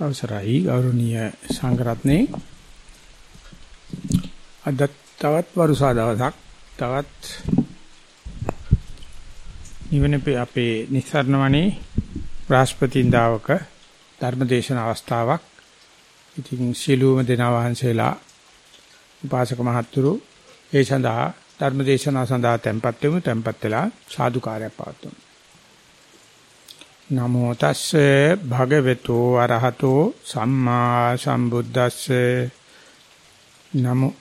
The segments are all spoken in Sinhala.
අවසරයි ගෞරවනීය සංඝරත්නේ අද තවත් වරුසා දවසක් තවත් නිවන අපේ නිස්සරණ වනේ බ්‍රහස්පතින්දාවක ධර්මදේශන අවස්ථාවක්. ඉතින් ශිලූම දෙනා වහන්සේලා උපාසක මහත්තුරු ඒ සඳහා ධර්මදේශනා සඳහා tempත් වෙමු tempත් වෙලා සාදුකාරයක් පවත්වමු. නමෝ තස්සේ භගවතු අරහතෝ සම්මා සම්බුද්දස්සේ. නමෝ.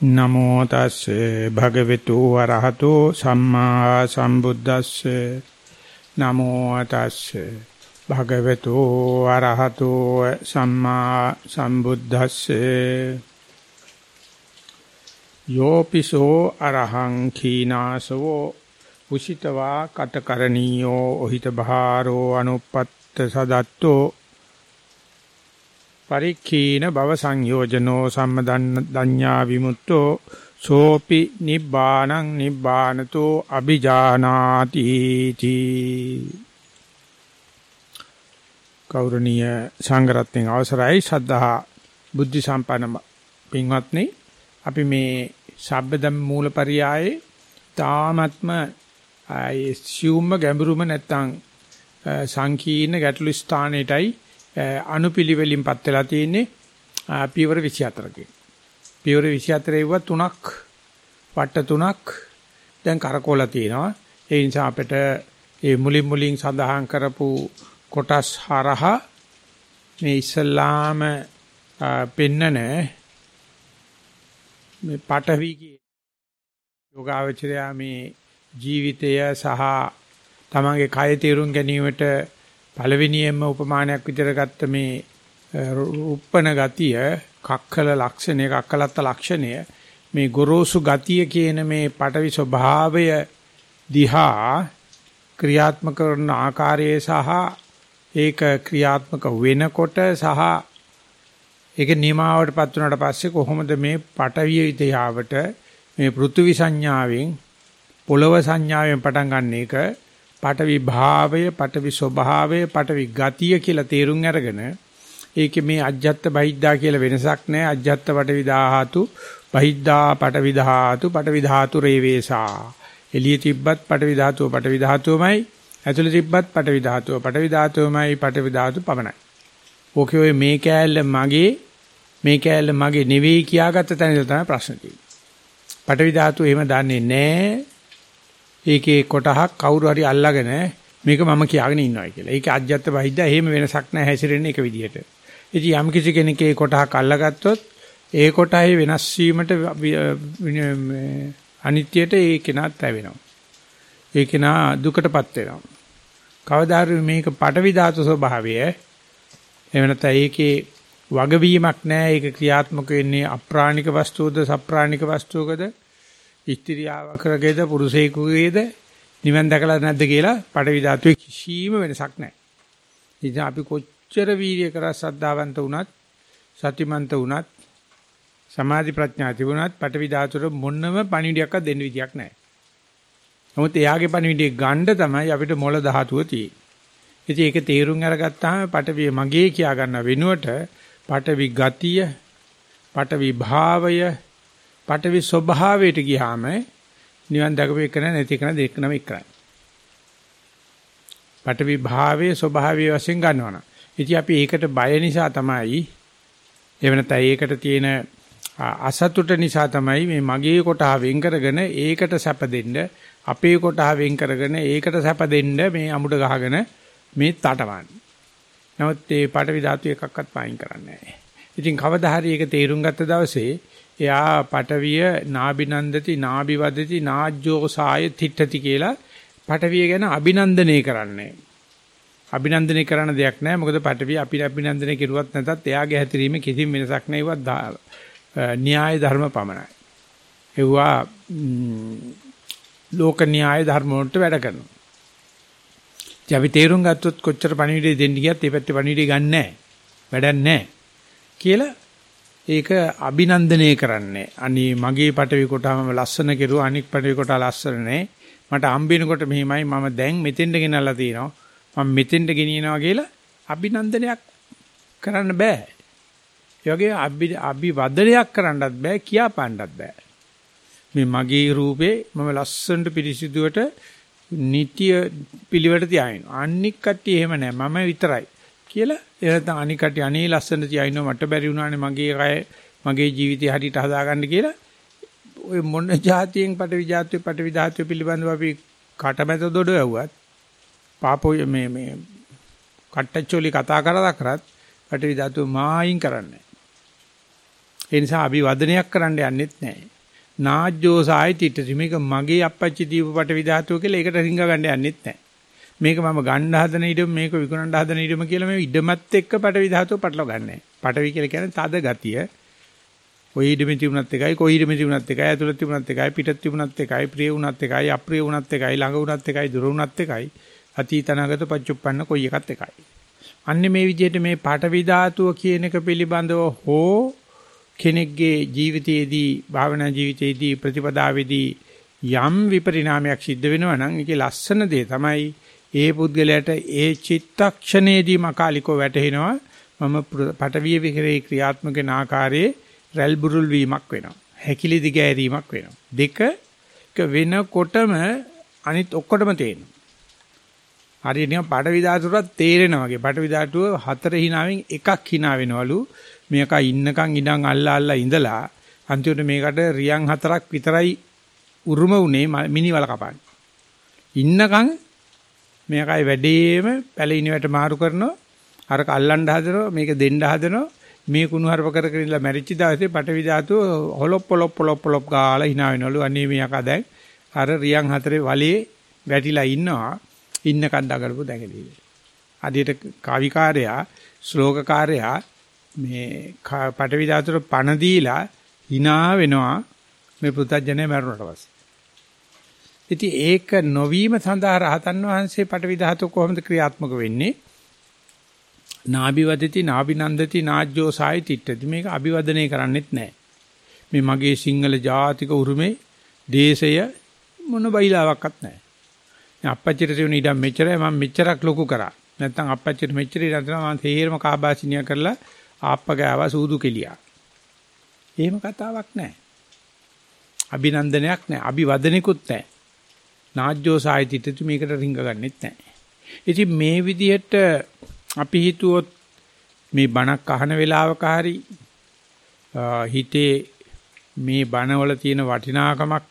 නමෝ තස්සේ භගවතු අරහතෝ සම්මා සම්බුද්දස්සේ. නමෝ තස්සේ භගවතු අරහතෝ සම්මා සම්බුද්දස්සේ. යෝපිසෝ අරහං khīnāsavo උසිතවා කටකරණීයෝ ඔහිත බහාරෝ අනුපත්ත සදත්තෝ පරික්ඛීන භව සංයෝජනෝ සම්මදන්න දඤ්ඤා විමුක්තෝ සෝපි නිබ්බාණං නිබ්බානතෝ අ비ජානාති තී. කෞරණීය සංඝරත්නයේ අවසරයි. සද්ධා බුද්ධ සම්පන්න පින්වත්නි අපි මේ ශබ්දම් මූලපරියායේ තාමත්ම ඒ සියුම්ම ගැඹුරුම නැත්තම් සංකීර්ණ ගැටළු ස්ථානයටයි අනුපිළිවෙලින්පත් වෙලා තියෙන්නේ පියවර 24කින්. පියවර 24 ඒව තුනක් වට තුනක් දැන් කරකෝලා තියෙනවා. ඒ නිසා අපිට ඒ මුලින් මුලින් සඳහන් කරපු කොටස් හරහා මේ ඉස්ලාම පෙන්නන මේ පටවි යෝගාවචරයා මේ ජීවිතය සහ තමන්ගේ කය තීරුම් ගැනීමට පළවෙනියෙන්ම උපමානයක් විදිහට ගත්ත මේ රුප්පන ගතිය කක්කල ලක්ෂණය කක්කලත්ත ලක්ෂණය මේ ගොරෝසු ගතිය කියන මේ පටවි ස්වභාවය දිහා ක්‍රියාත්මක කරන ආකාරය සහ ඒක ක්‍රියාත්මක වෙනකොට සහ ඒක නිමාවටපත් වුණාට පස්සේ කොහොමද මේ පටවිය ඉතිහාවට මේ පෘථිවි සංඥාවෙන් පොළව සංඥාවෙන් පටන් ගන්න එක පටවි භාවය, පටවි ස්වභාවය, පටවි ගතිය කියලා තේරුම් අරගෙන ඒකේ මේ අජ්ජත් බහිද්දා කියලා වෙනසක් නැහැ. අජ්ජත් පටවි ධාතු, බහිද්දා පටවි ධාතු, පටවි ධාතු රේවේසා. එළිය තිබ්බත් පටවි ධාතුව පටවි ධාතුවමයි, ඇතුළේ තිබ්බත් පටවි ධාතුව පටවි ධාතුවමයි, පටවි ධාතු පමණයි. ඕකේ ඔය මේ කෑල්ල මගේ මේ කෑල්ල මගේ නෙවෙයි කියාගත්ත තැන තමයි ප්‍රශ්න තියෙන්නේ. පටවි ධාතු එහෙම දන්නේ නැහැ. ඒකේ කොටහක් කවුරු හරි අල්ලගෙන මේක මම කියාගෙන ඉන්නවා කියලා. ඒකේ අජ්ජත් බහිද්ද එහෙම වෙනසක් නැහැ හැසිරෙන්නේ එක විදිහට. ඉතින් යම් කිසි කෙනෙක් ඒ කොටහක් අල්ලගත්තොත් ඒ කොටහේ වෙනස් වීමට අනිත්‍යයට ඒ කෙනාත් ඇවෙනවා. ඒ කෙනා දුකටපත් වෙනවා. කවදා මේක පටවි ධාතු ස්වභාවය එහෙම නැත්නම් ඒකේ වගවීමක් නැහැ ඒක ක්‍රියාත්මක වෙන්නේ අප්‍රාණික වස්තුවද සප්‍රාණික වස්තුවකද ස්ත්‍රියාවකගේද පුරුෂයෙකුගේද නිවන් දැකලා නැද්ද කියලා පඩවි ධාතුවේ කිසිම වෙනසක් නැහැ. ඉතින් අපි කොච්චර වීර්ය කරා සද්ධාවන්ත වුණත් සතිමන්ත වුණත් සමාධි ප්‍රඥා තිබුණත් පඩවි ධාතුවේ මොනම පණිවිඩයක්වත් දෙන්න විදියක් නැහැ. නමුත් එයාගේ පණිවිඩය ගන්න තමයි අපිට මොළ ධාතුව තියෙන්නේ. ඉතින් ඒක තේරුම් අරගත්තාම පටවිය මගේ කියා ගන්න වෙනුවට පටවි ගතිය, පටවි භාවය, පටවි ස්වභාවයට ගියාම නිවන් දකපු එක නැති එක දෙකනම එකයි. පටවි භාවයේ ස්වභාවය වශයෙන් ගන්නවනම්. ඉතින් අපි ඒකට බය නිසා තමයි එව නැත්නම් ඒකට තියෙන අසතුට නිසා තමයි මේ මගේ කොටහ වෙන් කරගෙන ඒකට සැප දෙන්න අපේ කොටහ වෙන් කරගෙන ඒකට සැප දෙන්න මේ අමුඩ ගහගෙන මේ තටවන්නේ. නමුත් මේ පටවි ධාතු එකක්වත් පායින් කරන්නේ නැහැ. ඉතින් කවදා හරි ඒක තේරුම් ගත්ත දවසේ එයා පටවිය නාබිනන්දති නාබිවදති නාජ්ජෝසාය තිට්ඨති කියලා පටවිය ගැන අභිනන්දනය කරන්නේ. අභිනන්දනය කරන දෙයක් නැහැ. මොකද පටවිය අපි අභිනන්දනය කෙරුවත් නැතත් එයාගේ හැතිරීමේ කිසිම වෙනසක් නැයිවත් න්‍යාය ධර්ම පමණයි. ඒවා ලෝක න්‍යාය ධර්ම වලට වැඩ කරනවා. ඉතින් අපි තේරුම් ගත්තොත් කොච්චර පණිවිඩය දෙන්න ගියත් ඒ පැත්තේ පණිවිඩය ගන්න නැහැ. වැඩක් නැහැ. කියලා ඒක අභිනන්දනය කරන්නේ. අනේ මගේ පටවි කොටම ලස්සන කෙරුවා අනික් පටවි කොට ලස්සන නැහැ. මට හම්බෙනකොට මෙහිමයි මම දැන් මෙතෙන්ට ගෙනල්ලා තියෙනවා. මම මෙතෙන්ට ගෙනියනවා කියලා අභිනන්දනයක් කරන්න බෑ. ඒ වගේ අභි අභිවදනයක් කරන්නත් බෑ කියාපාන්නත් බෑ. මේ මගේ රූපේ මම ලස්සනට පිරිසිදුවට නිට්‍ය පිළිවෙට තියාගෙන. අනික් කට්ටිය එහෙම නෑ මම විතරයි. කියලා එනත අනික් කට්ටිය අනේ ලස්සනට තියාිනවා මට බැරි වුණානේ මගේ කය මගේ ජීවිතය හරියට හදාගන්න කියලා ඔය මොන જાතියෙන් පටවි જાතිය පටවි ධාතිය පිළිබඳව අපි කටමැත දොඩ වැව්වත් පාපෝ මේ මේ කට්ටචෝලි කතා කරලා කරත් පටවි ධාතුව මායින් කරන්නේ. ඒ නිසා අපි වදනයක් කරන්න යන්නෙත් නැහැ. නාජ්ජෝ සායිතිට මේක මගේ අපච්චි දීපු පටවි ධාතුව කියලා ඒකට රිංග ගන්න යන්නෙත් නැහැ. මේක මම ගන්න හදන ඉඩම මේක විකුණන්න හදන ඉඩම කියලා මේ ඉඩමත් එක්ක පටවි ධාතුව පටලව ගන්නෑ. පටවි කියලා කියන්නේ තද ගතිය. ඔය ඉඩමේ තිබුණත් එකයි, කොයි ඉඩමේ තිබුණත් එකයි, ඇතුළත තිබුණත් එකයි, පිටත් තිබුණත් එකයි, ප්‍රිය වුණත් එකයි, අප්‍රිය වුණත් එකයි, ළඟ වුණත් එකයි, දුර වුණත් එකයි, අතීතනාගත පච්චුප්පන්න කොයි එකත් එකයි. අන්නේ මේ විදිහට මේ පාඨවි ධාතුව කියන එක පිළිබඳව හෝ කෙනෙක්ගේ ජීවිතයේදී භාවනා ජීවිතයේදී ප්‍රතිපදාවේදී යම් විපරිණාමයක් සිද්ධ වෙනවා නම් ඒකේ ලස්සන දේ තමයි ඒ පුද්ගලයාට ඒ චිත්තක්ෂණයේදී මකාලිකව වැටහෙනවා මම පටවිය විහෙරේ ක්‍රියාත්මක වෙන ආකාරයේ රැල් බුරුල් වීමක් වෙනවා. හැකිලි දිගෑරීමක් වෙනවා. දෙක වෙනකොටම අනිත් ඔක්කොටම තේරෙනවා. හරියට නිකන් පටවි ධාතුවත් තේරෙනවා වගේ. පටවි ධාතුව හතර හිනාවෙන් එකක් හිනා වෙනවලු. මේක ඉන්නකන් ඉඳන් අල්ලා අල්ලා ඉඳලා අන්තිමට මේකට රියන් හතරක් විතරයි උරුම උනේ මිනිවල කපන්න. ඉන්නකන් මේකයි වැඩේම පැලිනිවට මාරු කරනවා. අරක අල්ලන්න හදනවා මේක දෙන්න හදනවා මේ කුණු හරප කර කර ඉඳලා මැරිච්ච දවසේ පටවි ධාතුව හොලොප් පොලොප් පොලොප් පොලොප් ගාලා hina වෙනවලු අනේ මේ යකා දැන් අර රියන් හතරේ වලේ වැටිලා ඉන්නවා ඉන්නකන් දඟලපු දැඟලිලි. අදියට කවිකාරයා ශ්ලෝකකාරයා මේ පටවි ධාතුර පණ දීලා hina වෙනවා මේ පුතඥය මරුණට පස්සේ. ඉතින් ඒක නොවීම සඳහා රහතන් වහන්සේ පටවි ධාතුව කොහොමද ක්‍රියාත්මක වෙන්නේ? නාභිවදති නාභිනන්දති නාජ්ජෝ සායි තිට්ඨති මේක අභිවදනය කරන්නෙත් නැහැ. මේ මගේ සිංහල ජාතික උරුමේ දේශය මොන බයිලාවක්වත් නැහැ. අපච්චිට තියුණ ඉඩම් මෙච්චරයි මම මෙච්චරක් ලොකු කරා. නැත්තම් අපච්චිට මෙච්චර ඉඩම් මම තේරම කාබාසිනිය කරලා ආප්ප ගාවා සූදු කෙලියා. එහෙම කතාවක් නැහැ. අභිනන්දනයක් නැහැ. අභිවදනෙකුත් නැහැ. නාජ්ජෝ සාහිත්‍යයට මේකට රිංග ගන්නෙත් නැහැ. ඉතින් මේ විදිහට අපි හිතුවොත් මේ බණක් අහන වෙලාවක හරි හිතේ මේ බණවල තියෙන වටිනාකමක්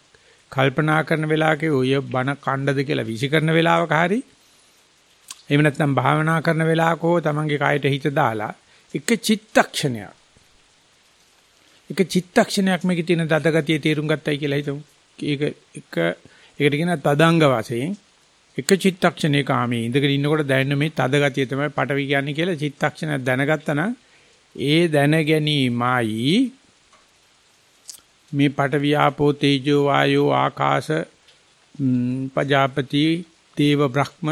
කල්පනා කරන වෙලාවක ඔය බණ කණ්ඩද කියලා විසිකරන වෙලාවක හරි එහෙම නැත්නම් භාවනා කරන වෙලාවක හෝ තමන්ගේ කායට හිත දාලා එක චිත්තක්ෂණයක් එක චිත්තක්ෂණයක් මේකේ තියෙන දදගතිය තේරුම් ගත්තයි කියලා හිතමු. ඒක එක ඒකට කියන තදංග වශයෙන් එක චිත්තක්ෂණයක ආමේ ඉඳගෙන ඉන්නකොට දැනෙන මේ තද ගතිය තමයි පටවි කියන්නේ කියලා චිත්තක්ෂණයක් දැනගත්තා නම් ඒ දැන ගැනීමයි මේ පටවි ආපෝ තේජෝ වායෝ ආකාශ පජාපති දේව බ්‍රහ්ම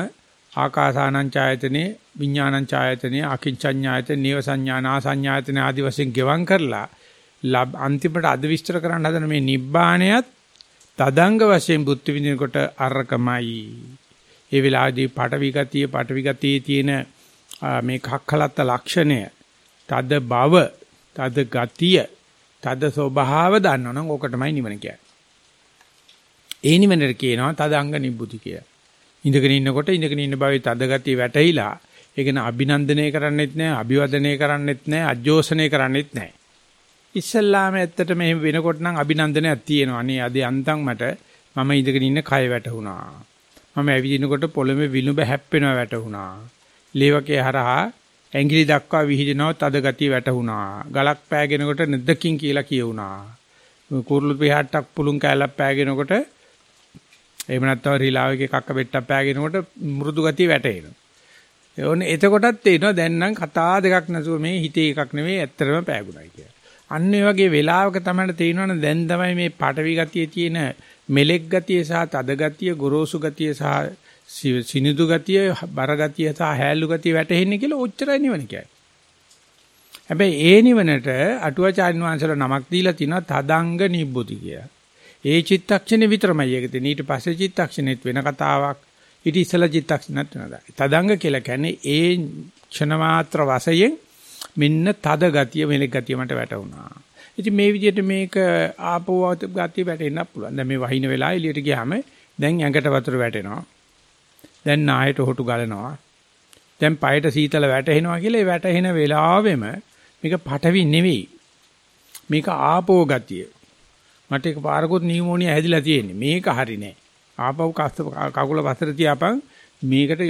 ආකාසානං ඡායතනේ විඥානං ඡායතනේ අකින්චඤ්ඤායතනේ නේව සංඥානා සංඥායතනේ ආදි වශයෙන් ගෙවම් කරලා අන්තිමට අද විස්තර කරන්න හදන මේ නිබ්බාණයත් තදංග වශයෙන් බුද්ධ විදිනකොට අරකමයි ඒ වෙලාවේදී පටවි ගතිය පටවි ගතියේ තියෙන මේ කක්කලත්ත ලක්ෂණය තද බව තද ගතිය තද ස්වභාව දන්නවනම් ඕක තමයි නිවන කියන්නේ. ඒ නිවනට කියනවා තදංග නිබ්බුති කියලා. ඉඳගෙන ඉන්නකොට ඉඳගෙන ඉන්න බවේ තද ගතිය වැටහිලා ඒක න අභිනන්දනය කරන්නෙත් නැහැ අභිවදනය කරන්නෙත් නැහැ අජෝසනය කරන්නෙත් නැහැ. ඉස්සල්ලාම ඇත්තට මේ වෙනකොට නම් අභිනන්දනයක් තියෙනවා. අනේ අද අන්තම් මට මම ඉඳගෙන ඉන්න කය වැටුණා. මම ඇවිදිනකොට පොළොමේ විලුඹ හැප්පෙනවා වැටුණා. ලේවකේ හරහා ඇඟිලි දක්වා විහිදෙනවා තද ගතිය වැටුණා. ගලක් පෑගෙනකොට නැද්දකින් කියලා කියුණා. කුරුළු පිහට්ටක් පුළුන් කැලක් පෑගෙනකොට එහෙම නැත්නම් රිලාවකේ කක්ක බෙට්ටක් පෑගෙනකොට මෘදු ගතිය වැටෙනවා. ඕනේ එතකොටත් තේනවා දැන් නම් කතා දෙකක් නැතුව මේ හිතේ එකක් නෙවෙයි ඇත්තටම පෑගුණයි කියලා. අන්න ඒ වගේ වෙලාවක තමයි තේරෙනවනේ දැන් තමයි මේ පටවි ගතියේ තියෙන මෙලෙක් ගතිය සහ තද ගතිය, ගොරෝසු ගතිය සහ සිනිදු ගතිය, බර ගතිය සහ හැලු ගතිය වැටෙන්නේ කියලා ඔච්චරයි නිවන කියන්නේ. හැබැයි ඒ නිවනට අටුවාචාර්ය වංශවල නමක් දීලා තිනවා තදංග නිබ්බුති කියලා. ඒ චිත්තක්ෂණේ විතරමයි ඒක තියෙන්නේ. ඊට පස්සේ චිත්තක්ෂණෙත් වෙන කතාවක්. ඊට ඉස්සලා චිත්තක්ෂණත් වෙනදා. තදංග කියලා කියන්නේ ඒ ක්ෂණ මාත්‍ර වශයෙන් මෙන්න තද ගතිය මෙලෙක් ගතිය මට වැටුණා. ඉතින් මේ විදිහට මේක ආපෝ ගතිය වැටෙන්නත් පුළුවන්. දැන් මේ වහින වෙලාව එළියට ගියාම දැන් ඇඟට වතුර වැටෙනවා. දැන් නායට හොටු ගලනවා. දැන් পায়ට සීතල වැටෙනවා කියලා ඒ වැටෙන වෙලාවෙම මේක පටවි නෙවෙයි. මේක ආපෝ ගතිය. මට එක පාරකුත් නියුමෝනියා හැදිලා තියෙන්නේ. මේක හරි නෑ. ආපහු කකුල පස්සට තියාපන් මේකට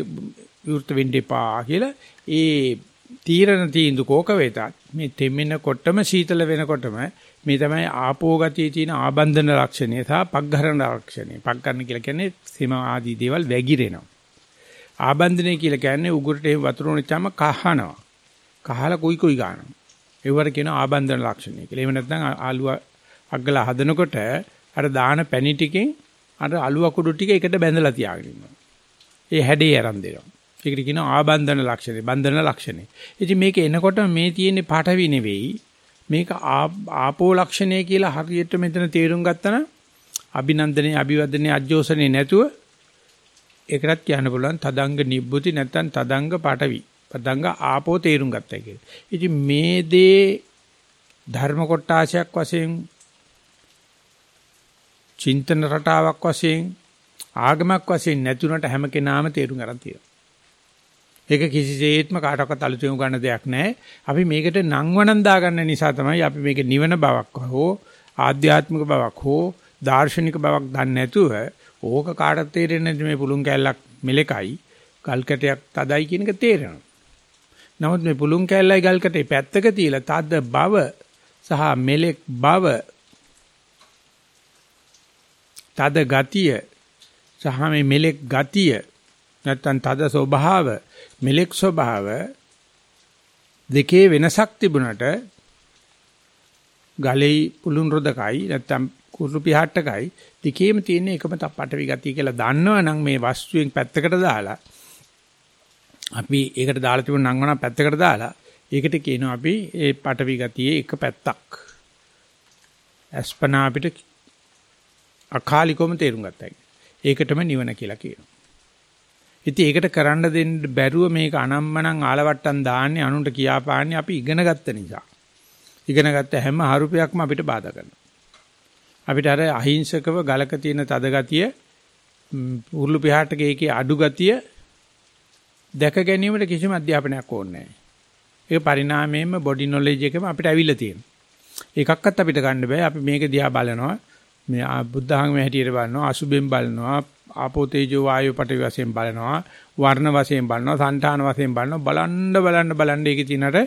විවෘත වෙන්න එපා කියලා ඒ තීරණ තීන්දුව කෝක වේතත් මේ තෙමෙනකොටම සීතල වෙනකොටම මේ තමයි ආපෝ ගතියේ තියෙන ආබන්ධන ලක්ෂණය සහ පග්ඝරණ ලක්ෂණය. පග්ඝරණ කියලා කියන්නේ සීම ආදී දේවල් වැగిරෙනවා. ආබන්ධනය කියලා කියන්නේ උගුරට එහෙම වතුර උනිච්චාම කහනවා. කහලා කුයි කුයි ගන්නවා. ඒවට කියනවා ආබන්ධන ලක්ෂණය කියලා. එහෙම නැත්නම් ආලුව අග්ගලා හදනකොට අර දාන පැණි ටිකෙන් අර අලුව කුඩු ටික එකට බැඳලා තියාගෙන ඉන්නවා. ඒ හැඩේ ආරම්භ දෙනවා. ඒකට කියනවා ආබන්ධන ලක්ෂණය, බන්ධන ලක්ෂණය. ඉතින් මේක එනකොට මේ තියෙන්නේ පාඨවි නෙවෙයි. මේක ආපෝ ලක්ෂණය කියලා හරියට මෙතන තේරුම් ගත්තා නම් අභිනන්දනේ, අභිවදනේ, අජෝසනේ නැතුව ඒකටත් කියන්න පුළුවන් තදංග නිබ්බුති නැත්නම් තදංග පාඨවි. තදංග ආපෝ තේරුම් ගත්තා කියලා. ඉතින් මේ දේ ධර්ම කොටාශයක් වශයෙන් චින්තන රටාවක් වශයෙන් ආගමක් වශයෙන් නැතුණට හැම කෙනාම තේරුම් ගන්න තියෙනවා. ඒක කිසිසේත්ම කාටවත් අලුතෙන් ගන්න දෙයක් නැහැ. අපි මේකට නංවනන් දාගන්න නිසා තමයි අපි මේක නිවන බවක් හෝ ආධ්‍යාත්මික බවක් හෝ දාර්ශනික බවක් දන්නේ නැතුව ඕක කාටත් තේරෙන්නේ නැති මේ පුළුන් කැල්ලක් මෙලකයි ගල් කැටයක් තදයි කියන එක තේරෙනවා. නමුත් මේ පුළුන් කැල්ලයි ගල් කැටේ පැත්තක තියලා තද බව සහ මෙලෙක් බව තද ගතිය සහ මේ මෙලෙක් ගතිය නැත්තම් තද ස්වභාව මෙලෙක් ස්වභාව දෙකේ වෙනසක් තිබුණට ගලේ පුළුන් රොදකයි නැත්තම් කුරුළු පිහට්ටකයි දෙකේම තියෙන එකම පටවි ගතිය කියලා දන්නවනම් මේ වස්තුවෙන් පැත්තකට දාලා අපි ඒකට දාලා තිබුණ නංවන පැත්තකට දාලා ඒකට කියනවා අපි ඒ පටවි ගතියේ එක පැත්තක් අස්පනා අපිට අකාලිකවම තේරුම් ගත්තා. ඒකටම නිවන කියලා කියනවා. ඉතින් ඒකට කරන්න දෙන්න බැරුව මේක අනම්මනම් ආලවට්ටම් දාන්නේ අනුන්ට කියාපාන්නේ අපි ඉගෙන ගත්ත නිසා. ඉගෙන ගත්ත හැම හරුපයක්ම අපිට බාධා කරනවා. අපිට අර අහිංසකව ගලක තියෙන තද ගතිය උරුළු පිහාටක ඒකේ අඩු ගතිය දැක ගැනීමට කිසිම අධ්‍යාපනයක් ඕනේ නැහැ. ඒක පරිණාමයෙන්ම බොඩි නොලෙජ් එකම අපිට ඇවිල්ලා තියෙනවා. ඒකක්වත් අපිට ගන්න බෑ. අපි මේක දිහා බලනවා. මේ බුද්ධ ආගමේ හැටියට බලනවා අසුබෙන් බලනවා ආපෝ තේජෝ වායෝ පටවි වශයෙන් බලනවා වර්ණ වශයෙන් බලනවා సంతාන වශයෙන් බලනවා බලන්න බලන්න බලන්න ඒකේ තියෙනට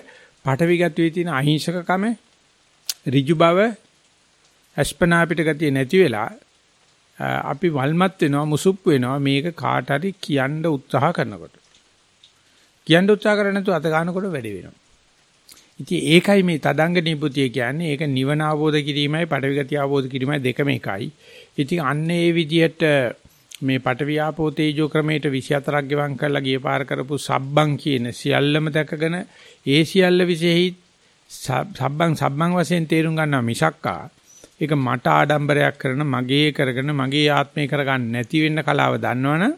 පටවි ගතියේ තියෙන අහිංසකකම ඍජු බව අස්පනා පිට ගතිය නැති වෙලා අපි වල්මත් වෙනවා මුසුප් වෙනවා මේක කාට හරි කියන්න උත්සාහ කරනකොට. කියන්න උත්සාහ කරන්නේ නැතුව අත ගන්නකොට වැඩි වෙනවා. ඉතින් ඒකයි මේ තදංග නිබුතිය කියන්නේ. ඒක නිවන අවබෝධ කිරීමයි පටවිගතිය අවබෝධ කිරීමයි දෙකම එකයි. ඉතින් අන්න ඒ විදිහට මේ පටවියාපෝ තේජෝ ක්‍රමයට 24ක් ගෙවම් කරලා ගිය පාර කරපු සබ්බං කියන සියල්ලම දැකගෙන ඒ සියල්ල විශේෂයි සබ්බං සබ්බං වශයෙන් තේරුම් ගන්නවා මිසක්කා ඒක මට ආඩම්බරයක් කරන මගේ කරගෙන මගේ ආත්මේ කරගන්න නැති වෙන්න කලාව දන්නවනම්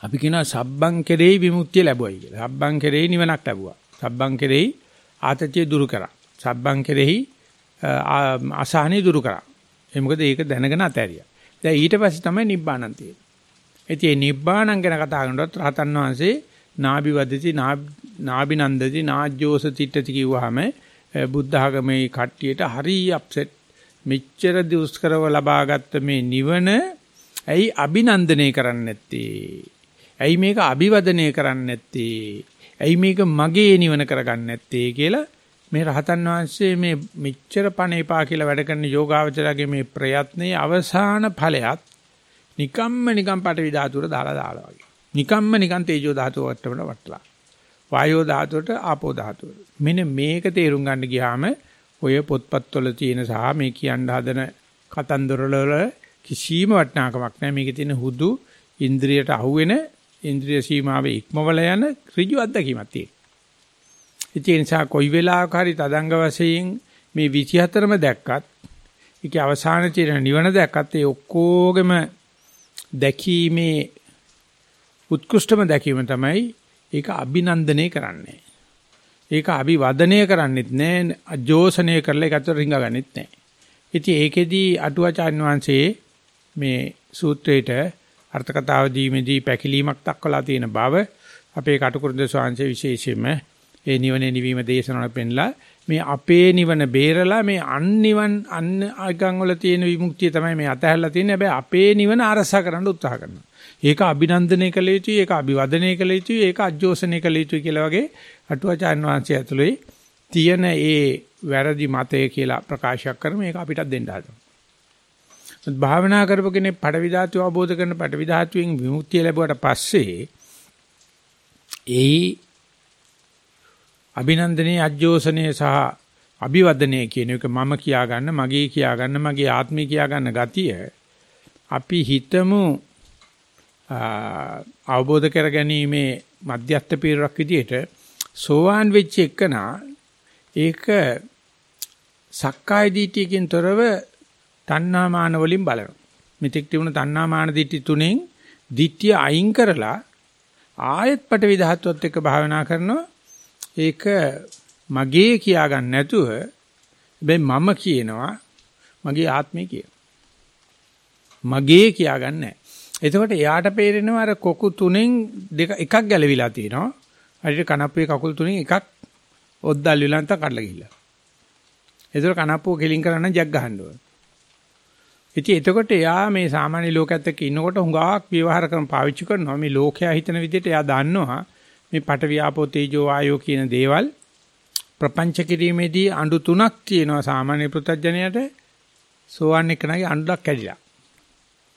අපි කියනවා සබ්බං කෙරෙහි විමුක්තිය ලැබුවයි කියලා. සබ්බං කෙරෙහි නිවනක් ලැබුවා. සබ්බං කෙරෙහි ආතතිය දුරු කරා. සබ්බං කෙරෙහි අසහනෙ දුරු කරා. ඒ මොකද ඒක දැනගෙන අතෑරියා. දැන් ඊට පස්සේ තමයි නිබ්බාණන් තියෙන්නේ. ඉතින් මේ නිබ්බාණන් ගැන කතා කරනකොට රහතන් වහන්සේ නාභි වදති නාභිනන්දති නාජ්ජෝස තිට්ඨති කිව්වහම බුද්ධ ආගමේ කට්ටියට හරි අප්සෙට් මෙච්චර දුෂ්කරව ලබාගත්ත මේ නිවන ඇයි අභිනන්දනය කරන්නේ නැත්තේ? ඇයි මේක අභිවදනය කරන්නේ නැත්තේ? ඇයි මේක මගේ නිවන කරගන්නේ නැත්තේ කියලා මේ රහතන් වහන්සේ මේ මෙච්චර පණ එපා කියලා වැඩ කරන යෝගාවචරගේ මේ ප්‍රයත්නයේ අවසාන ඵලයක් නිකම්ම නිකම් පටවි ධාතුවට දාලා දාලා වගේ. නිකම්ම නිකම් තේජෝ ධාතුව වට්ටමන වටලා. වායෝ ධාතුවට ආපෝ ධාතුවට. මෙන්න මේක තේරුම් ගන්න ගියාම ඔය පොත්පත්වල තියෙන සහ මේ කියන්න හදන කතන්දරවල කිසිම වටිනාකමක් නැහැ. මේකේ තියෙන හුදු ඉන්ද්‍රියට අහුවෙන ඉන්ද්‍රිය සීමාවේ ඉක්මවල යන ඍජු අත්දැකීමක් තියෙනවා. ඒ නිසා කොයි වෙලාවක හරි තදංග වශයෙන් මේ 24ම දැක්කත් ඒකේ අවසානයේ තියෙන නිවන දැක්කත් ඒ ඔක්කොගෙම දැකීමේ උත්කෘෂ්ඨම දැකීම තමයි ඒක අභිනන්දනය කරන්නේ. ඒක අභිවදනය කරන්නෙත් නෑ, අජෝසනය කරලා ඒක අතර රිංගගන්නෙත් නෑ. ඉතින් ඒකෙදී අටුවාචාන් වහන්සේ මේ සූත්‍රයේට අර්ථ කතාව දීමේදී පැකිලීමක් දක්වලා තියෙන බව අපේ කටුකුරුද ස්වාංශයේ විශේෂයෙන්ම ඒ නිවනේ නිවීම දේශනාවල පෙන්ලා මේ අපේ නිවන බේරලා මේ අන්නිවන් අන්න අගන් වල තියෙන විමුක්තිය තමයි මේ අතහැරලා තියෙන්නේ. හැබැයි අපේ නිවන අරසා කරන්න උත්සාහ කරනවා. ඒක අභිනන්දනය කළ යුතුයි, ඒක අභිවදනය කළ යුතුයි, ඒක අජෝසනය කළ යුතුයි කියලා වගේ අටුවාචාන් වහන්සේ ඇතුළේ තියෙන ඒ වැරදි මතය කියලා ප්‍රකාශයක් කරන මේක අපිටත් දෙන්න හදනවා. භාවනා කරපු කෙනෙක් පඩවි ධාතුව අවබෝධ කරන පඩවි ධාතුවෙන් විමුක්තිය ලැබුවට පස්සේ ඒ අභිනන්දනයේ අජෝසනයේ සහ අභිවදනයේ කියන එක මම කියා ගන්න මගේ කියා ගන්න මගේ ආත්මය කියා ගන්න ගතිය අපි හිතමු අවබෝධ කරගැනීමේ මධ්‍යස්ථ පීරක් විදියට සෝවාන් වෙච්ච එකනා ඒක සක්කාය දිටියකින් තොරව තණ්හා මාන වලින් බලනවා. මෙතෙක් තිබුණ තණ්හා මාන දිටි තුනෙන් දිට්ඨිය අයින් කරලා ආයෙත් පටවි ධාතුවත් එක්ක භාවනා කරනවා. ඒක මගේ කියා ගන්න නැතුව හැබැයි මම කියනවා මගේ ආත්මය කියන. මගේ කියා ගන්න නැහැ. එතකොට එයාට පේරෙනවා අර කොකු තුනෙන් දෙක එකක් ගැලවිලා තියෙනවා. හරියට කනප්පුවේ කකුල් තුනෙන් එකක් ඔද්දල් විලන්ත කඩලා ගිහිල්ලා. ඒතර කනප්පුව කෙලින් කරන්න ජග් ගහන්න ඕන. ඉතින් එතකොට එයා මේ සාමාන්‍ය ලෝකයේත් එක්ක ඉන්නකොට හුඟක් ව්‍යවහාර කරන පාවිච්චි කරනවා. මේ ලෝකයා හිතන විදිහට එයා දන්නවා මේ පට වියාපෝ තේජෝ ආයෝ කියන දේවල් ප්‍රපංච කිරීමේදී අඬු තුනක් තියෙනවා සාමාන්‍ය පෘථජ්ජනයට සෝවන් එකනගේ අඬක් කැඩිලා.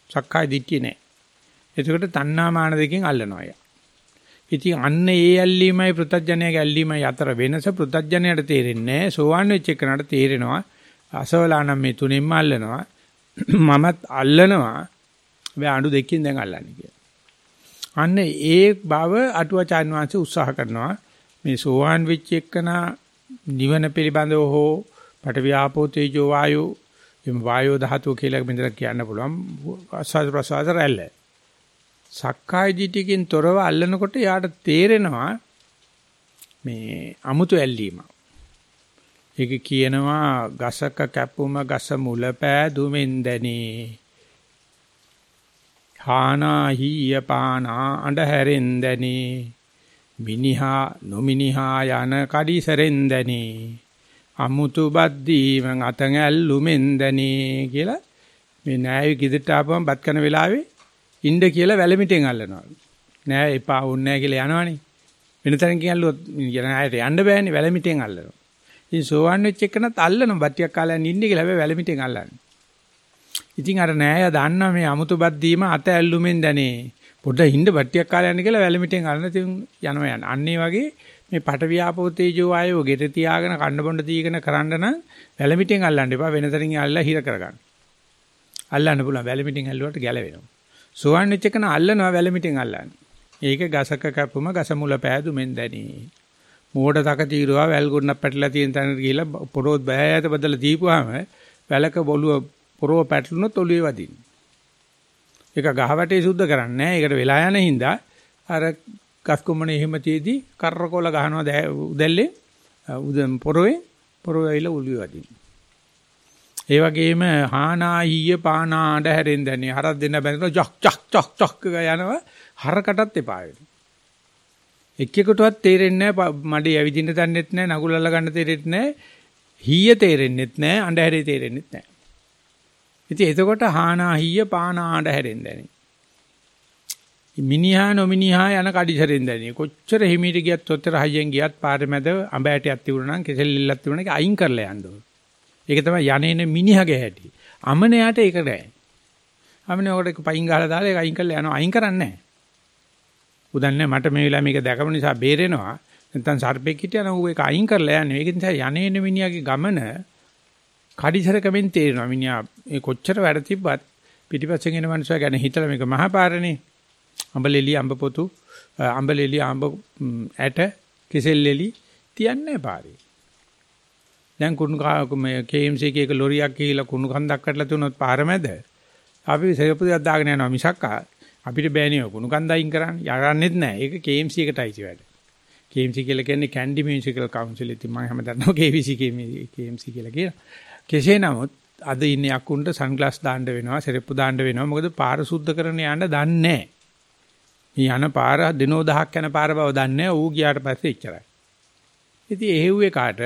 සක්කාය දිට්ඨිය නෑ. එතකොට තණ්හා මාන දෙකෙන් අල්ලනවා යා. ඉතින් අන්න ඒ ඇල්ලීමයි පෘථජ්ජනයේ ඇල්ලීමයි අතර වෙනස පෘථජ්ජනයට තේරෙන්නේ නෑ. සෝවන් වෙච්ච එකනට තේරෙනවා. අසවලානම් මේ තුනෙන්ම අල්ලනවා. මමත් අල්ලනවා. මේ අඬු දෙකකින් දැන් අල්ලන්නේ කියලා. අන්න ඒ බව අටුවාචාන් වහන්සේ උත්සාහ කරනවා. මේ සෝවාන් වෙච්ච එකනා නිවන පිළිබඳව හෝ පටවියාපෝ තේජෝ වායෝ එම් වායෝ ධාතුව කියලා මෙතන කියන්න පුළුවන් ආස්වාද ප්‍රසවාස රැල්ල. සක්කාය දිටිකින් තොරව අල්ලනකොට යාට තේරෙනවා මේ අමුතු ඇල්ලීම. ඒක කියනවා ගසක කැපුම ගස මුල පෑදුමෙන් දැනී. හානා හීය පානා අඬහැරෙන් දැනී. මිනිහා නොමිනිහා යන කඩිසරෙන් දැනී. අමුතු බද්දීමන් අතන් ඇල්ලුමෙන් දැනී කියලා මේ නෑවි කිදිට ආපුවම බත් කන වෙලාවේ ඉන්න කියලා වැලමිටෙන් අල්ලනවා. නෑ එපා වුන්නේ නෑ කියලා යනවනේ. වෙන තැනකින් ඇල්ලුවොත් යන අයට යන්න බෑනේ වැලමිටෙන් අල්ලනවා. ඉතින් සෝවන් වෙච්ච එකනත් අල්ලන බට්ටියක් කාලයන් ඉන්නේ කියලා හැබැයි වැලමිටෙන් අල්ලන්නේ. ඉතින් අර නෑය දන්නා මේ අමුතු බත් දීම අත ඇල්ලුමෙන් දැනේ. පොඩ්ඩ හින්ද බට්ටියක් කාලයන් යන කියලා වැලමිටෙන් අල්ලන තින් යනවා යන. අන්න වගේ මේ පටවියාපෝ තේජෝ ආයෝ ගෙට තියාගෙන කන්න බොන්න දීගෙන කරන්න නම් වැලමිටෙන් අල්ලන්න එපා වෙනතරින් අල්ලලා හිර කරගන්න. අල්ලන්න පුළුවන් වැලමිටෙන් ඇල්ලුවට ගැලවෙනවා. සෝවන් වෙච්ච එකන අල්ලනවා වැලමිටෙන් අල්ලන්නේ. ඒක ගසක කැපුම ගස මුල පෑදුමෙන් දැනී. මෝඩ තක తీරුවා වැල් ගොන්නක් පැටලලා තියෙන තැනට ගිහිල්ලා පොරොත් බෑයට බදලා දීපුවාම වැලක බොලුව පොරොව පැටලුනොත් ඔළුවේ වදින්නේ. ඒක ගහවැටේ සුද්ධ කරන්නේ නැහැ. ඒකට වෙලා යන හින්දා අර ගස් කොම්මනේ එහෙම තියේදී කරකොල ගහනවා උදැල්ලේ උදම් පොරොවේ පොරොවේ ඇවිල්ලා උළුවේ වදින්නේ. ඒ වගේම හානාහිය පානාඩ හැරෙන් දැනේ හරක් දෙන්න බැරිලා ජක් ජක් ජක් ජක් යනවා හරකටත් එපා වෙනවා. එක්කෙකුටවත් තේරෙන්නේ නැහැ මඩේ ඇවිදින්න දන්නෙත් නැහැ නගුල අල්ල ගන්න තේරෙන්නේ නැහැ හීය තේරෙන්නෙත් නැහැ අඬහැරේ තේරෙන්නෙත් නැහැ. ඉතින් එතකොට හානාහිය පානාඩ හැරෙන් දැනේ. මිනිහා නොමිනිහා යන කඩිසරෙන් දැනේ. කොච්චර හිමීට ගියත් ඔතර හයියෙන් ගියත් පාරේ මැද අඹ ඇටයක් තිබුණා නම් කෙසෙල් ඉල්ලක් තිබුණා ඒක අයින් කරලා යන්න ඕන. ඒක තමයි යන්නේන මිනිහගේ හැටි. අමනයාට ඒක නෑ. අමනේ ඔකට පයින් ගහලා දාලා ඒක අයින් කරලා යනවා. අයින් කරන්නේ නෑ. උදන්නේ මට මේ වෙලාව මේක දැකපු නිසා බේරෙනවා. නැත්තම් සර්පෙක් හිටියනම් ඌ ඒක අයින් කරලා යන්නේ. ඒක නිසා යන්නේන මිනිහාගේ ගමන කඩිසරකමින් තේරෙනවා. මිනිහා මේ කොච්චර වැඩ තිබ්බත් පිටිපස්සෙන් එන මනුස්සයා ගැන හිතලා මේක මහපාරනේ. අඹලෙලි අඹ පොතු අඹලෙලි අඹ ඇට කෙසෙල්ලෙලි තියන්නේ පාරේ. දැන් කුණු මේ KMC එකේ ලොරියක් ගිහිලා කුණු කන්දක් කඩලා තුනොත් පාර මැද අපි සෙරපුදයක් දාගෙන යනවා මිසක් අපිට බෑනේ කුණු කන්ද අයින් කරන්න. යරන්නෙත් නැහැ. ඒක KMC එකට අයිති වැඩ. KMC කියලා කියන්නේ Candy Musical Council. ඉතින් මම හැමදාම KBC KMC කියලා කියනවා. කෙසේ නමුත් අද ඉන්නේ අකුන්ට සන්ග්ලාස් දාන්න වෙනවා, සෙරෙප්පු දාන්න වෙනවා. මොකද පාර සුද්ධ කරන්න යන්න දන්නේ නැහැ. මේ යන පාර දිනෝ දහක් යන පාර බව දන්නේ නැහැ. ඌ ගියාට පස්සේ එච්චරයි. ඉතින් එහෙව්වේ කාට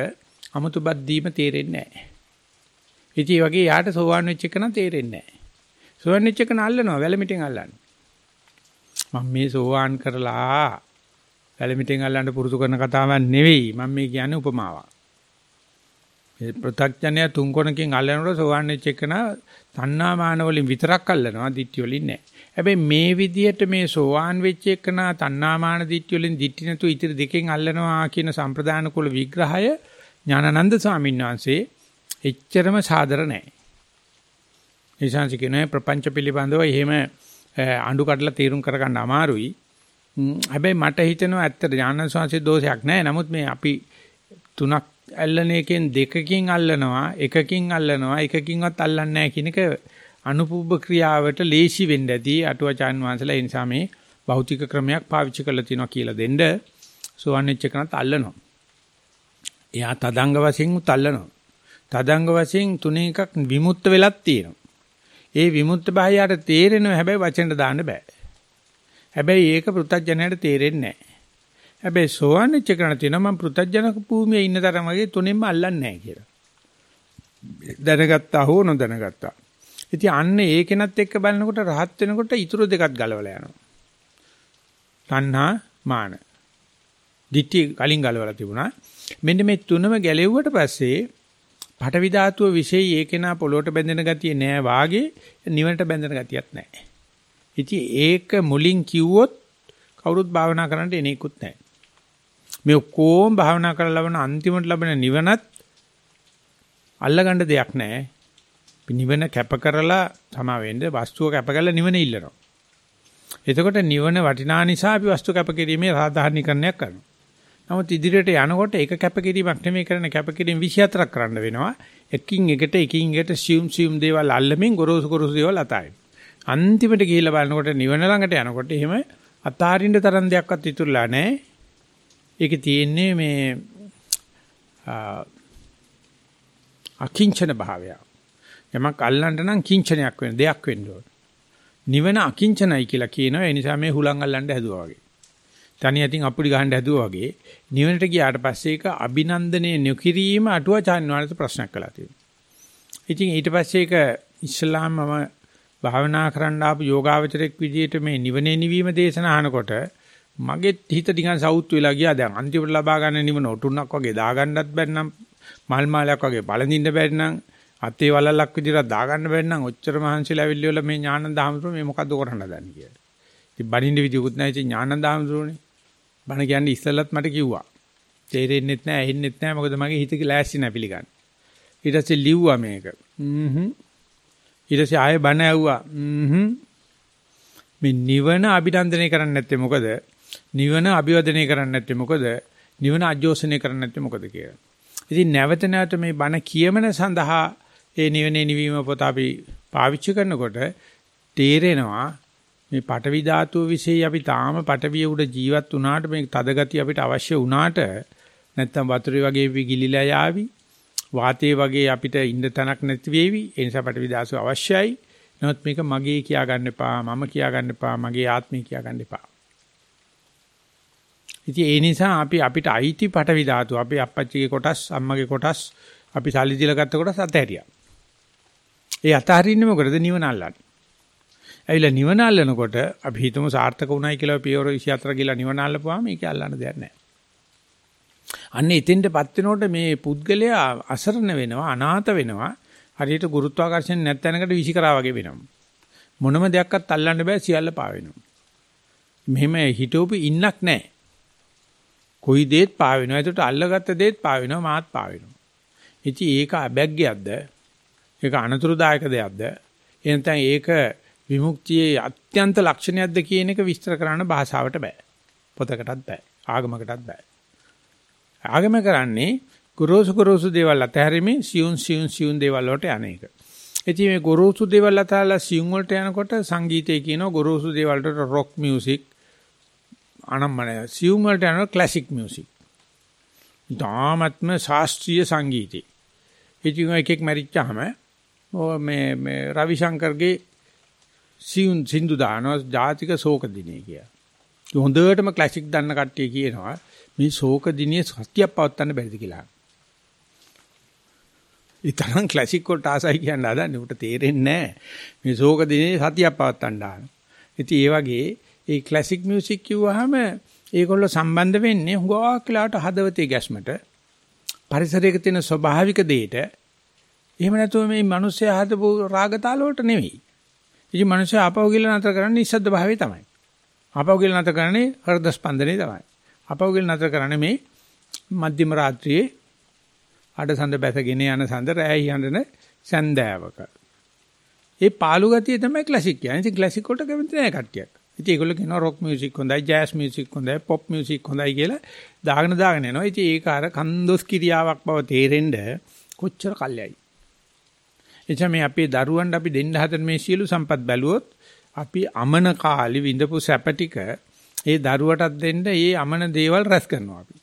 අමුතුබත් දීම තේරෙන්නේ නැහැ. ඉතින් ඒ වගේ යාට සෝවාන් වෙච්ච එක නම් තේරෙන්නේ නැහැ. සෝවාන් වෙච්ච එක නල්ලනවා වැලමිටෙන් අල්ලන්නේ. මම මේ සෝවාන් කරලා වැලමිටෙන් අල්ලන්න පුරුදු කරන කතාවක් නෙවෙයි. මම මේ කියන්නේ උපමාවක්. ඒ ප්‍රත්‍යඥය තුන් කොනකින් අල්ලනකොට සෝවාන් වෙච්ච එකන තණ්හාමාන වලින් විතරක් අල්ලනවා ditthi වලින් නෑ. හැබැයි මේ විදියට මේ සෝවාන් වෙච්ච එකන තණ්හාමාන ditthi වලින් ditthi නැතු ඉතිරි දෙකෙන් අල්ලනවා කියන සම්ප්‍රදාන කුල විග්‍රහය ඥානানন্দ ස්වාමීන් වහන්සේ එච්චරම සාදර නෑ. ඒසංශ කියනවා ප්‍රපංච පිළිබඳව එහෙම අඬු කඩලා තීරුම් කරගන්න අමාරුයි. හැබැයි මට හිතෙනවා ඇත්තට ඥානানন্দ ස්වාමීන් දෝෂයක් නෑ. නමුත් මේ අපි තුනක් අල්ලන එකෙන් දෙකකින් අල්ලනවා එකකින් අල්ලනවා එකකින්වත් අල්ලන්නේ නැහැ කියන එක අනුපූබ ක්‍රියාවට ලේසි වෙන්න ඇති අටුවචාන් වහන්සේලා ඒ නිසා මේ භෞතික ක්‍රමයක් පාවිච්චි කරලා තිනවා කියලා දෙන්න සෝවන් වෙච්ච එකනත් අල්ලනවා. එයා තදංග වශයෙන් උත් අල්ලනවා. තදංග වශයෙන් තුනේ එකක් විමුක්ත වෙලක් තියෙනවා. ඒ විමුක්ත භායයට තේරෙනවා හැබැයි වචෙන්ට දාන්න බෑ. හැබැයි ඒක පෘථජ්ජනයට තේරෙන්නේ නැහැ. හැබැයි සෝවන් වෙච්ච කෙනා තියෙනවා මම පෘථජ්ජනක භූමියේ ඉන්න තරම වගේ තුනෙන්ම අල්ලන්නේ නැහැ කියලා. දැනගත්තා හෝ නොදැනගත්තා. ඉතින් අන්න ඒ කෙනත් එක්ක බලනකොට රහත් වෙනකොට ඊතුරු දෙකත් ගලවලා යනවා. තණ්හා මාන. දිට්ඨි කලින් ගලවලා තිබුණා. මෙන්න මේ තුනම ගැලෙව්වට පස්සේ පටවි ධාතුව විශේෂ ඒකේනා පොළොවට බැඳෙන ගතිය නෑ වාගේ නිවනට බැඳෙන ගතියක් නෑ. ඉතින් ඒක මුලින් කිව්වොත් කවුරුත් භාවනා කරන්නට එනේකුත් නෑ. මේ ඔක්කොම භාවනා කරලා ලබන අන්තිමට ලබන නිවනත් අල්ලගන්න දෙයක් නැහැ. නිවන කැප කරලා තමා වෙන්නේ වස්තුව කැප කරලා නිවන ඉල්ලනවා. එතකොට නිවන වටිනා නිසා අපි වස්තු කැප කිරීමේ සාධාරණීකරණයක් කරනවා. නමුත් ඉදිරියට යනකොට ඒක කැප කිරීමක් නෙමෙයි කරන්නේ කැප කිරීම 24ක් කරන්න වෙනවා. එකින් එකට එකින් එකට සියුම් සියුම් දේවල් අල්ලමින් ගොරෝසු ගොරෝසු දේවල් අතාරින්. අන්තිමට ගිහිල්ලා බලනකොට නිවන ළඟට යනකොට එහෙම අතාරින්න තරම් දෙයක්වත් ඉතුරුලා නැහැ. ඒකේ තියෙන්නේ මේ අකිංචන භාවය. යමක් අල්ලන්න නම් කිංචනයක් වෙන දෙයක් වෙන්න ඕන. නිවන අකිංචනයි කියලා කියනවා. ඒ නිසා මේ හුලං අල්ලන්න හැදුවා වගේ. තනි යටින් අපුඩි ගහන්න හැදුවා වගේ නිවනට ගියාට පස්සේ ඒක අභිනන්දනයේ නොකිරීම අටුවාචාන් වහන්සේ ප්‍රශ්නයක් කළා තියෙනවා. ඉතින් ඊට පස්සේ ඒක ඉස්ලාම් මම භාවනා කරන්න ආපු යෝගාවචරයක් විදිහට මේ නිවනේ නිවීම දේශනා අහනකොට මගේ හිත ටිකක් සවුත් වෙලා ගියා දැන් අන්තිමට ලබා ගන්න නිවන ඔටුන්නක් වගේ දාගන්නත් බැන්නම් මල් මාලයක් වගේ බලඳින්න බැන්නම් අතේ වලල්ලක් විදිහට දාගන්න බැන්නම් ඔච්චර මහන්සිලා ඇවිල්ලි වල මේ ඥානන්ද හාමුදුරුවෝ මේ මොකද්ද කරන්න හදන්නේ කියලා. ඉතින් බණින්න විදියකුත් නැහැ ඉතින් ඥානන්ද හාමුදුරුවෝනේ. බණ කියන්නේ ඉස්සෙල්ලත් මට කිව්වා. තේරෙන්නෙත් නැහැ ඇහෙන්නෙත් නැහැ මොකද මගේ හිතේ ලෑස්ති නැහැ පිළිගන්න. ඊට පස්සේ ලිව්වා මේක. හ්ම්හ්. ඊට පස්සේ ආයෙ බණ ඇහුවා. හ්ම්හ්. මේ නිවන අභිනන්දනය කරන්නේ නැත්තේ මොකද? නිවන අභිවදනය කරන්නේ නැත්තේ මොකද? නිවන අජෝසනය කරන්නේ නැත්තේ මොකද කියලා. ඉතින් නැවත නැවත මේ බණ කියමන සඳහා ඒ නිවනේ නිවීම පොත අපි පාවිච්චි කරනකොට තේරෙනවා මේ පටවි ධාතුව વિશે අපි තාම පටවිය උඩ ජීවත් වුණාට මේ තදගතිය අපිට අවශ්‍ය වුණාට නැත්තම් වතුරේ වගේ විගිලිලා යාවි වාතයේ වගේ අපිට ඉන්න තැනක් නැති වෙවි ඒ නිසා පටවි ධාතුව අවශ්‍යයි නමුත් මේක මගේ කියා ගන්න එපා මම කියා ගන්න එපා මගේ ආත්මය කියා ගන්න එපා ඉතින් ඒ නිසා අපි අපිට අයිති පටවි ධාතුව අපි අප්පච්චිගේ කොටස් අම්මගේ කොටස් අපි සල්ලි දීලා ගත්ත කොටස් අතහැරියා. ඒ අතහරින්නේ මොකටද නිවන අල්ලන්න. ඇවිල්ලා නිවන අල්ලනකොට අපි හිතමු සාර්ථක වුණයි කියලා පියවර 24 ගිලා නිවන අල්ලපුවාම ඒක අල්ලන්න දෙයක් නැහැ. අන්න එතෙන්ටපත් වෙනකොට මේ පුද්ගලයා අසරණ වෙනවා අනාථ වෙනවා හරියට ගුරුත්වාකර්ෂණ නැත්ැනකට විසිකරා වගේ වෙනවා. මොනම දෙයක්වත් අල්ලන්න බෑ සියල්ල පාවෙනවා. මෙහෙම හිතෝපි ඉන්නක් නැහැ. කොයි දේත් පා වෙනවා. ඒකට අල්ලගත්ත දේත් පා වෙනවා මාත් පා වෙනවා. ඉතින් ඒක අබැග්ගයක්ද? ඒක අනතුරුදායක දෙයක්ද? එහෙනම් ඒක විමුක්තියේ අත්‍යන්ත ලක්ෂණයක්ද කියන එක විස්තර කරන්න භාෂාවට බෑ. පොතකටත් බෑ. ආගමකටත් බෑ. ආගම කරන්නේ ගුරුසු ගුරුසු දේවල් අතහැරීමේ සියුන් සියුන් සියුන් දේවල් වලට අනේක. ඉතින් මේ ගොරෝසු දේවල් අතහැරලා සියුම් වලට යනකොට සංගීතය කියනවා ගොරෝසු දේවල් වලට රොක් මියුසික් අනම්මන සියුම් වලට යනවා ක්ලාසික් මියුසික්. ඊටාත්ම ශාස්ත්‍රීය සංගීතය. ඉතින් එකෙක් මැරිච්චාම මේ මේ රවිශංකර්ගේ සියුම් සින්දු දානවා ජාතික ශෝක දිනේ කියලා. හොඳටම ක්ලාසික් දන්න කට්ටිය කියනවා මේ ශෝක දිනේ සත්‍යයක් පවත්වන්න බැරිද කියලා. ඒ තරම් ක්ලාසික් වලට ආසයි කියන්න හදන්නේ උට තේරෙන්නේ නැහැ. මේ ශෝක දිනේ සතියක් පවත්තන්න ආන. ඉතින් ඒ වගේ ඒ ක්ලාසික් මියුසික් කිව්වහම ඒගොල්ලෝ සම්බන්ධ වෙන්නේ හුඟක් වෙලාවට හදවතේ ගැස්මට පරිසරයක තියෙන ස්වභාවික දෙයට එහෙම නැතුව මේ මිනිස්සයා හදපු රාගතාල වලට නෙවෙයි. ඉතින් මිනිස්සයා ආපහු ගිහලා නතර කරන්නේ නිස්සද්ද භාවයේ තමයි. ආපහු ගිහලා නතර කරන්නේ හෘද ස්පන්දනේ තමයි. ආපහු ගිහලා නතර කරන්නේ මේ මධ්‍යම රාත්‍රියේ අඩසඳ බැසගෙන යන සඳ රැයි හඬන සන්දෑවක. ඒ පාළු ගතිය තමයි ක්ලාසික් කියන්නේ. ඉතින් ක්ලාසික් වලට කැමති නෑ කට්ටියක්. ඉතින් ඒගොල්ලෝ කියනවා රොක් මියුසික් හොඳයි, ජෑස් මියුසික් හොඳයි, පොප් මියුසික් හොඳයි කියලා දාගෙන දාගෙන යනවා. ඉතින් ඒක අර කන්දොස් කිරියාවක් බව තේරෙන්න කොච්චර කල්යයි. එචා මේ අපේ දරුවන්ට අපි දෙන්න හදන මේ සියලු සම්පත් බැලුවොත් අපි අමන කාලි විඳපු සැප ටික ඒ දරුවටත් දෙන්න ඒ අමන දේවල් රැස් කරනවා අපි.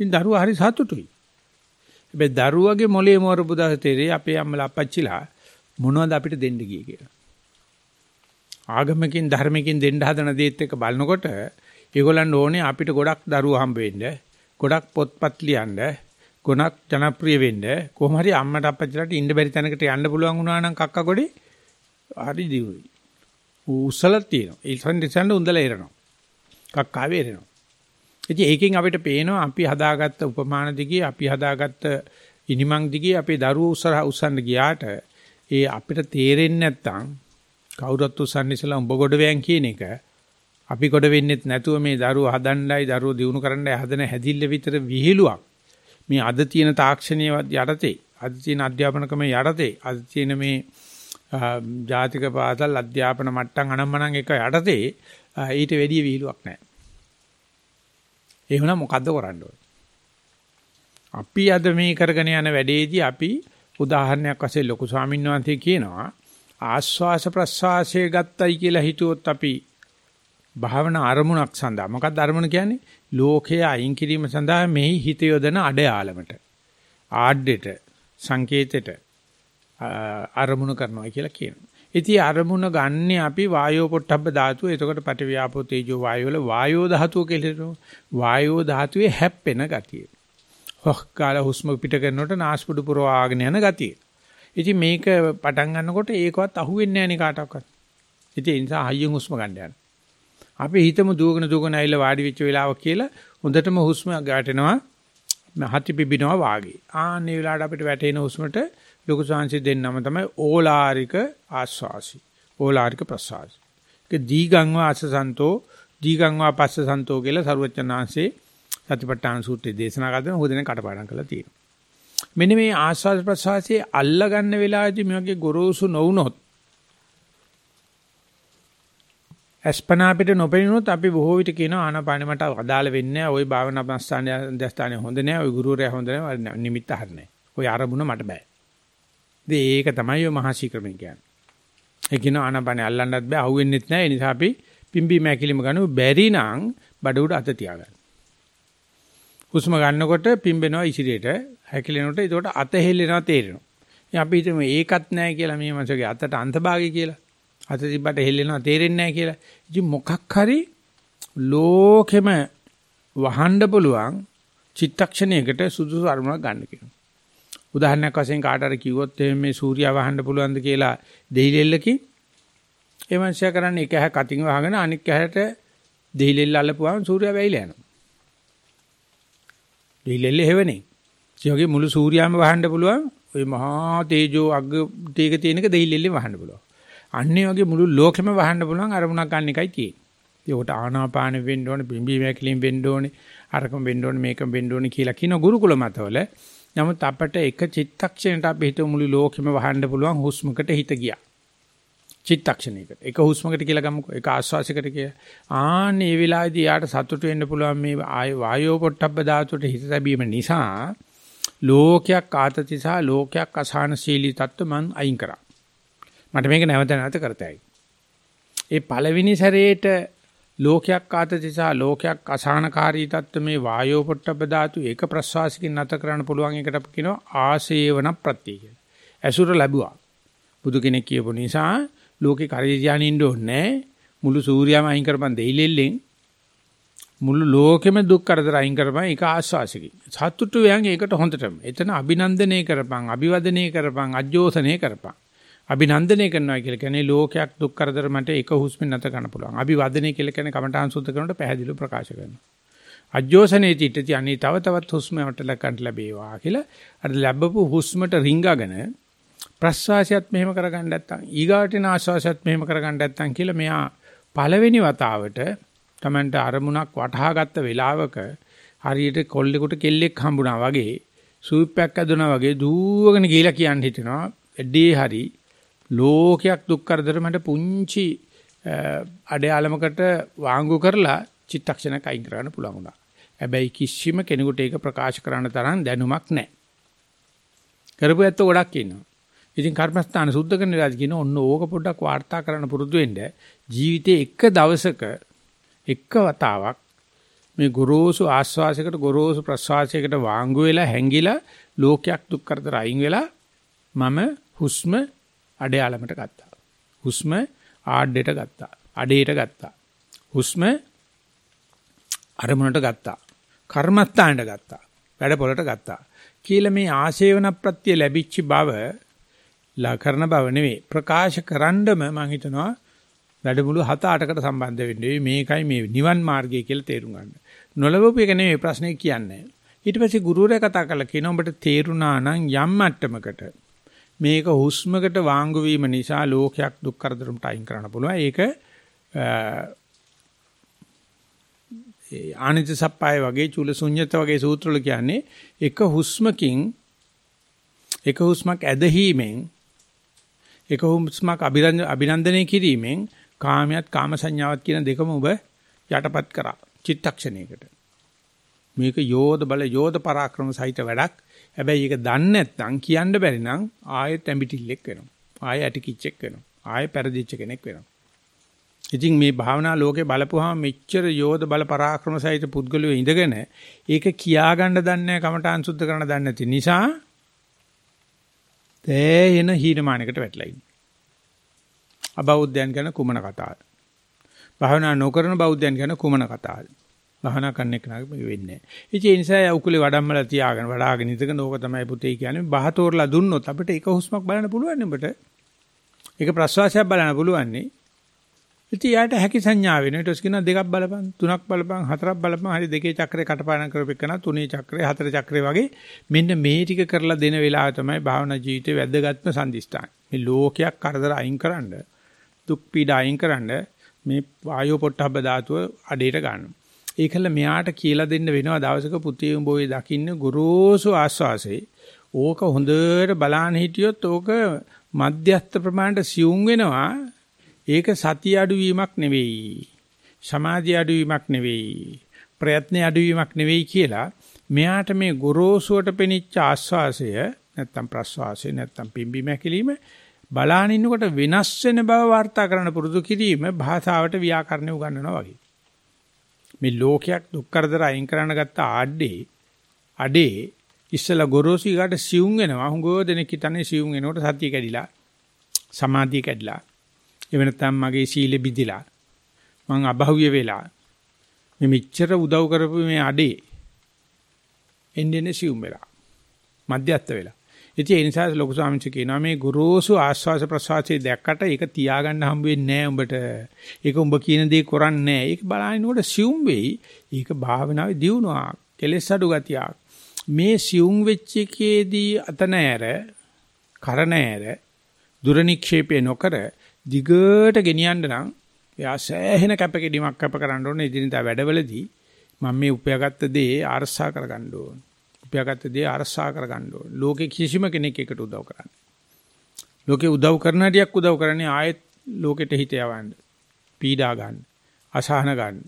ඉතින් දරුවා හරි සතුටුයි. හැබැයි දරුවගේ මොලේ මෝරපු දහතරේ අපේ අම්මලා අපච්චිලා මොනවද අපිට දෙන්න ගියේ කියලා. ආගමකින් ධර්මකින් දෙන්න හදන දේත් එක බලනකොට ඒගොල්ලන් ඕනේ අපිට ගොඩක් දරුවෝ හම්බ වෙන්න, ගොඩක් පොත්පත් ලියන්න, ගොඩක් ජනප්‍රිය වෙන්න, කොහොම හරි අම්මට අපච්චිලාට ඉන්න බැරි තැනකට යන්න පුළුවන් වුණා නම් කක්ක ගොඩේ හරි දියුයි. උසලක් තියෙනවා. ඉල්සන් දිසන්න උන්දලා එරනවා. කක්කාවේ එරනවා. ඉතින් ඒකෙන් අපිට පේනවා අපි හදාගත්ත උපමාන දිගේ අපි හදාගත්ත ඉනිමන් දිගේ අපේ දරුවෝ උස්සරහ උස්සන්න ගියාට ඒ අපිට තේරෙන්නේ නැත්තම් කවුරුත් උස්සන්න ඉස්සලා උඹ ගොඩ වෑන් කියන එක අපි ගොඩ වෙන්නෙත් නැතුව මේ දරුවෝ හදන්නයි දරුවෝ දිනු කරන්නයි හදන හැදිල්ල විතර විහිළුවක්. මේ අද තියෙන තාක්ෂණීය යටතේ අද තියෙන අධ්‍යාපන ක්‍රමයේ යටතේ අද තියෙන මේ ජාතික පාසල් අධ්‍යාපන මට්ටම් අනම්මනම් එක යටතේ ඊට වැඩිය විහිළුවක් නැහැ. එහෙනම් මොකද්ද කරන්න අපි අද මේ කරගෙන යන වැඩේදී අපි උදාහරණයක් වශයෙන් ලොකු ස්වාමීන් වහන්සේ කියනවා ආස්වාස ප්‍රස්වාසයේ ගත්තයි කියලා හිතුවොත් අපි භාවනා අරමුණක් සඳහා මොකක්ද අරමුණ කියන්නේ ලෝකයේ අයින් කිරීම සඳහා මෙහි හිත යොදන අඩයාලමට ආඩ්ඩෙට සංකේතෙට අරමුණු කරනවා කියලා කියනවා. ඉතින් අරමුණ ගන්න අපි වායෝ පොට්ටබ්බ ධාතුව. එතකොට පටවියාපෝ තේජෝ වායෝ වල වායෝ ධාතුව කියලා වායෝ ධාතුවේ හැප්පෙන ගතිය. හොක් කාලා හුස්ම පිට කරනකොට නාස්පුඩු පුරවාගෙන යන ගතිය. ඉතින් මේක පටන් ගන්නකොට ඒකවත් අහුවෙන්නේ නැහැ නේ කාටවත්. ඉතින් ඒ නිසා හයියෙන් හුස්ම ගන්න යන්න. අපි හිතමු දුවගෙන දුවගෙන ඇවිල්ලා වාඩි වෙච්ච වෙලාවක් කියලා හොඳටම හුස්ම ගැටෙනවා. හති පිබිනවා වාගේ. ආන්නේ වෙලාවට අපිට වැටෙන හුස්මට ලොකු සංසි දෙන්නම තමයි ඕලාරික ආස්වාසි. ඕලාරික ප්‍රසවාසි. ඒක දීගං වාසසන්තෝ දීගං වා පස්සසන්තෝ කියලා සරුවචනාංශේ සතිපට්ඨාන සූත්‍රයේ දේශනා කරන හොදෙන කටපාඩම් කරලා තියෙනවා. මෙන්න මේ ආස්වාද ප්‍රසවාසයේ අල්ලගන්න වෙලාවේදී මේ වගේ ගොරෝසු නොවුනොත් අස්පනා අපිට නොපෙනුනොත් අපි බොහෝ විට කියනවා ආනාපානෙ මට අදාළ වෙන්නේ නැහැ. ওই භාවනා මස්ථානය දස්ථානය හොඳ නැහැ. ওই ගුරුවරයා හොඳ නැහැ. නිමිත්ත හරිනේ. ওই අරමුණ මට බෑ. ඒක තමයි ඔය මහා ශීක්‍රමෙන් කියන්නේ. ඒ කියන ආනාපානෙ අල්ලන්නත් බෑ, අහුවෙන්නෙත් නෑ. ඒ නිසා අපි පිම්බීම ඇකිලිම ගනු බැරි නම් බඩ උඩ අත තියාගන්න. හුස්ම ගන්නකොට පිම්බෙනවා ඉසිරියට, හැකිලෙනකොට ඒකට අත හෙල්ලෙනවා තේරෙනවා. ඉතින් අපි හිතමු ඒකත් නෑ කියලා මේ මනසගේ අතට අන්තභාගය කියලා. අත තිබ්බට හෙල්ලෙනවා තේරෙන්නේ නෑ කියලා. ඉතින් මොකක් හරි ලෝකෙම වහන්න පුළුවන් චිත්තක්ෂණයකට සුදුසු අරමුණක් ගන්න කියනවා. උදාහරණයක් වශයෙන් කාට හරි කිව්වොත් මේ සූර්යයා වහන්න පුළුවන්ද කියලා දෙහිලෙල්ලකින් ඒ මනුස්සයා කරන්නේ එක හැක් අතින් වහගෙන අනික් හැට දෙහිලෙල්ල අල්ලපුවාම සූර්යයා වැහිලා යනවා. දෙහිලෙල්ල හැවෙනේ. ඒගොල්ලෝ මුළු සූර්යාම වහන්න පුළුවන් ওই මහා තේජෝ අග්ග තේක තියෙනක දෙහිලෙල්ලෙන් වහන්න පුළුවන්. අන්නේ වගේ මුළු ලෝකෙම වහන්න පුළුවන් අරමුණක් ගන්න එකයි තියෙන්නේ. ඒකට ආනාපාන වෙන්න ඕනේ, බිම්බි වැකිලින් වෙන්න ඕනේ, අරකම වෙන්න ඕනේ, මේකම වෙන්න ඕනේ කියලා කියන ගුරුකුල මතවල නමුත් අපට එක චිත්තක්ෂණයට අපි හිත මුළු ලෝකෙම වහන්න පුළුවන් හුස්මකට හිත ගියා. චිත්තක්ෂණයකට. එක හුස්මකට කියලා ගමුකෝ. එක ආශ්වාසයකට කියලා. ආන්නේ මේ වෙලාවේදී යාට සතුට වෙන්න පුළුවන් මේ වායෝ පොට්ටබ්බ ධාතුවට හිත තැබීම නිසා ලෝකයක් ආතති සහ ලෝකයක් අසහනශීලී තත්ත්ව මං අයින් කරා. මට මේක නැවත නැවත කරතයි. ඒ පළවෙනි සැරේට ලෝකයක් ආතති සහ ලෝකයක් අසහනකාරී තත්ත්ව මේ වායෝ පොට්ටබ්බ ධාතු ඒක ප්‍රස්වාසිකින් නැත කරන්න පුළුවන් එකට අපි කියනවා ආසේවන ප්‍රත්‍ය කියලා. ඇසුර ලැබුවා. බුදු කෙනෙක් කියපු නිසා ලෝකේ කරේ ඉන්න ඕනේ මුළු සූර්යයම අයින් කරපන් දෙයිලෙල්ලෙන් මුළු ලෝකෙම දුක් කරදර අයින් කරපන් ඒක ආස්වාසිකයි. සතුටු වයන් ඒකට හොඳටම. එතන අභිනන්දනය කරපන්, අභිවදනය කරපන්, අජෝසනය කරපන්. අභිනන්දනය කරනවා කියලා කියන්නේ ලෝකයක් දුක් කරදර මට එක හුස්මෙන් නැත ගන්න පුළුවන්. අභිවදනය කියලා කියන්නේ කමඨාන් සුද්ධ කරනකොට පැහැදිලිව ප්‍රකාශ කරනවා. අජෝසනේ තිටති අනේ තව තවත් හුස්මකට ලකන්ට ලැබේවා කියලා අර ලැබපු හුස්මට රිංගගෙන ප්‍රස්වාසයත් මෙහෙම කරගන්න නැත්තම් ඊගාටින ආශ්වාසයත් මෙහෙම කරගන්න නැත්තම් කියලා මෙයා පළවෙනි වතාවට Tamanට අරමුණක් වටහා ගත්ත වෙලාවක හරියට කොල්ලෙකුට කෙල්ලෙක් හම්බුණා වගේ සූප්පයක් ඇදුනා වගේ දූවගෙන ගිහිලා කියන්න හිතෙනවා ඇඩේ හරි ලෝකයක් දුක් කරදර මට පුංචි අඩයාලමකට වාංගු කරලා චිත්තක්ෂණයක් අයින් කරන්න පුළුවන් වුණා. හැබැයි කිසිම කෙනෙකුට ඒක ප්‍රකාශ කරන්න තරම් දැනුමක් නැහැ. කරපු ඇත්තෝ ගොඩක් ඉන්නවා. ඉතින් කර්මස්ථාන සුද්ධ කරන වෙලාවදී කියන ඔන්න ඕක පොඩ්ඩක් වාර්තා කරන්න පුරුදු වෙන්න ජීවිතේ එක දවසක එක වතාවක් මේ ගොරෝසු ආස්වාසයකට ගොරෝසු ප්‍රස්වාසයකට වාංගු වෙලා හැංගිලා ලෝකයක් දුක් කරදර අයින් වෙලා මම හුස්ම අඩයාලමට ගත්තා. හුස්ම ආඩේට ගත්තා. අඩේට ගත්තා. හුස්ම අරමුණට ගත්තා. කර්මස්ථානට ගත්තා. වැඩ පොළට ගත්තා. කියලා මේ ආශේවන ප්‍රත්‍ය ලැබිච්ච බව ලා කරන බව නෙවෙයි ප්‍රකාශ කරන්නම මම හිතනවා වැඩමුළු 7-8කට සම්බන්ධ වෙන්නේ මේකයි මේ නිවන් මාර්ගය කියලා තේරුම් ගන්න. නොලබපු එක නෙවෙයි ප්‍රශ්නේ කියන්නේ. ඊට පස්සේ ගුරුවරයා කතා කරලා කියනවා ඔබට තේරුණා නම් යම් මට්ටමකට මේක හුස්මකට වාංගු වීම නිසා ලෝකයක් දුක් කරදරකට අයින් කරන්න පුළුවන්. ඒක ආනිත සප්පාය වගේ චුල ශුන්්‍යත වගේ සූත්‍රවල කියන්නේ එක හුස්මකින් එක හුස්මක් ඇදහිීමෙන් එක හුස්මක් අභිනන්දනය කිරීමෙන් කාමයට කාම සංඥාවත් කියන දෙකම ඔබ යටපත් කරා චිත්තක්ෂණයකට. මේක යෝධ බල යෝධ පරාක්‍රම සහිත වැඩක්. හැබැයි ඒක දන්නේ නැත්නම් කියන්න බැරි නම් ආයෙත් ඇඹිටිල්ලෙක් වෙනවා. ආයෙ ඇටිකිච්චෙක් වෙනවා. ආයෙ පෙරදිච්ච කෙනෙක් වෙනවා. ඉතින් මේ භාවනා ලෝකේ බලපුවාම මෙච්චර යෝධ බල පරාක්‍රම සහිත පුද්ගලයෝ ඉඳගෙන ඒක කියා ගන්න දන්නේ කමඨාන් සුද්ධ කරන්න දන්නේ නැති නිසා තේහෙන හීනමානයකට වැටලා ඉන්නේ. අබෞද්ධයන් ගැන කුමන කතාවද? භාවනා නොකරන බෞද්ධයන් ගැන කුමන කතාවද? භාවනා කරන්න එක නග වෙන්නේ නැහැ. ඉතින් ඒ නිසා උකුලේ වඩම්මලා තියාගෙන වඩාගෙන ඉඳගෙන ඕක තමයි පුතේ කියන්නේ බහතෝරලා දුන්නොත් අපිට එක හුස්මක් බලන්න පුළුවන් නේ ඔබට. ඒක ප්‍රශ්වාසයක් බලන්න පුළුවන් නේ. ඉතින් යාට හැකි සංඥා වෙන ඊට පස්සේ කියනවා දෙකක් බලපන් තුනක් බලපන් හතරක් බලපන් හරි දෙකේ චක්‍රේ කටපාඩම් කරපෙකන තුනේ චක්‍රේ හතර චක්‍රේ වගේ මෙන්න මේ ටික කරලා දෙන වෙලාව තමයි භාවනා ජීවිතේ වැදගත්ම සම්දිස්ථාන. මේ ලෝකයක් කරදර අයින්කරනද දුක් පීඩ අයින්කරනද මේ වායෝ පොට්ටබ්බ ධාතුව අඩේට ගන්නවා. ඒකල මෙයාට කියලා දෙන්න වෙනවා දවසක පුතේ උඹ ඔය දකින්න ගොරෝසු ආස්වාසේ ඕක හොඳට බලන්න හිටියොත් ඕක මධ්‍යස්ථ ප්‍රමාණයට සියුම් වෙනවා ඒක සතිය අඩුවීමක් නෙවෙයි. සමාධිය අඩුවීමක් නෙවෙයි. ප්‍රයත්න අඩුවීමක් නෙවෙයි කියලා මෙයාට මේ ගොරෝසුවට පෙනිච්ච ආස්වාසය නැත්තම් ප්‍රස්වාසය නැත්තම් පිම්බි මැකිලිම බලාන ඉන්නකොට වෙනස් වෙන බව වාර්තා කරන්න පුරුදු කිරීම භාෂාවට ව්‍යාකරණය උගන්වනවා වගේ. මේ ලෝකයක් දුක් කරදර අයින් කරන්න ගත්ත ආඩේ අඩේ ඉස්සලා ගොරෝසු ඊගාට සියුම් වෙනවා. හුඟෝ දෙනෙක් හිතන්නේ සියුම් වෙනකොට සතිය කැඩිලා සමාධිය කැඩිලා එහෙම නැත්නම් මගේ සීලෙ බිඳිලා මං අභෞවිය වෙලා මේ මෙච්චර උදව් කරපු මේ අඩේ එන්නේ සිවුම් වෙලා මධ්‍යස්ත වෙලා ඉතින් ඒ නිසා ලොකු ස්වාමීන් වහන්සේ කියනවා මේ ගුරුසු ආස්වාස ප්‍රසවාසයේ දැක්කට ඒක තියාගන්න හම්බ වෙන්නේ නැහැ උඹට. ඒක උඹ කියන දේ කරන්නේ නැහැ. ඒක බලනකොට සිවුම් වෙයි. ඒක භාවනාවේ දියුණුවක්. කෙලෙස් අඩු ගතියක්. මේ සිවුම් වෙච්ච එකේදී අත නැර, කර නැර, දුර නික්ෂේපේ නොකර දිගට ගෙනියන්න නම් එයා සෑහෙන කැපකිරීමක් කැප කරන්න ඕනේ ඉදිරියට වැඩවලදී මම මේ උපයාගත්ත දේ අරසා කරගන්න ඕන. උපයාගත්ත දේ අරසා කරගන්න ඕන. ලෝකේ කිසිම කෙනෙක් එකට උදව් කරන්නේ. ලෝකේ උදව් කරන හැටියක් උදව් කරන්නේ ආයෙත් ලෝකෙට හිත යවන්න. පීඩා ගන්න. අසහන ගන්න.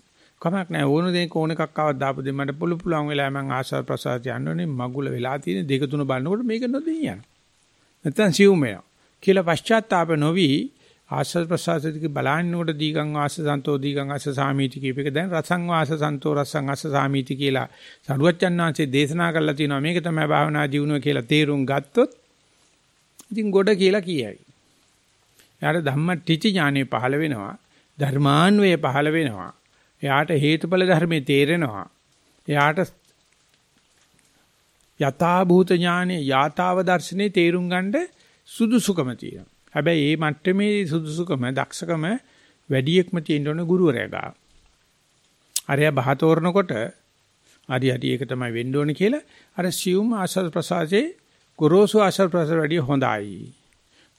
කමක් නැහැ ඕන දෙයක ඕන එකක් ආවත් දාපු දෙන්න මට පුළු පුළුවන් වෙලා මම ආශා ප්‍රසාර යන්න ඕනේ මගුල වෙලා තියෙන දෙක තුන බලනකොට මේක නොදී යනවා. නැත්තම් සිවුම් වෙනවා. කියලා පශ්චාත්තාප නොවි ආස්වාද ප්‍රසආසතික බලන්නකොට දීගං වාස සන්තෝ දීගං අස්ස සාමීති කියපේක දැන් රසං වාස සන්තෝ රසං අස්ස සාමීති කියලා සරුවච්චන්නාංශේ දේශනා කරලා තිනවා මේක තමයි භාවනා ජීවණය කියලා තේරුම් ගත්තොත් ඉතින් ගොඩ කියලා කියයි. එයාට ධම්ම ටිචි ඥානෙ පහළ වෙනවා ධර්මාන්වය පහළ වෙනවා. එයාට හේතුඵල ධර්මයේ තේරෙනවා. එයාට යථා භූත ඥානෙ යථාව දර්ශනේ තේරුම් ගන්න සුදුසුකම තියෙනවා. හැබැයි මේ මට්ටමේ සුදුසුකම දක්ෂකම වැඩියෙක්ම තියෙන්න ඕන ගුරුවරයා ගාව. අරයා බහ තෝරනකොට හරි හරි ඒක තමයි වෙන්න ඕනේ කියලා අර සියුම් ආශස් ප්‍රසාසයේ ගොරෝසු ආශස් ප්‍රසාස වැඩිය හොඳයි.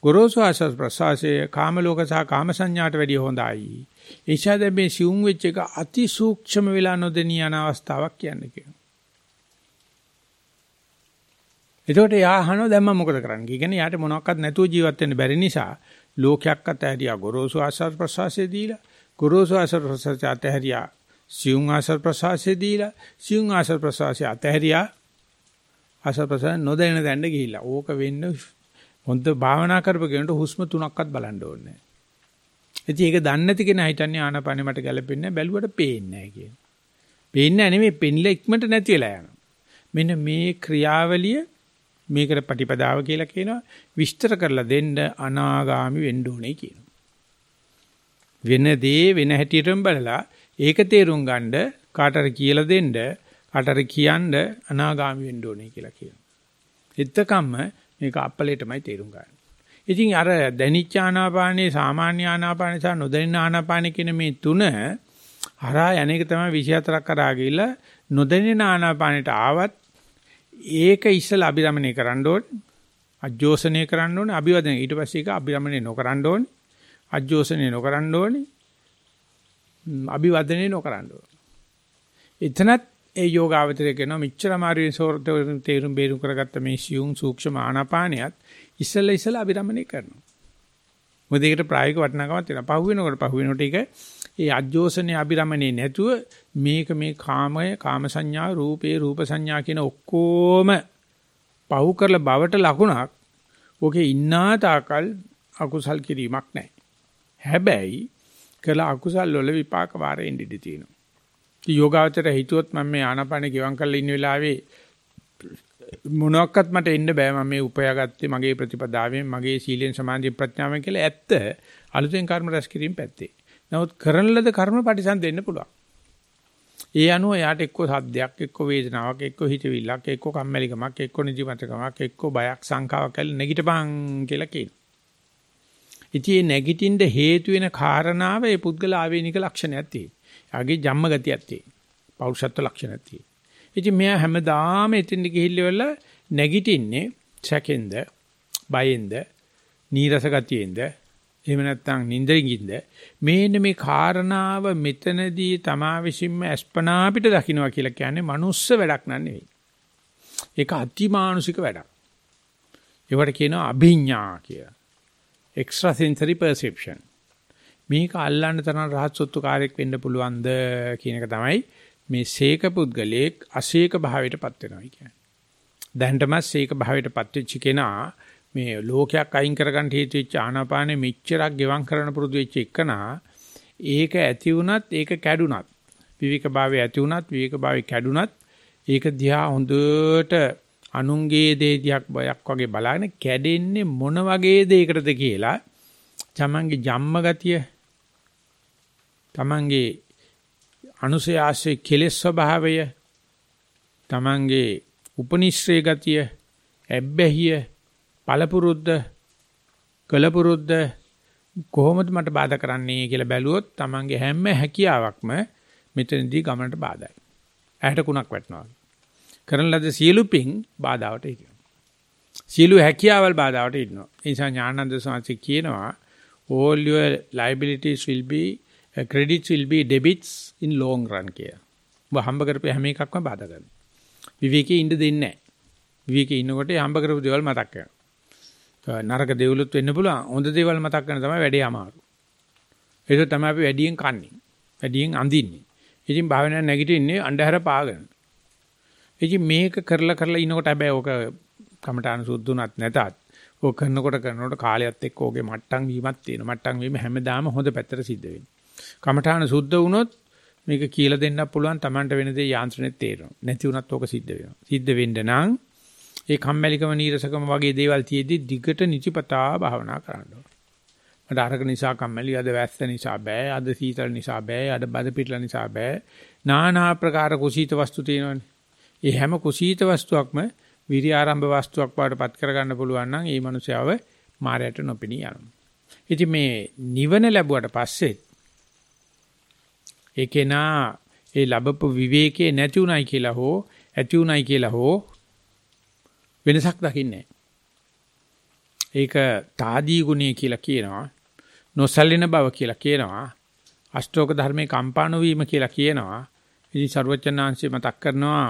ගොරෝසු ආශස් ප්‍රසාසයේ කාම ලෝක සහ කාම සංඥාට වැඩිය හොඳයි. ඒෂාද මේ සියුම් වෙච්ච එක අති සූක්ෂම වෙලා නොදෙනී යන අවස්ථාවක් කියන්නේ කියනවා. එතකොට යා අහනවා දැන් මම මොකද කරන්නේ? කියන්නේ යාට මොනවත් නැතුව ජීවත් වෙන්න බැරි නිසා ලෝකයක් අතහැරියා ගොරෝසු ආශ්‍රව ප්‍රසවාසයේ දීලා ගොරෝසු ආශ්‍රව ප්‍රසවාසයේ අතහැරියා සියුම් ආශ්‍රව ප්‍රසවාසයේ දීලා සියුම් ආශ්‍රව ප්‍රසවාසයේ අතහැරියා ආශ්‍රව ප්‍රසවාස නොදැනෙන දැන්න ගිහිල්ලා. ඕක වෙන්න හොඳ භාවනා කරපු කෙනෙකුට හුස්ම තුනක්වත් බලන්න ඕනේ. ඉතින් ඒක දන්නේ නැති කෙනා හිතන්නේ ආනාපානෙ මට ගැලපෙන්නේ නැහැ බැලුවට පේන්නේ නැහැ කියන. පේන්නේ නැහැ නෙමෙයි පෙන්ල ඉක්මනට නැති වෙලා යනවා. මෙන්න මේ ක්‍රියාවලිය මේකට ප්‍රතිපදාව කියලා කියනවා විස්තර කරලා දෙන්න අනාගාමි වෙන්න ඕනේ කියනවා. වෙන දේ වෙන හැටියටම බලලා ඒක තේරුම් ගන්න කාටර කියලා දෙන්න කාටර කියන්න අනාගාමි වෙන්න ඕනේ කියලා කියනවා. එතකම්ම මේක අපලෙටමයි තේරුම් ගන්න. ඉතින් අර දැනිච්ච ආනාපානේ සාමාන්‍ය ආනාපානේ සහ නොදැනෙන ආනාපානේ කියන මේ තුන හරහා යන්නේක තමයි 24ක් කරා ගිහිල්ලා නොදැනෙන ආනාපානෙට ආවත් ඒක ඉස්සලා අභිරමණය කරන්න ඕනේ. අජෝසනය කරන්න ඕනේ. අභිවදනය ඊට පස්සේ ඒක අභිරමණය නොකරන්න ඕනේ. අජෝසනය නොකරන්න ඕනේ. අභිවදනය නොකරන්න ඕනේ. එතනත් ඒ යෝගාවචරය කරනවා මෙච්චර අමාරුවෙන් සෝරත තේරුම් බේරුම් කරගත්ත මේ සියුම් සූක්ෂම ආනාපානියත් ඉස්සලා ඉස්සලා අභිරමණය කරනවා. මොකද ඒකට ප්‍රායෝගික වටිනාකමක් තියෙනවා. පහු වෙනකොට පහු වෙනකොට ඒක ඒ අජෝසනේ අබිරමණේ නැතුව මේක මේ කාමය කාම සංඥා රූපේ රූප සංඥා කියන ඔක්කොම පහු කරලා බවට ලකුණක් ඔකේ ඉන්නා තාකල් අකුසල් කිරීමක් නැහැ. හැබැයි කළ අකුසල් වල විපාක වාරෙන් ඉඳී තියෙනවා. ඉතින් යෝගාවචර හිතුවොත් මම මේ ආනාපාන ගෙවම් කරලා ඉන්න වෙලාවේ මොනක්වත් මට එන්න බෑ මම මේ උපයාගත්තේ මගේ ප්‍රතිපදාවෙන් මගේ සීලෙන් සමාධි ප්‍රඥාවෙන් කියලා ඇත්ත අලුතෙන් කර්ම රැස් කිරීම පැත්තේ. නමුත් කරන ලද කර්ම පරිසම් දෙන්න පුළුවන්. ඒ අනුව යාට එක්ක සද්දයක්, එක්ක වේදනාවක්, එක්ක හිතවිල්ලක්, එක්ක කම්මැලිකමක්, එක්ක නිදිමතකමක්, එක්ක බයක්, සංකාවක් කියලා නැගිටපන් කියලා කියනවා. ඉතින් මේ නැගිටින්න හේතු වෙන කාරණාව ඒ පුද්ගල ආවේනික ලක්ෂණයක් තියෙනවා. යාගේ ජම්ම ගතියක් තියෙනවා. පෞරුෂත්ව ලක්ෂණයක් තියෙනවා. ඉතින් මෙයා හැමදාම එතෙන්ට ගිහිල්ලා වෙලා නැගිටින්නේ සැකෙන්ද, බයෙන්ද, නීරස ගතියෙන්ද, එහෙම නැත්නම් නින්දරින්ගින්ද මේන්න මේ කාරණාව මෙතනදී තමා විසින්ම අස්පනා පිට දකින්නවා කියලා කියන්නේ මනුස්ස වැඩක් නන් නෙවෙයි. ඒක අතිමානුෂික වැඩක්. ඒවට කියනවා අභිඥා කියලා. extra sensory perception. මේක අල්ලන්න තරම් රහත් සොත්තු කාර්යයක් වෙන්න පුළුවන්ද කියන එක තමයි මේ සීක පුද්ගලයෙක් අසීක භාවයටපත් වෙනවා කියන්නේ. දැනටම සීක භාවයටපත් වෙච්ච කෙනා මේ ලෝකයක් අයින් කරගන්න හේතු වෙච්ච ආනාපානෙ මෙච්චරක් ගෙවම් කරන්න පුරුදු වෙච්ච එකනා ඒක ඇති වුණත් ඒක කැඩුනත් විවික භාවය ඇති වුණත් විවික භාවය කැඩුනත් ඒක දිහා හොඳට අනුන්ගේ දේදියක් බයක් වගේ බලාගෙන කැඩෙන්නේ මොන වගේ දෙයකටද කියලා තමන්ගේ ජම්ම ගතිය තමන්ගේ අනුසය ආශ්‍රය කෙලෙස් ස්වභාවය තමන්ගේ උපනිශ්‍රේ ගතිය ඇබ්බැහිය පළපුරුද්ද කලපුරුද්ද කොහොමද මට බාධා කරන්නේ කියලා බැලුවොත් Tamange හැම හැකියාවක්ම මෙතනදී ගමනට බාධායි. ඇහැට කුණක් වැටෙනවා. කරන ලද සියලු පිං බාධාවට ඉන්නවා. සියලු හැකියාවල් බාධාවට ඉන්නවා. ඒ නිසා ඥානන්ද සාංශි කියනවා all your liabilities will be uh, credits will be debits in long run කියලා. ඔබ හම්බ කරපු හැම එකක්ම බාධා කරනවා. විවේකයේ ඉන්න දෙන්නේ නැහැ. විවේකයේ ඉන්නකොට හම්බ කරපු දේවල් මතක් වෙනවා. නරක දේවලුත් වෙන්න පුළුවන්. හොඳ දේවල් මතක් කරන තමයි වැඩේ අමාරු. ඒක තමයි අපි වැඩියෙන් කන්නේ. වැඩියෙන් අඳින්නේ. ඉතින් භාවනා නැගිටින්නේ අන්ධහර පාගෙන. ඉතින් මේක කරලා කරලා ඉනකොට හැබැයි ඕක කමඨාන සුද්ධුණත් නැතත් ඔක කරනකොට කරනකොට කාලයත් එක්ක ඕකේ මට්ටම් වීමක් තියෙනවා. මට්ටම් වීම හැමදාම හොඳ පැත්තට සිද්ධ වෙන්නේ. කමඨාන සුද්ධ වුණොත් මේක කියලා දෙන්නත් පුළුවන් Tamanට වෙන දේ යාන්ත්‍රණෙත් තේරෙනවා. නැති වුණත් ඕක සිද්ධ වෙනවා. සිද්ධ වෙන්න නම් ඒ කම්මැලිකම නීරසකම වගේ දේවල් තියේදී දිගට නිතිපතා භාවනා කරන්න ඕන. මට අරක නිසා කම්මැලි අද වැස්ස නිසා බෑ අද සීතල නිසා බෑ අද බද පිටල නිසා බෑ নানা ආකාර කුසීත වස්තු තියෙනවනේ. ඒ හැම කුසීත වස්තුවක්ම විරි ආරම්භ වස්තුවක් බවට පත් කරගන්න පුළුවන් නම් ඒ මනුස්සයව මායයට නොපෙනී යනවා. ඉතින් මේ නිවන ලැබුවට පස්සේ ඒකේ නා ඒ ලැබපු විවේකේ නැති උනායි කියලා හෝ ඇති උනායි කියලා හෝ වෙනසක් දකින්නේ ඒක తాදී ගුණය කියලා කියනවා. නොසැලෙන බව කියලා කියනවා. අෂ්ටෝක ධර්මයේ කම්පාණ වීම කියලා කියනවා. ඉතින් ਸਰවචනාංශය මතක් කරනවා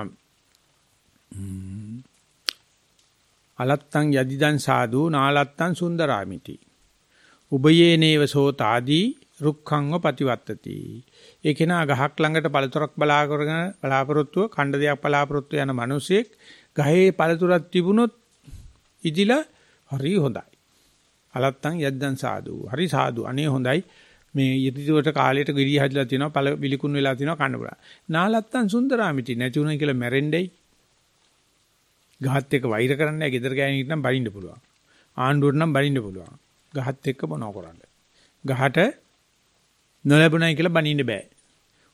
අලත්තං යදිදං සාදු නාලත්තං සුන්දරාමිති. උබයේනේව සෝතාදී රුක්ඛංව පතිවත්තති. ඒ කෙනා ගහක් ළඟට පළතරක් බලා කරගෙන බලාපොරොත්තුව, ඛණ්ඩ දෙයක් බලාපොරොත්තු යන මිනිසෙක් ගහේ පළතුරක් තිබුණොත් ඉදිලා හරි හොඳයි. අලත්තං යද්දන් සාදු. හරි සාදු. අනේ හොඳයි. මේ ඉදිරියට කාලයට ගිරිය හදලා තිනවා පළ විලිකුන් වෙලා තිනවා කන්න බලා. නාලත්තං සුන්දරාමිති නැති උනා කියලා මැරෙන්නයි. ගහත් එක්ක වෛර කරන්නේ නැහැ. ගෙදර ගෑණිට නම් බලින්න පුළුවන්. ආණ්ඩුවට නම් බලින්න පුළුවන්. ගහත් එක්ක මොනව කරන්නේ? ගහට නොලැබුණයි කියලා බනින්න බෑ.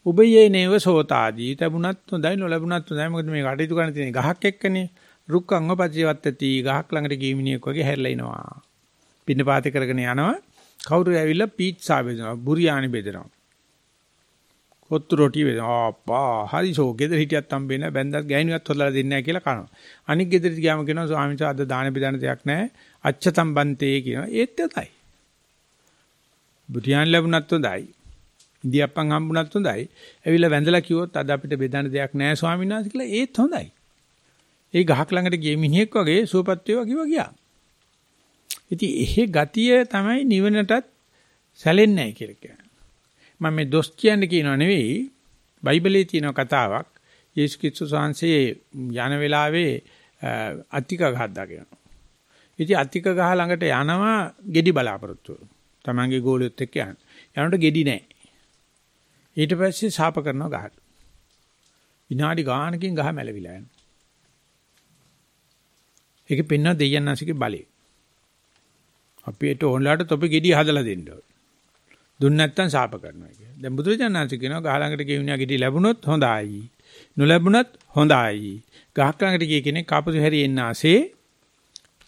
උබයේ නේව සෝතාදී ලැබුණත් හොඳයි නොලැබුණත් හොඳයි මොකද මේ කටයුතු කරන්න තියෙන ගහක් එක්කනේ රුක්කංග පරිවත්තති ගහක් ළඟට ගිහිමිනියෙක් වගේ හැරිලා ඉනවා. පින්න පාතේ කරගෙන යනවා. කවුරු ඇවිල්ලා පීට්සා බෙදනවා, බුරියානි බෙදනවා. කොත්තු රොටි බෙදනවා. ආපා හරි ෂෝ ගෙදර හිටියත් හම්බෙන්නේ නැහැ. බැන්දත් ගෑණිවත් හොදලා දෙන්නේ නැහැ කියලා කනවා. අනික් ගෙදරට ගියාම කියනවා ස්වාමීන් වහන්සේ අද දාන බෙදන දෙයක් නැහැ. අච්චතම් බන්තේ කියනවා. ඒත් තමයි. බුරියානි ලැබුණත් හොඳයි. ඉන්දියාප්පන් හම්බුණත් හොඳයි. ඇවිල්ලා වැඳලා කිව්වොත් අද අපිට බෙදන්න දෙයක් නැහැ ස්වාමීන් වහන්සේ කියලා ඒත් හොඳයි. ඒ ගහක් ළඟට ගිය මිනිහෙක් වගේ සුවපත් වේවා කිව්වා ගියා. ඉතින් එහෙ ගතිය තමයි නිවනටත් සැලෙන්නේ නැහැ කියලා කියන්නේ. මම මේ දොස් කියන්න කියනව නෙවෙයි. බයිබලයේ තියෙන කතාවක්. යේසු ක්‍රිස්තුස් වහන්සේ යන වෙලාවේ අතික ගහක් දාගෙනවා. ඉතින් අතික ගහ ළඟට යනවා ගෙඩි බලාපොරොත්තු. තමන්ගේ ගෝලියොත් එක්ක යන. යනකොට ගෙඩි නැහැ. ඊට පස්සේ ශාප කරනවා ගහට. විනාඩි ගානකින් ගහ මැලවිලා යනවා. ඒක පෙන්වන දෙයයන්ාසිකේ බලය. අපිට ඕනලාට තොපි ගෙඩි හදලා දෙන්න ඕන. දුන්න නැත්තම් ශාප කරනවා කියන්නේ. දැන් බුදුරජාණන්සේ කියනවා ගහ ළඟට ගෙවුණා ගෙඩි ලැබුණොත් හොඳයි. නොලැබුණත් හොඳයි. ගහක් ළඟට ගිය කෙනෙක් කාපසු හැරි එන්න ආසේ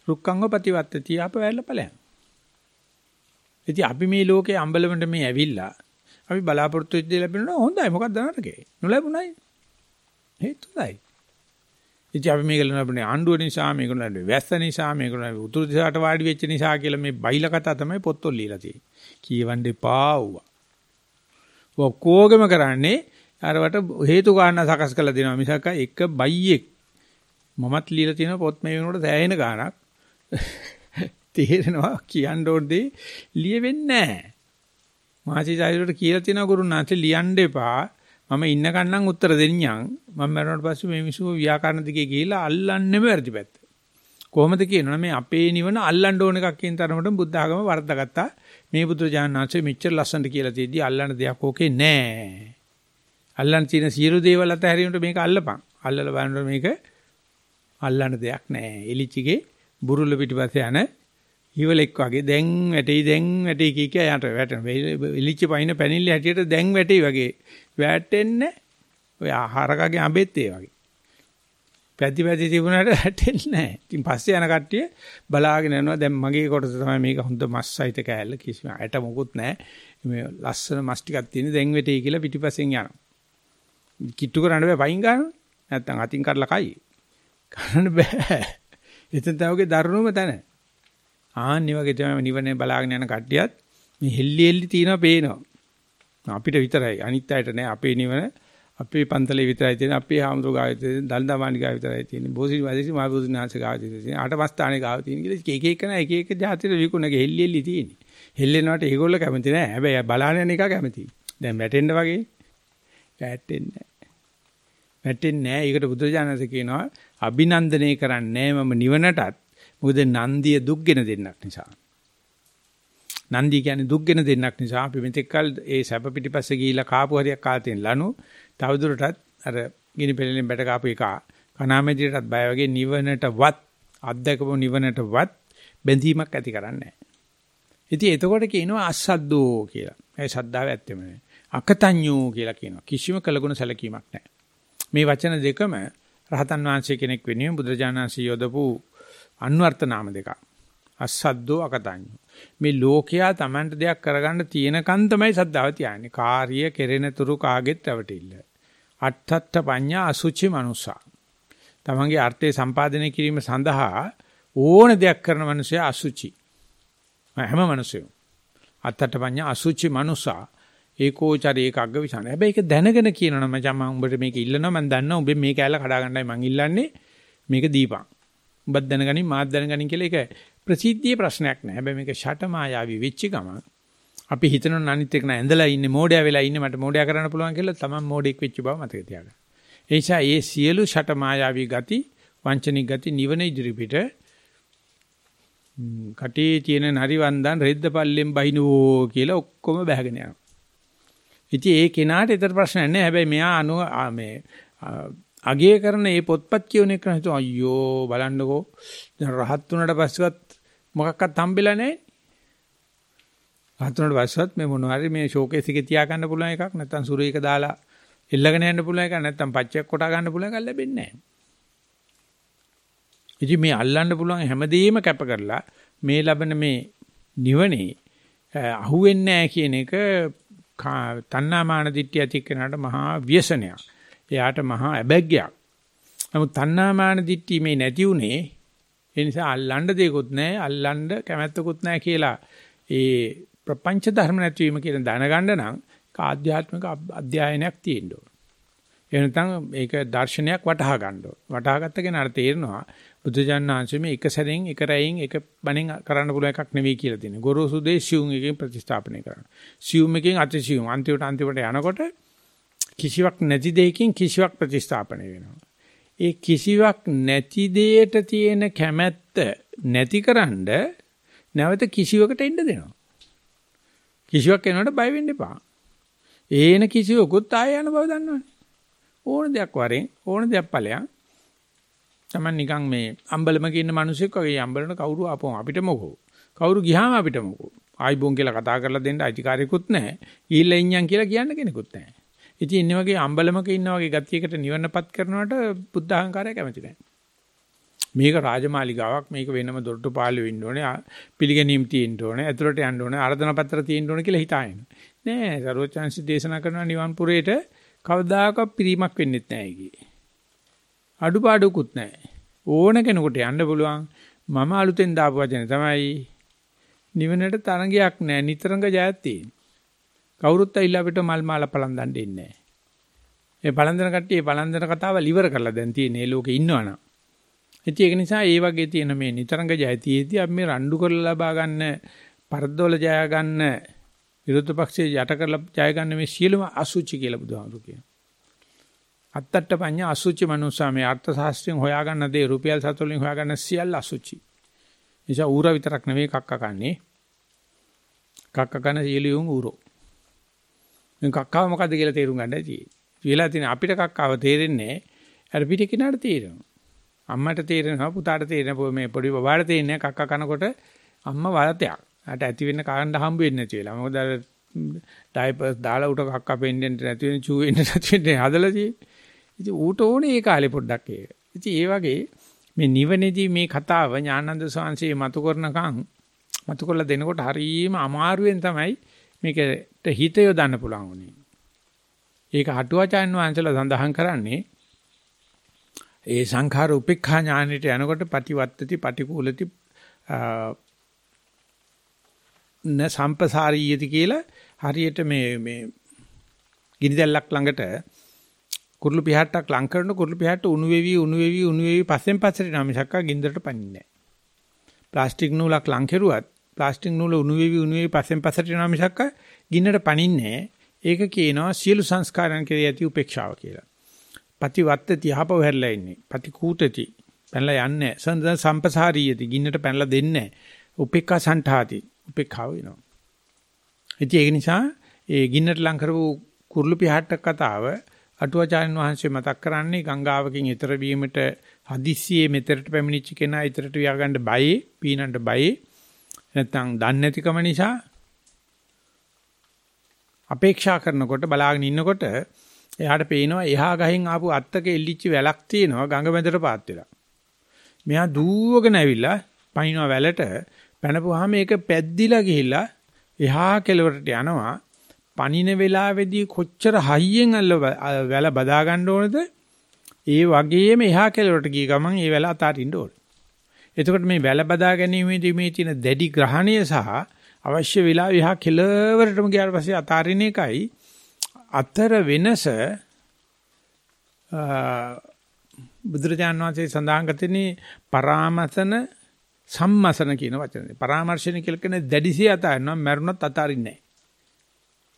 රුක්කංග ප්‍රතිවත්තති අප වැල්ල ඵලයන්. ඉතින් අපි මේ ලෝකේ අම්බලමට මේ ඇවිල්ලා අපි බලාපොරොත්තු වෙච්ච දේ ලැබෙනවා හොඳයි. මොකක්ද නරකේ නොලැබුණයි. හේතු හොඳයි. ඉතින් අපි මේක ලැබුණේ ආණ්ඩුව නිසා මේක ලැබුණේ වැස්ස නිසා මේක ලැබුණේ උතුරු දිශාවට වාඩි වෙච්ච නිසා කියලා මේ බයිල කතා තමයි පොත්වල ලියලා තියෙන්නේ. කියවන්න එපා වුණා ඔක්කොගෙම කරන්නේ? අරවට හේතු කාරණා සකස් කරලා දෙනවා. මිසක් එක බයියෙක් මමත් ලියලා තියෙන පොත් මේ වෙනකොට දැයෙන ගාණක්. තේරෙනවා කියන්න ඕනේ ලියෙන්නේ නැහැ. මාසිචාරියට කියලා තියෙනවා ගුරුනාථේ ලියන්න එපා. මම ඉන්න කන්නම් උත්තර දෙන්නම්. මම මරණයට පස්සේ මේ මිසුව ව්‍යාකරණ දිගේ ගිහිලා අල්ලන්නෙම වැඩි පැත්ත. කොහොමද කියනවා මේ අපේ නිවන අල්ලන්න ඕන එකක් කියන තරමට බුද්ධ ආගම වර්ධගත්තා. මේ බුදුරජාණන් වහන්සේ මෙච්චර ලස්සනට කියලා තියෙද්දි අල්ලන්න දෙයක් ඕකේ නැහැ. අල්ලන්න තියෙන සියලු දේවල් අතහැරීමට මේක අල්ලපන්. අල්ලලා බලනකොට මේක අල්ලන්න දෙයක් නැහැ. එලිච්චිගේ බුරුල්ල පිටිපස්සේ යන ඉවලෙක් වගේ දැන් වැටෙයි දැන් වැටෙයි කිය කිය යට වැටෙන. ඉලිච්ච පයින් පැනිල්ල හැටියට දැන් වැටෙයි වගේ. වැටෙන්නේ ඔය ආහාරකගේ අඹෙත් ඒ වගේ. පැති පැති තිබුණාට වැටෙන්නේ නැහැ. ඉතින් පස්සේ යන කට්ටිය බලාගෙන යනවා දැන් මගේ කොටස තමයි මේක හොඳ මස් සහිත කෑල්ල කිසිම ඇට මොකුත් නැහැ. මේ ලස්සන මස් ටිකක් තියෙන දැන් වැටෙයි කියලා පිටිපස්සෙන් යනවා. කිට්ටු කරන්න බෑ පයින් ගන්න. නැත්තම් අතින් කඩලා කයි. කරන්න බෑ. එතන තමයි දරුණුම තැන. ආන්නේ වගේ තමයි නිවනේ බලාගෙන යන කට්ටියත් මේ හෙල්ලි හෙල්ලි තියනවා පේනවා. අපිට විතරයි අනිත් අයට නෑ අපේ නිවන අපේ පන්තලේ විතරයි තියෙන අපේ හාමුදුරුවෝ ගාව තියෙන දල්දමානි ගාව විතරයි තියෙන බෝසි වදේසි මහ බුදුනාංශ ගාව තියෙන අටපස්ථානේ ගාව තියෙන කියලා එක එක නෑ එක එක જાතිර විකුණගේ හෙල්ලි හෙල්ලි තියෙන්නේ. හෙල්ලෙනවට ඒගොල්ලෝ කැමති නෑ. හැබැයි බලාන යන එක කැමති. දැන් වැටෙන්න වගේ වැටෙන්නේ නෑ. වැටෙන්නේ නෑ. ඒකට බුදුරජාණන්සේ කියනවා අභිනන්දනය කරන්නේ මම නිවනටත් මොකද නන්දිය දුක්ගෙන දෙන්නක් නිසා. නන්දි කියන්නේ දුක්ගෙන දෙන්නක් නිසා අපි මෙතෙක් කල ඒ සැප පිටිපස්සේ ගිහිලා කාපු හරියක් කාලා තියෙන ලනු තවදුරටත් අර ගිනි පෙළෙන් බැට කාපු එක කනාමැදිරටත් බය වගේ නිවනටවත් අත්දකපු නිවනටවත් බැඳීමක් ඇති කරන්නේ නැහැ. ඉතින් එතකොට කියනවා අසද්දෝ කියලා. ඒ ශද්ධාව ඇත්තෙම නෙවෙයි. අකතඤ්ඤෝ කියලා කියනවා. කිසිම කලගුණ සැලකීමක් නැහැ. මේ වචන දෙකම රහතන් වහන්සේ කෙනෙක් වෙනුවෙන් බුදුරජාණන්සේ යොදපු අන්වර්ථ නාම දෙකක්. අසද්දෝ අකතඤ්ඤෝ. මේ ලෝකයා Tamanට දෙයක් කරගන්න තියෙනකන් තමයි සද්ධාව තියන්නේ. කාර්ය කෙරෙන තුරු කාගෙත් රැවටිල්ල. අට්ඨත්ත පඤ්ඤා අසුචි මනුසා. තමන්ගේ අර්ථය සම්පාදනය කිරීම සඳහා ඕන දෙයක් කරන මිනිසයා අසුචි. හැම මිනිසෙම. අත්තට පඤ්ඤා අසුචි මනුසා ඒකෝචර ඒක අග්ග විසන. හැබැයි ඒක දැනගෙන කියනවා මචං මම උඹට මේක ඉල්ලනවා මම දන්නවා උඹ මේ කැලල කඩා ගන්නයි මං ඉල්ලන්නේ මේක දීපන්. උඹත් දැනගනින් මාත් දැනගනින් කියලා ඒක ප්‍රසිද්ධියේ ප්‍රශ්නයක් නෑ. හැබැයි මේක ෂට මායාවි වෙච්ච ගමන් අපි හිතනවා අනිත් එක නෑ ඇඳලා ඉන්නේ මෝඩයා වෙලා ඉන්නේ මට මෝඩයා කරන්න පුළුවන් කියලා තමන් මෝඩෙක් වෙච්ච බව මතක තියාගන්න. ඒ නිසා මේ සියලු ෂට මායාවී ගති වංචනික ගති නිවන ඉදිරිපිට කටේ තියෙන නරි වන්දන් රෙද්ද පල්ලෙන් බහිනවෝ කියලා ඔක්කොම බහගෙන යනවා. ඉතින් ඒ කෙනාට ඊතර ප්‍රශ්නයක් නැහැ. හැබැයි මෙයා අනු මේ අගය කරන මේ පොත්පත් කියවන එක හිතුවා අයියෝ බලන්නකෝ දැන් රහත් වුණාට පස්සෙවත් මොකක්වත් හම්බෙලා නැහැ. රහත් වුණාට පස්සෙවත් මේ මොනවා හරි මේ ෂෝකේස් එකේ තියා ගන්න පුළුවන් එකක් නැත්නම් සුරේක දාලා එල්ලගෙන යන්න පුළුවන් එකක් නැත්නම් පච්චයක් කොටා ගන්න පුළුවන් එකක් ලැබෙන්නේ නැහැ. ඉතින් මේ අල්ලන්න පුළුවන් හැමදේම කැප කරලා මේ ලබන මේ නිවනේ අහුවෙන්නේ නැහැ කියන එක තණ්හාමාන දිට්ඨිය ඇති කෙනාට මහා ව්‍යසනයක්. එයාට මහා අබැග්ගයක්. නමුත් තණ්හාමාන දිට්ඨිය මේ නැති උනේ ඒ නිසා අල්ලන්න දෙයක්වත් නැහැ අල්ලන්න කැමැත්තකුත් නැහැ කියලා ඒ ප්‍රපංච ධර්ම නැතිවීම කියන දැනගන්න නම් ආධ්‍යාත්මික අධ්‍යයනයක් තියෙන්න ඕන. එහෙනම් මේක දර්ශනයක් වටහා ගන්න ඕන. වටහා ගත්ත කෙනාට තේරෙනවා බුදුජානනාංශ මේ එක සැරෙන් එක රැයින් එක බණෙන් කරන්න පුළුවන් එකක් නෙවෙයි කියලා තියෙනවා. ගොරෝසු දේ සියුම් එකකින් ප්‍රතිස්ථාපනය කරනවා. සියුම් එකකින් අතිසියුම් අන්තිමට අන්තිමට යනකොට කිසිවක් නැති දෙයකින් කිසිවක් ප්‍රතිස්ථාපනය වෙනවා. ඒ කිසිවක් නැති දෙයට තියෙන කැමැත්ත නැතිකරන්න නැවත කිසිවකට එන්න දෙනවා. කිසිවක් එනකොට බය වෙන්න එපා. ඒන කිසිවකුත් ආය යන බව දන්නවනේ. ඕන දෙයක් වරෙන් ඕන දෙයක් ඵලයන් තමන් නිකන් මේ අම්බලමක ඉන්න මිනිසෙක් වගේ අම්බලන කවුරු ආපුවම අපිට මොකෝ. කවුරු ගියාම අපිට මොකෝ. ආයිබෝන් කියලා කතා කරලා දෙන්න අයිතිකාරයෙකුත් නැහැ. ගිහිල්ලා ඉන්නම් කියලා කියන්න කෙනෙකුත් නැහැ. ඉතින් ඉන්නේ වගේ අම්බලමක ඉන්න වගේ ගතියකට නිවන්නපත් කරනවට බුද්ධ අහංකාරය කැමති නැහැ. මේක රාජමාලිගාවක් මේක වෙනම දොරටු පාළුවෙ ඉන්න ඕනේ පිළිගැනීම් තියෙන්න ඕනේ ඇතුළට යන්න ඕනේ ආර්දනා පත්‍ර තියෙන්න ඕනේ කියලා හිතාගෙන නෑ සරෝජාන්සි දේශනා කරන නිවන් පුරේට කවදාකවත් පිරීමක් වෙන්නේ නැහැ ඒකේ අඩුපාඩුකුත් නැහැ. ඕන කෙනෙකුට යන්න පුළුවන්. මම අලුතෙන් දාපු වචනේ තමයි නිවනට තරංගයක් නැහැ. නිතරංග ජයත් තියෙන. කවුරුත් ඇවිල්ලා අපිට මල් මාල පලන්දන්න දෙන්නේ නැහැ. මේ පලන්දන කට්ටිය පලන්දන කතාව liver කරලා දැන් තියෙන මේ ලෝකේ ඉන්නවනම්. ඉතින් ඒක නිසා ඒ වගේ තියෙන මේ නිතරංග ජයතියේදී අපි මේ රණ්ඩු කරලා ලබා ගන්න පරද්දවල ජය ගන්න විරුද්ධ පක්ෂයේ යට කරලා ජය ගන්න මේ සියලුම අසුචි කියලා බුදුහාමුදුරු කියනවා. අත්තට්ට පඤ්ඤා අසුචි මනුස්සා මේ අර්ථ ශාස්ත්‍රයෙන් හොයාගන්න දේ රුපියල් සත වලින් හොයාගන්න සියල්ල අසුචි. නිසා ඌර විතරක් නෙවෙයි කක්ක කන්නේ. කක්ක කන සියලියුම් ඌරෝ. මේ කක්කාව මොකද්ද කියලා තේරුම් ගන්න ඇති. කියලා තියෙන අපිට කක්කාව තේරෙන්නේ අර පිට කෙනාට තේරෙනවා. අම්මට තේරෙනවා පුතාට තේරෙනවා මේ පොඩි බබාට තේරෙන්නේ කක්ක කනකොට අම්මා වලතයක්. අට ඇති වෙන්න කාණ්ඩ හම්බ වෙන්නේ නැති වෙලා. මොකද අර ඩයිපර්ස් දාලා උට කක්ක පෙන්නෙන් නැති වෙන චූ වෙන්න නැති වෙන්නේ හදලා තියෙන්නේ. ඉතින් ඌට ඕනේ ඒ කාලේ පොඩ්ඩක් ඒක. ඉතින් ඒ වගේ මේ නිවනේදී මේ කතාව ඥානන්ද සාංශේ මතු කරනකම් මතු කරලා දෙනකොට හරියම අමාරුවෙන් තමයි මේකට හිත යොදන්න පුළුවන් උනේ. ඒක හටුවාචාන් වහන්සේලා සඳහන් කරන්නේ ඒ සංඛාර උපේක්ඛා ඥානෙට යනකොට පටිවත්තති පටිකූලති න සම්පසාරීයති කියලා හරියට මේ මේ ගිනිදැල්ලක් ළඟට කුරුළු පිහට්ටක් ලං කරන කුරුළු පිහට්ට උණු වෙවි උණු වෙවි උණු වෙවි පස්සෙන් පස්සට යනවා මිසක් ගින්දරට පනින්නේ නැහැ. ප්ලාස්ටික් නූලක් ලං කෙරුවත් ප්ලාස්ටික් නූල උණු වෙවි උණු වෙවි පස්සෙන් පස්සට යනවා මිසක් ගින්නට පනින්නේ ඒක කියනවා සියලු සංස්කාරයන් කෙරෙහි ඇති උපේක්ෂාව කියලා. පතිවත්තති යහපව හැරලා ඉන්නේ. පතිකූතති පැනලා යන්නේ නැහැ. සම්පසාරීයති ගින්නට පැනලා දෙන්නේ නැහැ. උපේක්ඛා සන්ඨාති. උපේක්ඛාව වෙනවා. ඉතින් ඒක නිසා ඒ ගින්නට ලං කරපු කුරුළු පිහාට්ට කතාව අටුවාචාර්යන් වහන්සේ මතක් කරන්නේ ගංගාවකින් ඈතර වීමට හදිස්සියේ මෙතරට පැමිණිච්ච කෙනා ඈතරට වියාගන්න බයේ, පීනන්න බයේ. නැත්නම් දන්නේ නැතිකම නිසා අපේක්ෂා කරනකොට බලාගෙන ඉන්නකොට එයාට පේනවා එහා ගහෙන් ආපු අත්තක එල්ලිච්ච වැලක් තියෙනවා ගඟ මැදට පාත් වෙලා. මෙයා දූවගෙන ඇවිල්ලා පනිනවා වැලට පැනපුවාම ඒක පැද්දිලා ගිහිල්ලා එහා කෙළවරට යනවා. පනින වෙලාවේදී කොච්චර හයියෙන් අල්ල වැල බදා ගන්න ඕනද? ඒ වගේම එහා කෙළවරට ගිය ගමන් ඒ වැල අතාරින්න ඕනේ. එතකොට මේ වැල බදා ගැනීමේදී මේ තියෙන දැඩි ග්‍රහණය සහ අවශ්‍ය වෙලාව එහා කෙළවරටම ගියාට පස්සේ අතාරින එකයි අතර වෙනස බුදුරජාණන් වහන්සේ සඳහන් කරන්නේ පරාමසන සම්මසන කියන වචනේ. පරාමර්ශන කියලා කියන්නේ දැඩිසිය අතාරිනවා මරුණත් අතාරින්නේ නැහැ.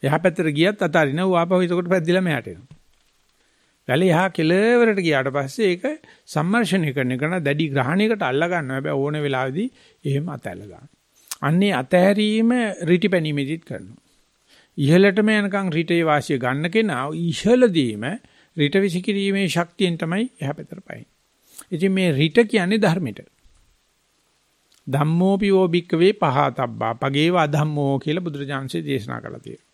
එහා පැත්තට ගියත් අතාරිනවා ඌ ආපහු ඒකට පැද්දිලා මෙහාට එනවා. වැලේ එහා කෙළවරට ගියාට පස්සේ ඒක සම්මර්ෂණය කරන එක දැඩි ග්‍රහණයකට අල්ල ගන්නවා. හැබැයි ඕන වෙලාවෙදී එහෙම අතැල්ල ගන්නවා. අන්නේ අතහැරීම රිටිපැනීමෙදිත් කරනවා. ඉහළටම යනකම් රිටේ වාසිය ගන්න කෙනා ඉහළදීම රිට විසිකිරීමේ ශක්තියෙන් තමයි එහා පැත්තට පයින්. ඉතින් මේ රිට කියන්නේ ධර්මෙට. ධම්මෝපි වෝ භික්කවේ පහතබ්බා පගේව අධම්මෝ කියලා බුදුරජාන්සේ දේශනා කළා තියෙනවා.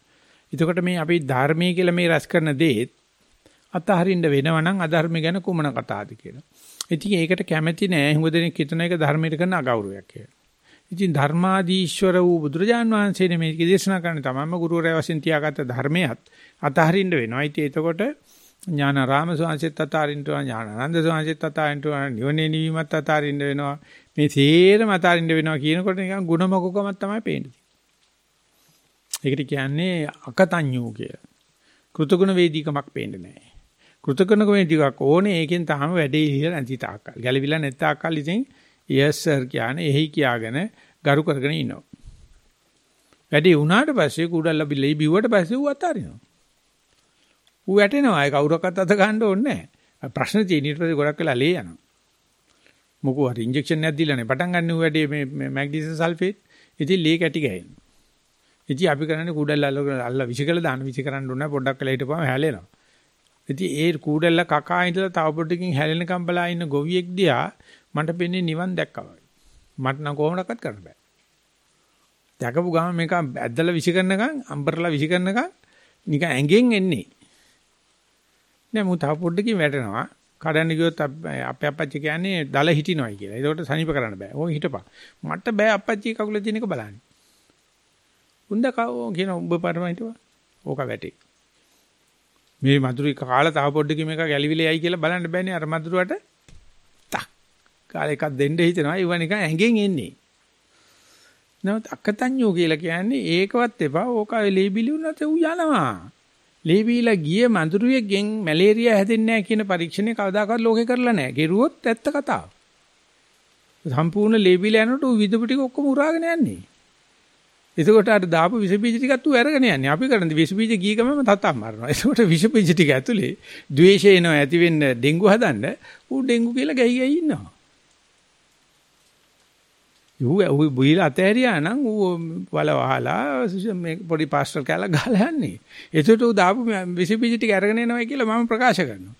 එතකොට මේ අපි ධර්මයේ කියලා මේ රැස් කරන දේත් අතහරින්න වෙනවනම් අධර්ම ගැන කුමන කතාවද කියලා. ඉතින් ඒකට කැමැති නෑ හුඟ දෙනෙක් හිතන එක ධර්මයට කරන අගෞරවයක් කියලා. ඉතින් ධර්මාදීශවර වූ බුදුරජාන් වහන්සේනේ මේක දේශනා කරන්නේ තමන්ම ගුරුවරයා වශයෙන් තියාගත්ත ධර්මයත් අතහරින්න වෙනවා. ඉතින් එතකොට ඥානාරාම ස්වාමීන් තතරින්ට ඥානානන්ද ස්වාමීන් තතරින්ට නිවනේ නිවීමත් අතරින්ට වෙනවා. මේ තේරම අතරින්ට වෙනවා කියනකොට නිකන් ಗುಣමකකම තමයි පේන්නේ. ඒකට කියන්නේ අකතඤ්ඤූ කිය. කෘතගුණ වේදිකමක් පේන්නේ නැහැ. කෘතගුණ වේදිකක් ඕනේ ඒකෙන් තාම වැඩේ ඉහිලා නැති තාක්කල්. ගැලවිලා නැති තාක්කල් ඉතින් yes sir කියන්නේ එහි කියාගෙන ගරු කරගෙන ඉන්නවා. වැඩේ වුණාට පස්සේ කුඩල්ල බිලේ බිව්වට පස්සේ ඌ අතාරිනවා. ඌ වැටෙනවා ඒ කවුරක්වත් අත ගන්න ඕනේ නැහැ. ප්‍රශ්න තියෙන ඊට පස්සේ ගොඩක් වෙලා ලේ යනවා. මොකෝ හරි ඉන්ජෙක්ෂන් එකක් දීලානේ පටන් ගන්න ඌ වැඩේ මේ මැග්නීසියම් සල්ෆේට්. ඉතින් ලේ කැටි ගහනවා. ඉතින් අපි කරන්නේ කුඩල්ල අල්ල අල්ල විසිකලා දාන විසි කරන්න ඕනේ පොඩ්ඩක් වෙලා හිටපුවම හැලෙනවා. ඉතින් ඒ කුඩල්ල කකා ඉඳලා තව පොඩ්ඩකින් හැලෙනකම් බලා ඉන්න ගොවියෙක් දිහා මට පෙන්නේ නිවන් දැක්කා වගේ. මට නම් කොහොමඩක්වත් කරන්න බෑ. දැකපු ගමන් මේක ඇද්දලා විසි කරනකම් අම්බරලා විසි කරනකම් නිකන් ඇඟෙන් එන්නේ. නෑ මු තව පොඩ්ඩකින් වැටෙනවා. කඩන්න ගියොත් අපේ අපච්චි කියන්නේ දල හිටිනවයි කියලා. ඒකට සනීප කරන්න බෑ. ඕක හිටපන්. මට බෑ අපච්චි කකුලේ තියෙන එක බලන්න. උන්ද කව කියන උඹ පරමයිටව. ඕක වැටේ. මේ මధుරි කාලා තව පොඩ්ඩකින් මේක ගැලිවිලේ යයි කියලා බලන්න බෑනේ අර මధుරවට. තක්. කාලේ එකක් දෙන්න හිතෙනවා. ඒව නිකන් ඇඟෙන් එන්නේ. නමුත් අකතඤ්ඤෝ කියලා කියන්නේ ඒකවත් එපා. ඕක ලේබිලි වුණාට ඌ යනවා. ලේබීලා ගිය මඳුරුවෙක්ගෙන් මැලේරියා හැදෙන්නේ නැහැ කියන පරීක්ෂණය කවදාකවත් ලෝකේ කරලා නැහැ. ගෙරුවොත් ඇත්ත කතාව. සම්පූර්ණ ලේබීලා යනකොට විදුපු ටික ඔක්කොම උරාගෙන යන්නේ. එතකොට අර දාපු විස බීජ ටිකත් ඌ අරගෙන යන්නේ. අපි කරන්නේ විස බීජ ගිය ගමම තතම් මරනවා. එතකොට විස බීජ ටික ඇතුලේ ද්වේෂය එනවා ඇති වෙන්න ඩෙන්ගු හදන්න ඌ ඩෙන්ගු කියලා ගහි ගහි ඉන්නවා. ඌ ඌ බුයිලා අතෑරියා නම් ඌ වල වහලා මේ පොඩි පාස්ටර් කැලක් ගහලා යන්නේ. ඒකට ඌ දාපු විස බීජ ටික අරගෙන එනවා කියලා මම ප්‍රකාශ කරනවා.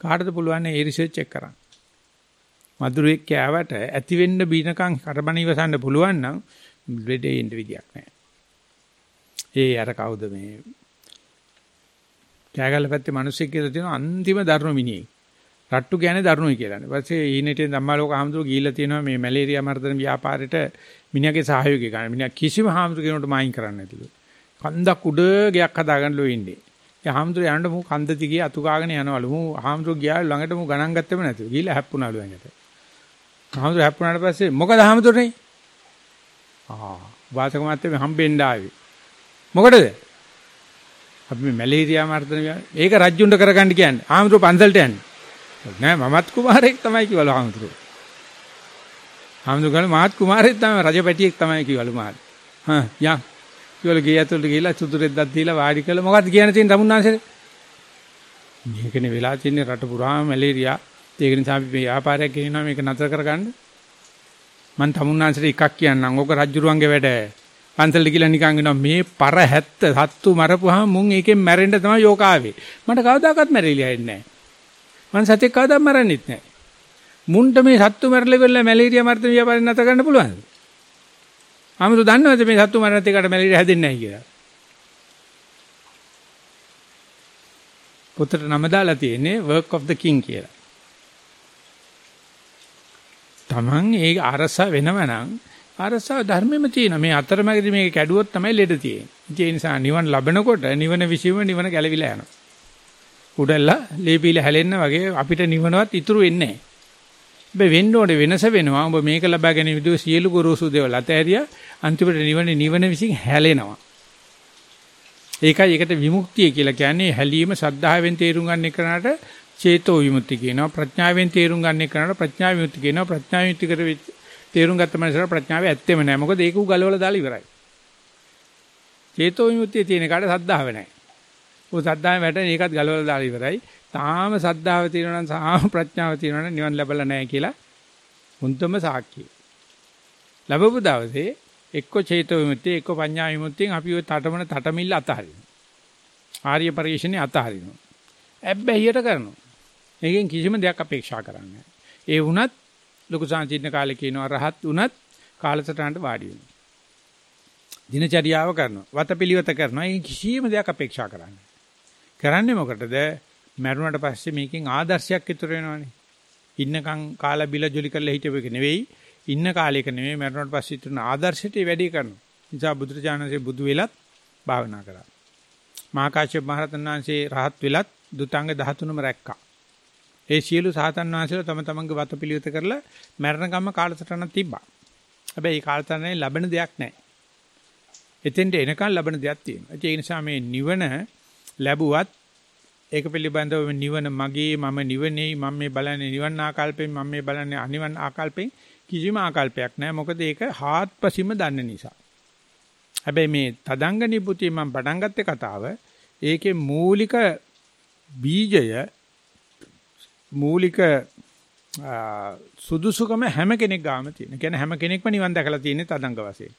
කාටද පුළුවන් ඒ රිසර්ච් එක කරන්න. මధుරෙක් කෑවට ඇති වෙන්න බීනකම් කරබන ඉවසන්න පුළුවන් නම් ලෙඩේ ඉන්න විදියක් නැහැ. ඒ අර කවුද මේ කෑගල්ල පැත්තේ මිනිස්සෙක් කියලා තියෙන අන්තිම දරුණු මිනිහෙක්. රට්ටු කියන්නේ දරුණුයි කියලානේ. ඊපස්සේ ඊනෙටේ ධම්මාලෝක හාමුදුරුවෝ ගිහිල්ලා තියෙනවා මේ මැලේරියා මර්ධන ව්‍යාපාරෙට මිනිහාගේ සහයෝගය ගන්න. මිනිහා කිසිම හාමුදුරු කෙනෙකුට මායින් කරන්නේ නැතිලු. කන්දක් උඩ ගයක් හදාගන්න ලෝ ඉන්නේ. ඒ හාමුදුරු යනකොට මු කන්ද දිගේ අතු ගාගෙන යනවලු. මු හාමුදුරු ගියා ළඟට මු ගණන් ගත්තෙම නැතිලු. ගිහිල්ලා හැප්පුණාලු ඇඟට. හාමුදුරු හැප්පුණාට පස්සේ මොකද හාමුදුරනේ? ආ වාසක මාත්‍යෙ හම්බෙන්න ආවේ. මොකටද? අපි මේ මැලේරියා මර්ධන මේක රජ්ජුන්ට කරගන්න කියන්නේ. හාමුදුරු පන්සලට යන්නේ. නෑ මමත් කුමාරයෙක් තමයි කිව්වලු හාමුදුරුවෝ. හාමුදුරුවෝ මාත් කුමාරයෙක් තමයි රජපැටියෙක් තමයි කිව්වලු මාත්. හා යන් කිව්වලු ගේ ඇතුළට ගිහිල්ලා සුදුරෙද්දක් දීලා වාඩි කළා මොකද්ද කියන්න තියෙන තමුන්නාන්සේට? මේකනේ වෙලා තින්නේ රට පුරාම මැලේරියා ඒක නිසා අපි ව්‍යාපාරයක් ගෙනිනවා මේක නතර කරගන්න. මං තමුන්නාන්සට එකක් කියන්නම්. ඕක රජ්ජුරුවන්ගේ වැඩ. පන්සලට ගිහලා නිකන් වෙනවා මේ පර 70 සත්තු මරපුවාම මුන් ඒකෙන් මැරෙන්න තමයි යෝක ආවේ. මට කවදාකවත් මැරිලා යන්නේ නැහැ. මං සතෙක් කවදාවත් මරන්නෙත් නැහැ. මුන්ට මේ සත්තු මැරලා ඉවරලා මැලේරියා මර්ධන ව්‍යාපාරේ නැත ගන්න පුළුවන්ද? ආමුතු දන්නවද මේ සත්තු මරණත් එකට මැලේරියා හැදෙන්නේ නැහැ කියලා? පොතට නම දාලා තියෙන්නේ work of the king කියලා. Taman ඒ අරස වෙනවනම් අරසාව ධර්මෙම තියෙනවා. මේ අතරමැදි මේක කැඩුවොත් තමයි ලෙඩ තියෙන්නේ. ඒ නිසා නිවන් ලබනකොට නිවන විශ්ීම නිවන ගැලවිලා යනවා. උඩල්ලා ලේපීල හැලෙන්න වගේ අපිට නිවනවත් ඉතුරු වෙන්නේ නැහැ. හැබැයි වෙන්න ඕනේ වෙනස වෙනවා. ඔබ මේක ලබා ගැනීම විදිහ සියලු ගොරෝසු දේවල් අතහැරියා අන්තිමට නිවන නිවන විසින් හැලෙනවා. ඒකයි ඒකට විමුක්තිය කියලා කියන්නේ හැලීම සද්ධාවෙන් තේරුම් ගන්න එකනට චේතෝ විමුක්ති කියනවා. ප්‍රඥාවෙන් තේරුම් ගන්න එකනට ප්‍රඥා විමුක්ති කියනවා. ප්‍රඥා විමුක්ති කර තේරුම් ගත්ත මනසට ප්‍රඥාව ඇත්තෙම නැහැ. මොකද ඒක උ ගලවලා දාලා ඉවරයි. චේතෝ විමුක්තිය තියෙන කාට සද්ධාව නැහැ. ਉਹ සද්ධාවෙන් වැටෙන ඒකත් ගලවලා දාලා ඉවරයි. තාම සද්ධාව තියෙනවා නම් සාම ප්‍රඥාව තියෙනවා නම් නිවන් ලැබලා නැහැ කියලා හුන්තම සාක්ෂිය. ලැබපු දවසේ එක්ක චේතෝ විමුක්තිය එක්ක පඤ්ඤා විමුක්තියෙන් අපි ওই තටමන තටමිල්ල අතහරිනවා. ආර්ය පරිශ්‍රණේ අතහරිනවා. ඇබ්බැහියට කරනවා. මේකෙන් කිසිම දෙයක් අපේක්ෂා කරන්නේ ඒ වුණත් ලොකු සංචින්න කාලේ කියනවා රහත් වුණත් කාලසටහනට වාඩි වෙනවා. දිනචරියාව කරනවා. වතපිලිවෙත කරනවා. ඒ කිසිම දෙයක් අපේක්ෂා කරන්නේ. කරන්නේ මොකටද? මැරුණට පස්සේ මේකෙන් ආදර්ශයක් ඉතුරු වෙනවනේ. ඉන්නකම් කාලා බිල ජොලි කරලා හිටපු එක නෙවෙයි. ඉන්න කාලයක නෙවෙයි මැරුණට පස්සේ ඉතුරුන ආදර්ශයට වැඩි කරනවා. නිසා බුදුරජාණන්සේ බුදු වෙලත් භාවනා කරා. මහා කාශ්‍යප මහ රහතන් වහන්සේ රහත් වෙලත් දුතාංග 13ම රැක්කා. ඒ සියලු සාතන් වහන්සේලා තම තමන්ගේ වත පිළිවෙත කරලා මරණකම්ම කාලසටහනක් තිබ්බා. හැබැයි මේ කාලසටහනේ ලැබෙන දෙයක් නැහැ. එතෙන්ට එනකන් ලැබෙන දෙයක් තියෙනවා. ඒ නිසා මේ නිවන ලැබුවත් ඒක පිළිබඳව නිවන මගේ මම නිවනේ මම මේ බලන්නේ නිවන් ආකල්පෙන් මම මේ බලන්නේ අනිවන් ආකල්පෙන් කිසිම ආකල්පයක් නැහැ මොකද ඒක හාත්පසින්ම දන්න නිසා හැබැයි මේ තදංග නිබුතිය මම පටන් ගත්තේ කතාව ඒකේ මූලික බීජය මූලික සුදුසුකම හැම කෙනෙක් ගාම තියෙන. කියන්නේ හැම කෙනෙක්ම නිවන් දැකලා තියෙන්නේ තදංග වශයෙන්.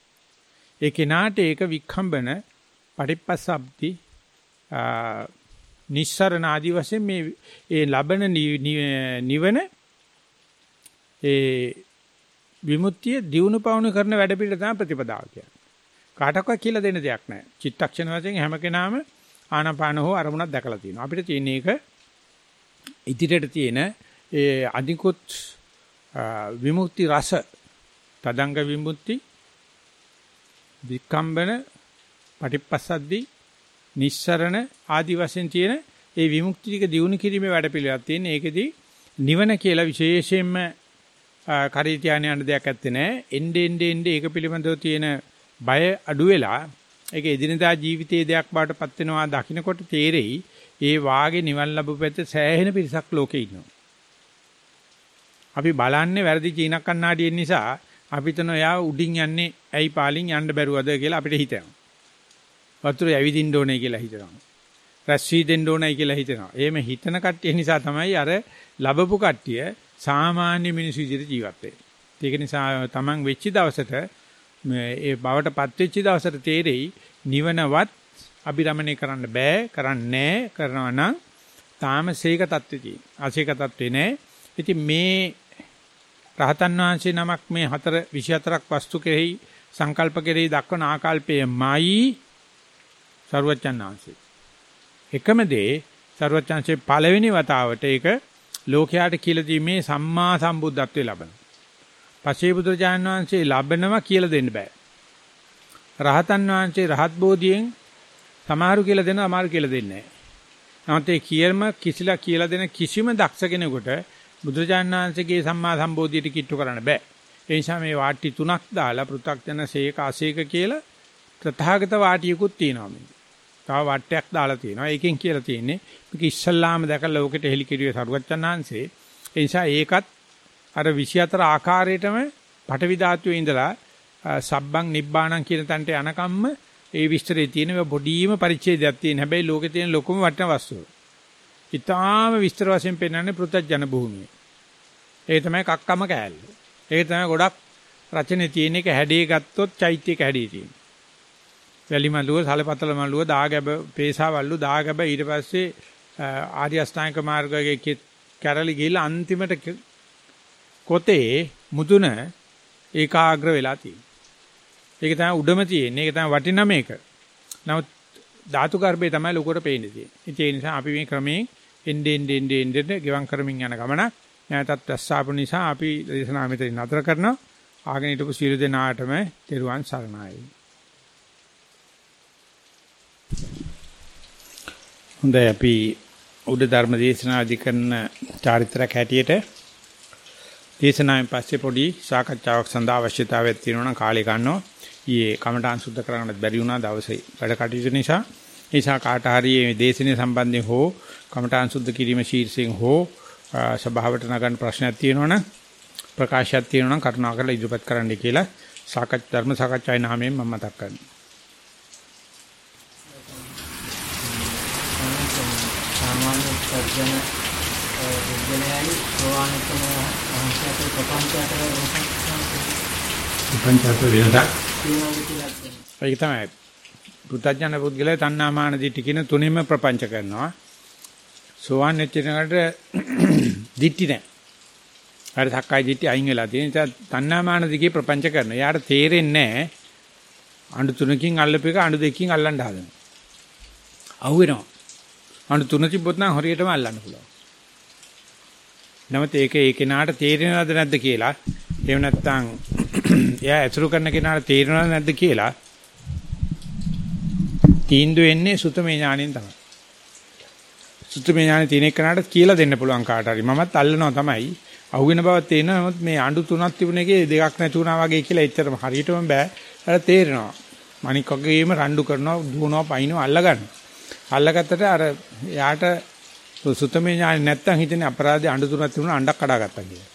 ඒ කෙනාට ඒක වික්ඛම්බන පටිපස්සබ්දි නිස්සරණ ආදි වශයෙන් මේ ඒ ලබන නිවන ඒ විමුක්තිය දියුණු පවුණු කරන වැඩ පිළිවෙල තමයි ප්‍රතිපදාව කියන්නේ. කාටවත් කියලා දෙන්න දෙයක් නැහැ. චිත්තක්ෂණ වශයෙන් හැම කෙනාම ආනාපාන හෝ අරමුණක් දැකලා තියෙනවා. අපිට තියෙන එක ඉදිරියට තියෙන ඒ අධිකුත් විමුක්ති රස තදංග විමුක්ති විකම්බන පටිපස්සද්දී නිස්සරණ ආදි වශයෙන් තියෙන ඒ විමුක්ති ටික දිනු කිරීමේ වැඩපිළිවෙලක් තියෙන. ඒකෙදි නිවන කියලා විශේෂයෙන්ම කරී තියාගෙන යන දෙයක් ඇත්තේ නැහැ. එnde ende ende ඒක පිළිබඳව තියෙන බය අඩු වෙලා ඒක එදිනදා ජීවිතයේ දෙයක් බවට පත් වෙනවා දකින්නකොට තේරෙයි ඒ වාගේ නිවන් ලැබුපැත්ත සෑහෙන පිරිසක් ලෝකේ ඉන්නවා. අපි බලන්නේ වැරදි චීන කන්නාඩියෙන් නිසා අපිට නෝ උඩින් යන්නේ ඇයි පාලින් යන්න බැරුවද කියලා අපිට හිතෙනවා. වතුරේ ඇවිදින්න ඕනේ කියලා හිතනවා. රැස්වි දෙන්න ඕනේ කියලා හිතනවා. එහෙම හිතන කට්ටිය නිසා තමයි අර ලැබපු කට්ටිය සාමාන්‍ය මිනිස්සු විදිහට ජීවත් වෙන්නේ. ඒක නිසා Taman වෙච්ච දවසට ඒ බවටපත් වෙච්ච දවසට තේරෙයි නිවනවත් අභිරමණය කරන්න බෑ කරන්නේ කරනවා නම් තාම සීක தත්ත්වෙ තියෙන. අසීක தත්ත්වේ නෑ. ඉතින් මේ රහතන් වහන්සේ නමක් මේ 4 24ක් වස්තු කෙරෙහි සංකල්ප කෙරෙහි දක්වන ආකල්පයමයි සරුවච්චන් ආංශේ. එකම දේ සරුවච්චන්සේ පළවෙනි වතාවට ඒක ලෝකයාට කියලා දීමේ සම්මා සම්බුද්ධත්වයේ ලබන. පසේ බුදුරජාණන් වහන්සේ ලබනවා කියලා දෙන්න බෑ. රහතන් වහන්සේ රහත් බෝධියෙන් සමහරු කියලා දෙනවා අමාරු කියලා දෙන්නේ නැහැ. නමුත් ඒ කියර්ම කිසිලා කියලා දෙන කිසිම දක්ෂ කෙනෙකුට බුදුරජාණන් වහන්සේගේ සම්මා සම්බෝධියට කිට්ටු කරන්න බෑ. ඒ නිසා මේ වාටි තුනක් දාලා පෘථග්ජන සේක අසේක කියලා තථාගත වාටියකුත් තියෙනවා මේ. තව වටයක් දාලා තියෙනවා. ඒකෙන් කියලා තියෙන්නේ මේක ඉස්සල්ලාම දැකලා ලෝකෙට හෙලි කිරියේ සරුවච්චන්හන්සේ. ඒ නිසා ඒකත් අර 24 ආකාරයටම පටවි ධාතුවේ ඉඳලා සබ්බං නිබ්බාණං කියන තැනට යනකම්ම ඒ විස්තරේ තියෙන පොඩිම පරිච්ඡේදයක් තියෙන. හැබැයි ලෝකේ තියෙන ලොකුම වටින වස්තුව. ඊටාම විස්තර වශයෙන් පෙන්වන්නේ පෘථජන භූමිය. ඒ තමයි කක්කම කෑල්ල. ඒක තමයි ගොඩක් රචනයේ තියෙන එක හැඩේ ගත්තොත් චෛත්‍යයක හැඩේ තියෙනවා. වැලි මළුව, සලපතල මළුව, දාගැබ, පේසාවල්ලු දාගැබ ඊට පස්සේ ආර්ය අෂ්ටාංග මාර්ගයේ කැරලි ගිහිල්ලා අන්තිමට කොතේ මුදුන ඒකාග්‍ර වෙලා තියෙනවා. ඒක තමයි උඩම තියෙන්නේ. ඒක තමයි වටිනම එක. නමුත් ධාතු ගර්භය තමයි ලොකුවට පේන්නේ තියෙන්නේ. ඒ නිසා අපි මේ ක්‍රමයෙන් එන්නේ එන්නේ එන්නේ ගෙවම් කරමින් යන ගමනක්. නැවතත් රැස්සාපු නිසා අපි දේශනාව මෙතන නතර කරනවා. ආගෙන හිටපු සියලු දෙනාටම තෙරුවන් සරණයි. හොඳයි අපි උඩ ධර්ම දේශනාදි කරන චාරිත්‍රාක් හැටියට දේශනාවෙන් පස්සේ පොඩි සාකච්ඡාවක් සඳහා අවශ්‍යතාවයක් තියෙනවා නම් කාලය ගන්නවා. ඊයේ කමඨාන් සුද්ධ කරගන්නත් බැරි වුණා දවසේ වැඩ කටයුතු නිසා. ඒ නිසා කාට හරි මේ දේශනේ සම්බන්ධයෙන් හෝ කමඨාන් සුද්ධ කිරීම ශීර්ෂයෙන් හෝ සභාවට නගන්න ප්‍රශ්නයක් තියෙනවනම් ප්‍රකාශයක් තියෙනවනම් කරුණාකරලා ඉදිරිපත් කරන්න කියලා සාකච්ඡා ධර්ම සාකච්ඡාවේ නාමයෙන් මම මතක් කරනවා. සාමාන්‍ය සර්ජන විද්‍යාලයයි සෝවාන්කම වහන්සේට ප්‍රපංචයට ප්‍රපංචයට වෙනසක් ඒක තමයි පුතඥන පුද්ගලයා තණ්හාමාන දිටි කියන තුනෙම ප්‍රපංච කරනවා සෝවාන් වෙච්ච කෙනාට දිටි නැහැ හරි සක්කාය දිට්ඨිය අයින් වෙලා තියෙන නිසා තණ්හාමාන දිගේ ප්‍රපංච කරනවා. යාට තේරෙන්නේ නැහැ. අඬු තුනකින් අල්ලපු එක අඬු දෙකකින් අල්ලන්න හදනවා. අහුවෙනවා. අඬු තුන තිබ්බොත් නම් හරියටම අල්ලන්න පුළුවන්. නමුත් ඒක ඒ කෙනාට තේරෙනවද නැද්ද කියලා එහෙම නැත්නම් එයා ඇසුරු කරන කෙනාට තේරෙනවද නැද්ද කියලා තීන්දුව වෙන්නේ සුතමේ ඥාණයෙන් තමයි. සුතමේ ඥාණය තියෙන කෙනාට කියලා දෙන්න පුළුවන් කාට හරි. මමත් අල්ලනවා තමයි. අහුවෙන බව තේරෙනවා. නමුත් මේ අඬු තුනක් තිබුණ එකේ දෙකක් නැති වුණා වගේ කියලා එච්චරම හරියටම බෑ. අර තේරෙනවා. මණික් වගේම රණ්ඩු කරනවා, දුවනවා, පයින්නවා, අල්ලගන්න. අල්ලගත්තට අර යාට සුතමේ ඥානෙ නැත්තම් හිතන්නේ අපරාධේ අඬු තුනක් තිබුණා අඬක් කඩාගත්තා කියලා.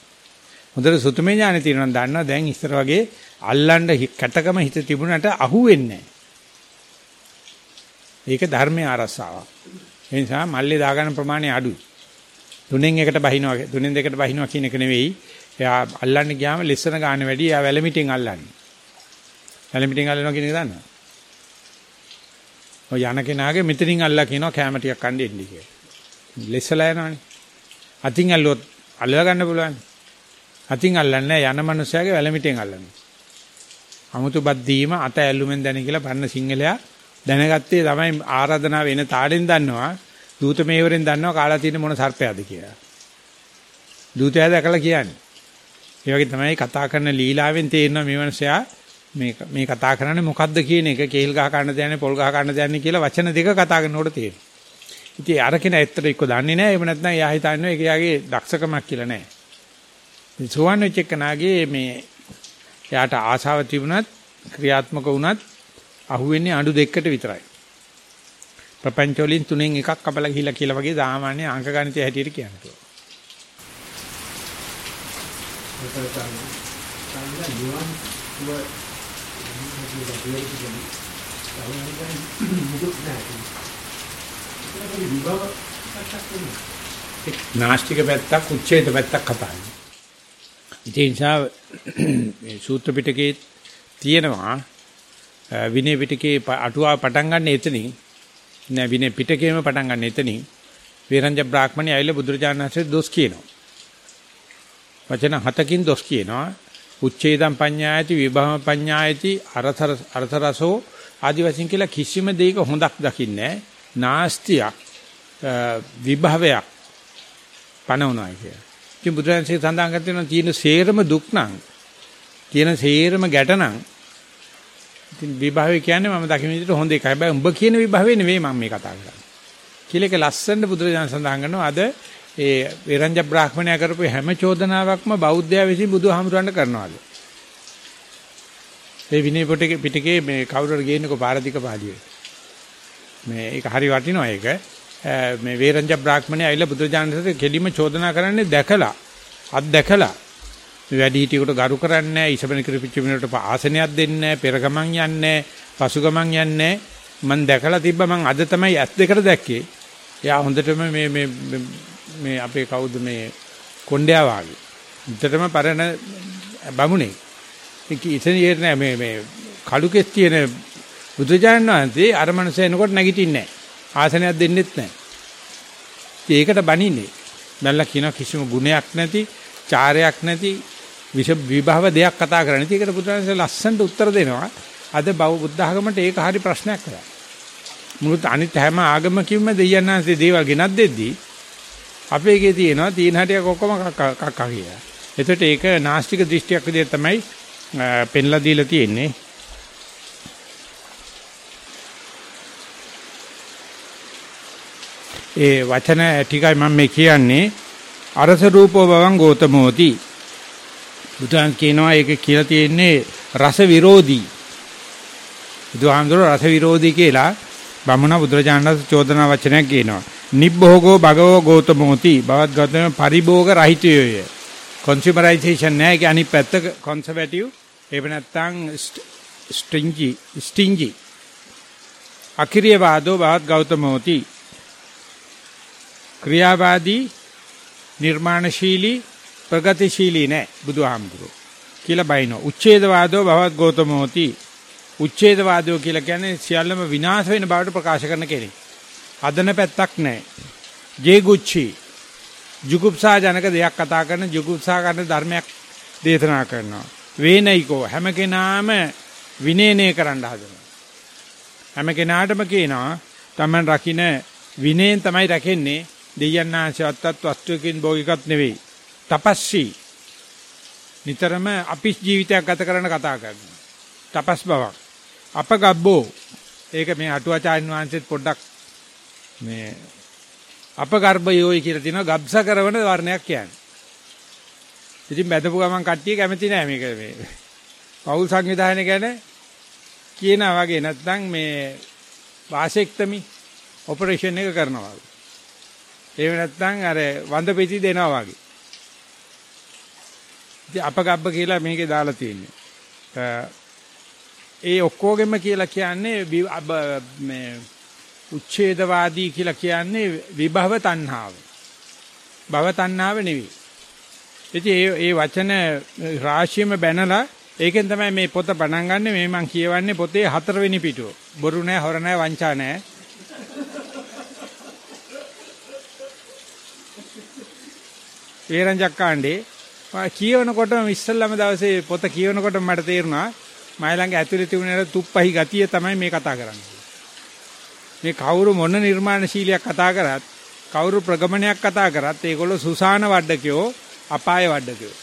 හොඳට සුතමේ ඥානෙ තියෙනවා දන්නවා දැන් ඉස්සර වගේ අල්ලන්න කැටකම හිත තිබුණට අහුවෙන්නේ ඒක ධර්මයේ ආරස්සාවක්. ඒ නිසා මල්ලේ දාගන්න ප්‍රමාණය අඩුයි. තුනෙන් එකට බහිනවා තුනෙන් දෙකට බහිනවා කියන එක නෙවෙයි. එයා අල්ලන්න ගියාම ලෙස්සන ගන්න වැඩි එයා වැලමිටින් අල්ලන්නේ. වැලමිටින් අල්ලනවා කියන එක දන්නවද? ඔය යන කෙනාගේ මෙතනින් අල්ලා කියනවා කැම ටිකක් කන්න එන්න කියලා. ලෙස්සලා යනවනේ. අතින් අල්ලුවොත් අල්ලලා ගන්න පුළුවන්. අතින් අල්ලන්නේ යන මනුස්සයාගේ වැලමිටින් අල්ලන්නේ. අමුතු බත් දීම අත ඇල්ලුමෙන් දැන කියලා පන්න සිංහලයා දැනගත්තේ තමයි ආරාධනාව වෙන තාඩෙන් දන්නවා දූත මේවරෙන් දන්නවා කාලා තියෙන මොන සර්පයාද කියලා. දූතයා දැකලා කියන්නේ. ඒ වගේ තමයි කතා කරන ලීලාවෙන් තේරෙනවා මේ මනුස්සයා මේ මේ කතා කරන්නේ මොකද්ද කියන එක කේල් ගහ ගන්න දයන්නේ පොල් ගහ ගන්න දයන්නේ කියලා වචන දෙක කතා කරනකොට තේරෙනවා. ඉතින් අර කෙනා ඇත්තට එක්ක දන්නේ නැහැ. එහෙම නැත්නම් එයා හිතන්නේ ඒක යාගේ දක්ෂකමක් කියලා නැහැ. මේ සෝවන් වෙච්ච කෙනාගේ මේ එයාට ආශාව තිබුණත් ක්‍රියාත්මක වුණත් අහුවෙන්නේ අඬු දෙකකට විතරයි. ප්‍රපංච වලින් තුනෙන් එකක් කපලා ගිහිලා කියලා වගේ සාමාන්‍ය අංක ගණිතය හැටියට කියනවා. නාස්තික පැත්තක් උච්ඡේද පැත්තක් කතා කරනවා. ඉතින් සා මේ සූත්‍ර පිටකේ තියෙනවා විනය පිටකේ අටුවා පටන් ගන්න එතනින් නෑ විනය පිටකේම පටන් ගන්න එතනින් වේරංජ බ්‍රාහ්මණය ඇවිල්ලා බුදුරජාණන් වහන්සේ දොස් කියනවා. වචන හතකින් දොස් කියනවා. උච්ඡේදම් පඤ්ඤායති විභව පඤ්ඤායති අරතර අරතරසෝ ආදි වශයෙන් කියලා කිසිම දෙයක හොඳක් දකින්නේ නාස්තියක් විභවයක් පනවනවා කිය. ඉතින් බුදුරජාණන්සේ සඳහන් කර තියෙනවා තියෙන සේරම දුක් නම් තියෙන සේරම ගැට නම් ඉතින් විභවය කියන්නේ මම දකින විදිහට හොඳ එකයි. හැබැයි උඹ කියන විභවය නෙවෙයි මම මේ කතා කරන්නේ. කියලා එක ලස්සන බුදුරජාණන් සඳහන් කරනවා අද ඒ විරංජ බ්‍රාහ්මණයා කරපු හැම චෝදනාවක්ම බෞද්ධයා විසින් බුදුහාමුදුරන්ට කරනවාද? ඒ විනය පිටකේ පිටකේ මේ කවුරුර ගේන්නකෝ පාරදික පාළියේ. මේ ඒක හරි වටිනවා ඒක. මේ වේරංජ බ්‍රාහ්මණය ඇවිල්ලා බුදුරජාණන්ට කෙලිම චෝදනා කරන්නේ දැකලා අත් දැකලා මේ වැඩි හිටියෙකුට ගරු කරන්නේ නැහැ ඉසබෙන කිරිපිච්ච මිනිකට ආසනයක් දෙන්නේ නැහැ පෙර ගමන් යන්නේ නැහැ පසු ගමන් යන්නේ මම දැකලා තිබ්බ මම අද තමයි ඇස් දෙකට දැක්කේ එයා හොඳටම මේ මේ මේ අපේ කවුද මේ කොණ්ඩයා වාගේ විතරම පරණ බමුණේ. ඉතින් ඉතින් නෑ මේ මේ කලු කෙස් තියෙන බුදුජානන වහන්සේ අර මනුස්සය එනකොට නැගිටින්නේ නෑ. ආසනයක් දෙන්නෙත් නෑ. ඒකට බනින්නේ. බැලලා කියන කිසිම ගුණයක් නැති, චාරයක් නැති, විෂ විභව දෙයක් කතා කරන්නේ. ඒකට බුදුරජාණන්සේ ලස්සනට උත්තර දෙනවා. අද බව බුද්ධ ආගමට ඒක හරි ප්‍රශ්නයක් කරා. මුළු අනිත් හැම ආගමකින්ම දෙයයන්හන්සේ දේවල් ගෙනත් දෙද්දී අපේ එකේ තියෙනවා තීන හටියක් ඔක්කොම කක්කා කියලා. එතකොට ඒක නාස්තික දෘෂ්ටියක් විදිහට තමයි පෙන්ලා දීලා තියෙන්නේ. ඒ වචන ටිකයි මම මේ කියන්නේ අරස රූපෝ බවං ගෝතමෝති. බුදුන් කියනවා ඒක කියලා තියෙන්නේ රස විරෝධී. බුදුහාමුදුරුවෝ රස විරෝධී කියලා බමුණ බුදුරජාණන් චෝදනා වචනයක් කියනවා. නිබ්බෝගෝ භගවෝ ගෝතමෝති බවත් ගෞතම පරිභෝග රහිතයෝය. කන්සියුමරයිසේෂන් නෑ ඒක අනිත් පැත්ත කන්සර්වටිව් එහෙම නැත්නම් ස්ටින්ජි ස්ටින්ජි අකිරිය වාදෝ බවත් ගෞතමෝති ක්‍රියාවාදී නිර්මාණශීලී ප්‍රගතිශීලී නෑ බුදුහාමුදුරුවෝ කියලා බයිනෝ උච්ඡේදවාදෝ බවත් ගෞතමෝති උච්ඡේදවාදෝ කියලා කියන්නේ සියල්ලම විනාශ වෙන බවට ප්‍රකාශ කරන කෙනෙක්. හදන පැත්තක් නැහැ. ජේගුච්චි ජුගුප්සා ජනක දෙයක් කතා කරන ජුගුප්සා කරන ධර්මයක් දේශනා කරනවා. වේනයිකෝ හැම කෙනාම විනේනේ කරන්න හදනවා. හැම කෙනාටම කියනවා තමන් රකින්න විනයෙන් තමයි රැකෙන්නේ දෙයයන් ආශයත්ත් වස්තුවකින් භෝගිකත් නෙවෙයි. තපස්සී නිතරම අපිස් ජීවිතයක් ගත කරන කතා කරනවා. තපස් බවක්. අපගබ්බෝ ඒක මේ අටුවාචාර්ය වංශෙත් පොඩ්ඩක් මේ අපගර්භයෝයි කියලා තියෙනවා ගබ්ස කරන වර්ණයක් කියන්නේ. ඉතින් බැදපු ගමන් කට්ටිය කැමති නෑ මේක මේ. පෞල් සංවිධානය ගැන කියනා වගේ නැත්නම් මේ වාසෙක්තමි ඔපරේෂන් එක කරනවා වගේ. එහෙම නැත්නම් අර වඳ පෙති දෙනවා වගේ. ඉතින් අපගබ්බ කියලා මේකේ දාලා තියෙන්නේ. ඒ ඔක්කොගෙම කියලා කියන්නේ මේ උච්ඡේදවාදී කියලා කියන්නේ විභව තණ්හාව. භව තණ්හාව නෙවෙයි. ඉතින් ඒ ඒ වචන රාශියම බැනලා ඒකෙන් තමයි මේ පොත පටන් ගන්නෙ මේ මම කියවන්නේ පොතේ හතරවෙනි පිටුව. බොරු නෑ, හොර නෑ, වංචා නෑ. වේරංජක් කාණ්ඩේ කියවනකොටම ඉස්සල්ලාම දවසේ පොත කියවනකොට මට තේරුණා මයි ළඟ ඇතුලේ තිබුණ තුප්පහි ගතිය තමයි මේ කතා කරන්නේ. මේ කවුරු මොන නිර්මාණශීලියක් කතා කරත් කවුරු ප්‍රගමනයක් කතා කරත් ඒගොල්ලෝ සුසාන වඩකයෝ අපාය වඩකයෝ.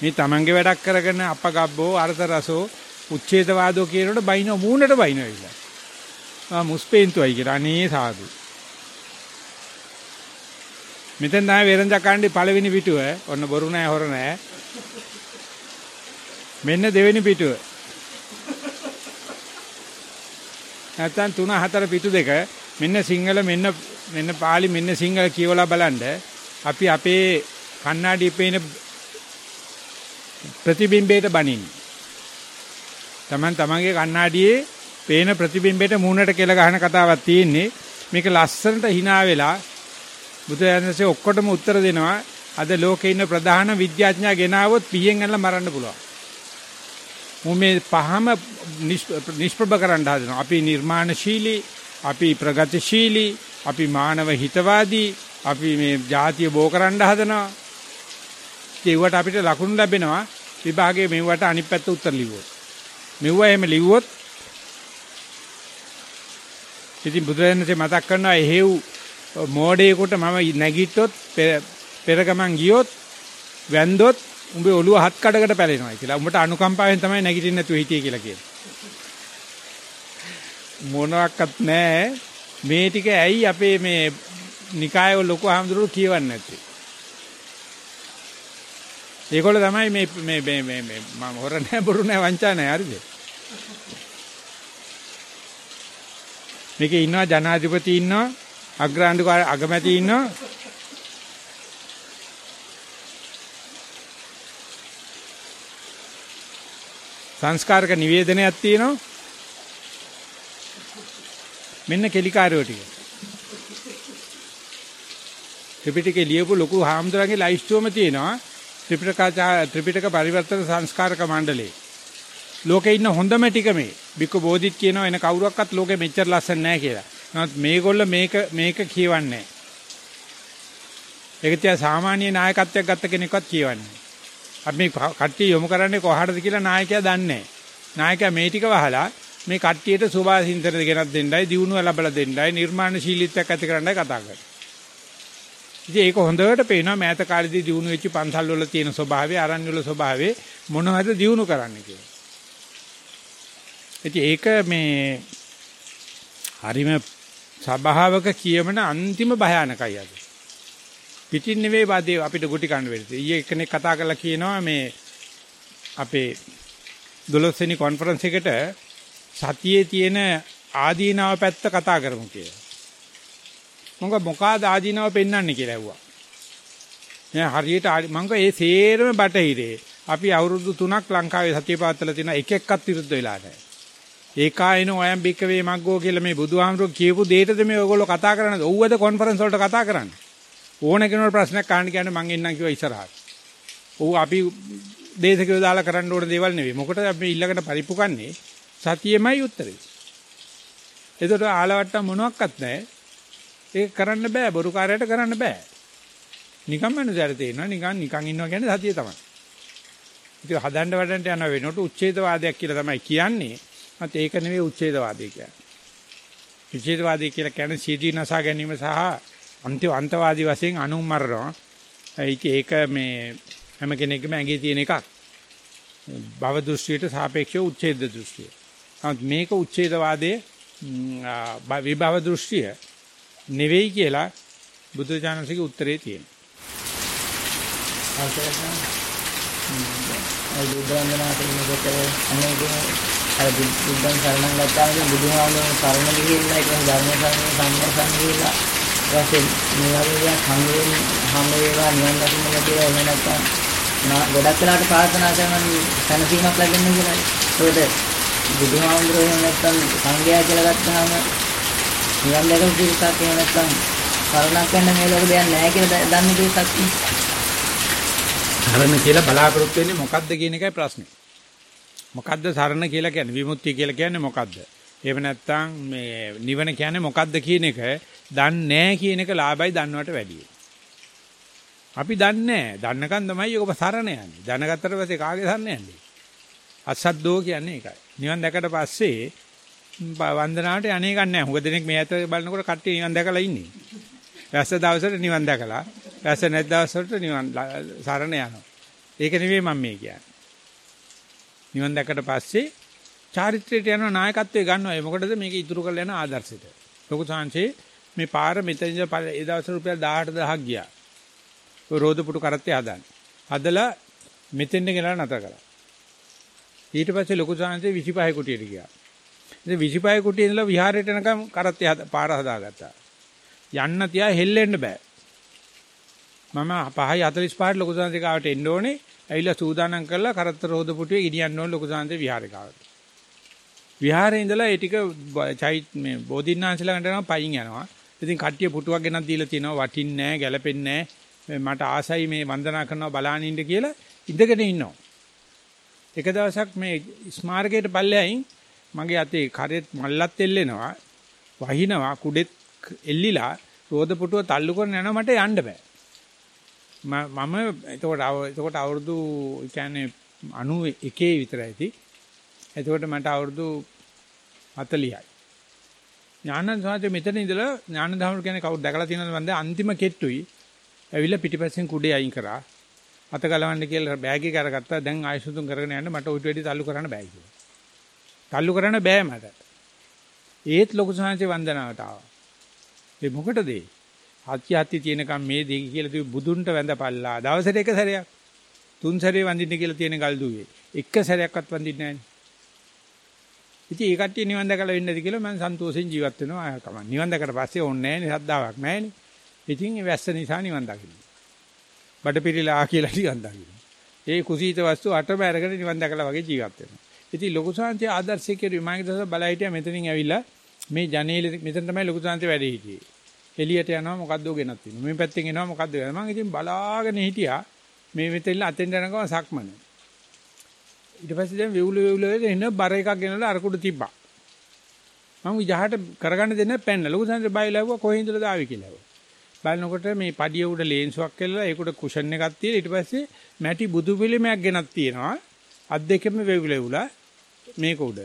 මේ Tamange වැඩක් කරගෙන අපගබ්බෝ අර්ථ රසෝ උච්ඡේදවාදෝ කියනකොට බයින මූණට බයින වෙයිලා. ආ මුස්පේන්තුයි කියලා අනේ සාදු. මෙතෙන් තමයි වේරංජකාණ්ඩේ පළවෙනි පිටුව. ඔන්න බොරු නෑ හොර නෑ. මෙන්න දෙවෙනි පිටුව. නැත්තම් 3 4 පිටු දෙක මෙන්න සිංහල මෙන්න මෙන්න පාලි මෙන්න සිංහල කියවලා බලන්න අපි අපේ කණ්ණාඩියේ පේන ප්‍රතිබිම්බයට බනින්න. Taman tamanගේ කණ්ණාඩියේ පේන ප්‍රතිබිම්බයට මූණට කෙල ගහන කතාවක් තියෙන්නේ. මේක ලස්සනට hina වෙලා බුදුරජාණන්සේ ඔක්කොටම උත්තර දෙනවා. අද ලෝකේ ඉන්න ප්‍රධාන විද්‍යාඥයා ගෙනාවොත් පියෙන් ඇනලා මරන්න පුළුවන්. මේ පහම නිෂ්ප්‍රභ කරන්න හදනවා. අපි නිර්මාණශීලී, අපි ප්‍රගතිශීලී, අපි මානව හිතවාදී, අපි මේ ජාතිය බෝ කරන්න හදනවා. ඒවට අපිට ලකුණු ලැබෙනවා. විභාගයේ මෙවට අනිත් පැත්ත උත්තර ලිව්වොත්. මෙව්ව එහෙම ලිව්වොත් ඉතින් බුදුරජාණන්සේ මතක් කරනවා එහෙව් මෝඩයෙකුට මම නැගිට්ටොත් පෙර ගමන් ගියොත් වැන්දොත් උඹේ ඔළුව හත් කඩකට පැලෙනවා කියලා. උඹට අනුකම්පාවෙන් තමයි නැගිටින්න නැතුව හිටියේ කියලා කියනවා. මොනවත් නැහැ. මේ ටික ඇයි අපේ මේ නිකායේ ලොකු ආම්දුරු කියවන්නේ නැත්තේ? ඒගොල්ලෝ තමයි මේ මේ මේ මේ මේ මම හොර නැහැ බොරු නැහැ වංචා නැහැ හරිද? මේකේ ඉන්නවා ජනාධිපති ඉන්නවා අග්‍රාණ්ඩුක අගමැති ඉන්නවා සංස්කාරක නිවේදනයක් තියෙනවා. මෙන්න කෙලිකාරයෝ ටික. ත්‍රිපිටකේ ලියපු ලොකු හාමුදුරන්ගේ ලයිස්ට්ුවම තියෙනවා. ත්‍රිපිටක ත්‍රිපිටක පරිවර්තන සංස්කාරක මණ්ඩලේ. ලෝකේ ඉන්න හොඳම ටික මේ. බික්කු බෝධිත් කියනවා එන කවුරක්වත් ලෝකෙ මෙච්චර ලස්සන නැහැ කියලා. නමුත් මේගොල්ල මේක මේක කියවන්නේ ඒක තියා සාමාන්‍ය නායකත්වයක් ගත්ත කෙනෙක්වත් කියවන්නේ අපි මේ කට්ටිය යොමු කරන්නේ කොහටද කියලා නායකයා දන්නේ නායකයා මේ ටික වහලා මේ කට්ටියට සුභාසින්තර ගෙනත් දෙන්නයි දිනුව ලැබලා දෙන්නයි නිර්මාණශීලීත්වයක් ඇති කරන්නයි කතා කරන්නේ. ඉතින් ඒක හොඳට පේනවා මෑත කාලේදී දිනු වෙච්ච පන්සල් වල තියෙන ස්වභාවය, අරණ්‍ය වල ස්වභාවය මොනවද දිනු කරන්න කියලා. ඉතින් ඒක මේ හරිම සබාවක කියමන අන්තිම භයානකයි අද. පිටින් නෙවෙයි වාදේ අපිට ගුටි කන්න වෙන්නේ. ඊයේ එක්කෙනෙක් කතා කරලා කියනවා මේ අපේ 12 වෙනි කොන්ෆරන්ස් එකට සතියේ තියෙන ආදීනාව පැත්ත කතා කරමු කියලා. මොකද මොකಾದ ආදීනාව පෙන්වන්නේ කියලා ඇහුවා. දැන් හරියට මම ඒ සේරම බටහිරේ. අපි අවුරුදු 3ක් ලංකාවේ සතිය පාත්තල තියෙන එක එක්කත් විරුද්ධ වෙලා නැහැ. ඒකායන ඔයම් බික්කවේ මග්ගෝ කියලා මේ බුදුහාමුදුරුවෝ කියපු දෙයටද මේ ඔයගොල්ලෝ කතා කරන්නේ? ඔව්වද කොන්ෆරන්ස් වලට කතා කරන්නේ? ඕන කෙනෙකුට ප්‍රශ්නයක් අහන්න කියන්නේ මං එන්නම් කිව්වා ඉස්සරහට. ඔව් අපි දේශකයෝ දාලා කරන්න ඕන දේවල් නෙවෙයි. මොකටද අපි ඊළඟට පරිප්පු කන්නේ? සතියෙමයි උත්තරේ. එතකොට ආලවට්ටම් මොනවත් නැහැ. ඒක කරන්න බෑ. බොරු කාර්යයට කරන්න බෑ. නිකන් මනුස්සයර තේරෙනවා. නිකන් නිකන් ඉන්නවා කියන්නේ සතිය තමයි. ඉතින් හදන්න වඩන්න යන වෙනකොට උච්ඡේදවාදයක් කියලා තමයි කියන්නේ. මත ඒක නෙවෙයි උච්ඡේදවාදය කියන්නේ. උච්ඡේදවාදය කියලා කියන්නේ සීදී නසා ගැනීම සහ අන්තිම අන්තවාදී වශයෙන් අනුන් මරනවා. ඒක මේ හැම කෙනෙක්ගේම ඇඟේ තියෙන එකක්. භව දෘෂ්ටියට සාපේක්ෂව උච්ඡේද දෘෂ්ටිය. නමුත් මේක උච්ඡේදවාදයේ විභව දෘෂ්ටිය නෙවෙයි කියලා බුදුචානන්සේගේ උත්තරේ තියෙනවා. අවසරයි. බුද්ධවන්දනා කරනකොට අනේක අර බුද්ධං සරණං ගත්තාම බුදුහාමුදුරන් සරණ ගිහිල්ලා ඒක ධර්ම සරණ සම්මසන් ගිහිල්ලා ඊපස්සේ මේ වගේ දේවල් හම් වෙන හම් වේවා නිවන් දකින්න ලැබේවා එහෙම නැත්නම් ගොඩක් වෙලාට ප්‍රාර්ථනා කරනවා සැනසීමක් ලැබෙන්න කියලා. ඒකට බුදුහාමුදුරන් එහෙම නැත්නම් සංඝයා කියලා ගත්තාම නිවන් දැකපු පිරිසක් එහෙම නැත්නම් සරණක් ගන්න මේ ලෝක දෙයක් නැහැ කියලා දන්නේ පිරිසක්. සරණ කියලා බලාපොරොත්තු වෙන්නේ මොකද්ද කියන එකයි ප්‍රශ්නේ. මොකද්ද සරණ කියලා කියන්නේ? විමුක්තිය කියලා කියන්නේ මොකද්ද? එහෙම නැත්නම් මේ නිවන කියන්නේ මොකද්ද කියන එක දන්නේ නැහැ කියන එක ලාභයි දන්නවට වැඩියි. අපි දන්නේ නැහැ. දන්නකන් තමයි ඔබ සරණ යන්නේ. දැනගත්තට පස්සේ කාගේ සරණ යන්නේ? අසද්දෝ කියන්නේ ඒකයි. නිවන් දැකලා පස්සේ වන්දනාවට යන්නේ ගන්න නැහැ. හුඟ දෙනෙක් මේ ඇත බලනකොට කට්ටිය නිවන් දැකලා ඉන්නේ. වැස්ස දවසට නිවන් දැකලා වැස්ස නැත් දවසට නිවන් සරණ යනවා. ඒක නෙවෙයි මම මේ කියන්නේ. නිවන් දැක්කට පස්සේ චාරිත්‍රයට යන නායකත්වයේ ගන්නවා. ඒ මොකටද මේක ඉතුරු කරලා යන ආදර්ශයට. ලොකු සංසේ මේ පාර මෙතන ඉඳලා ඒ දවස් රුපියල් 18000ක් ගියා. ඔය රෝදපුටු කරත්තේ හදන්න. හදලා මෙතෙන්ද ගෙනලා නැතර කළා. ඊට පස්සේ ලොකු සංසේ 25 කුටියට ගියා. ඉතින් 25 කුටියේ ඉඳලා විහාරයට යනකම් කරත්තේ පාර හදාගත්තා. යන්න තියා හෙල්ලෙන්න බෑ. මම 5:45ට ලොකු සංසේ කාවට එන්න ඕනේ. ඇවිල්ලා සූදානම් කරලා කරත්ත රෝද පුටුවේ ගෙනියන්න ඕන ලොකු සාන්තේ විහාරේකාවට. විහාරේ ඉඳලා ඒ ටික චෛත් මේ බෝධින්නාංශ ළඟට යනවා පයින් යනවා. ඉතින් කට්ටිය පුටුවක් ගෙනත් දීලා තිනවා වටින්නේ නැහැ, ගැලපෙන්නේ නැහැ. මට ආසයි මේ වන්දනා කරනවා බලාගෙන ඉන්න කියලා ඉඳගෙන ඉන්නවා. එක දවසක් මේ ස්මාරකයට පල්ලෙයින් මගේ අතේ කරෙත් මල්ලත් එල්ලෙනවා. වහිනවා කුඩෙත් එල්ලිලා රෝද පුටුව තල්ලු කරන යනවා මට යන්න බෑ. මම එතකොට එතකොට අවුරුදු කියන්නේ 91 විතර ඇති. එතකොට මට අවුරුදු 40යි. ඥානන්ද සාහිත්‍ය මෙතන ඉඳලා ඥානදාමර කියන්නේ කවුද දැකලා තියෙනවද මන්ද අන්තිම කෙට්ටුයි. ඇවිල්ලා පිටිපස්සෙන් කුඩේ අයින් කරා. අත ගලවන්න කියලා බෑග් එක අරගත්තා. දැන් ආයසුතුන් කරගෙන යන්න මට උඩ වෙඩි තල්ලු කරන්න බෑ කියලා. තල්ලු කරන්න බෑ මට. ඒත් ලොකු සංහසේ වන්දනාවට ආවා. ඒ මොකටද ඒ? හත්ය හත්ති තියෙනකම් මේ දෙක කියලා තිබු බුදුන්ට වැඳපල්ලා. දවසට එක සැරයක්. තුන් සැරේ වඳින්න කියලා තියෙන ගල් දුවේ. එක සැරයක්වත් වඳින්නේ නැහැ. ඉතින් ඒ කට්ටිය නිවන් දැකලා වෙන්නද කියලා මම සන්තෝෂෙන් ජීවත් වෙනවා. ආය කම. නිවන් දැකට පස්සේ ඕනේ නැහැ නේ සද්දාවක් නැහැ නේ. ඉතින් ඒ වැස්ස නිසා නිවන් දකින්න. බඩපිරිලා කියලා නිවන් දකින්න. ඒ කුසීත වස්තු අටම අරගෙන නිවන් දැකලා වගේ ජීවත් වෙනවා. ඉතින් ලොකු සාන්තිය ආදර්ශය කෙරුවේ මම දැස බලා හිටියා මෙතනින් ඇවිල්ලා මේ ජනේලෙ මෙතන තමයි ලොකු සාන්තිය වැඩ හිටියේ. එළියට යනවා මොකද්ද ගෙනත් තියෙනවා. මේ පැත්තෙන් එනවා මොකද්ද වෙනවා. මම ඉතින් බලාගෙන හිටියා. මේ මෙතෙල්ල අතෙන් යනකම සක්මන. ඊට පස්සේ දැන් වෙවුල වෙවුල වෙලා එන බර එකක් ගෙනලා අර කුඩ තිබ්බා. මම විජහට කරගන්න දෙන්න පැන්න. ලොකු සංසේ බයි ලැබුවා කොහෙන්දද ආවි කියලා. බලනකොට මේ පඩිය උඩ ලේන්සුවක් කෙල්ලලා ඒකට කුෂන් එකක් තියලා ඊට පස්සේ මැටි බුදු පිළිමයක් ගෙනත් තියෙනවා. අත් දෙකෙම වෙවුල වෙවුලා මේක උඩ.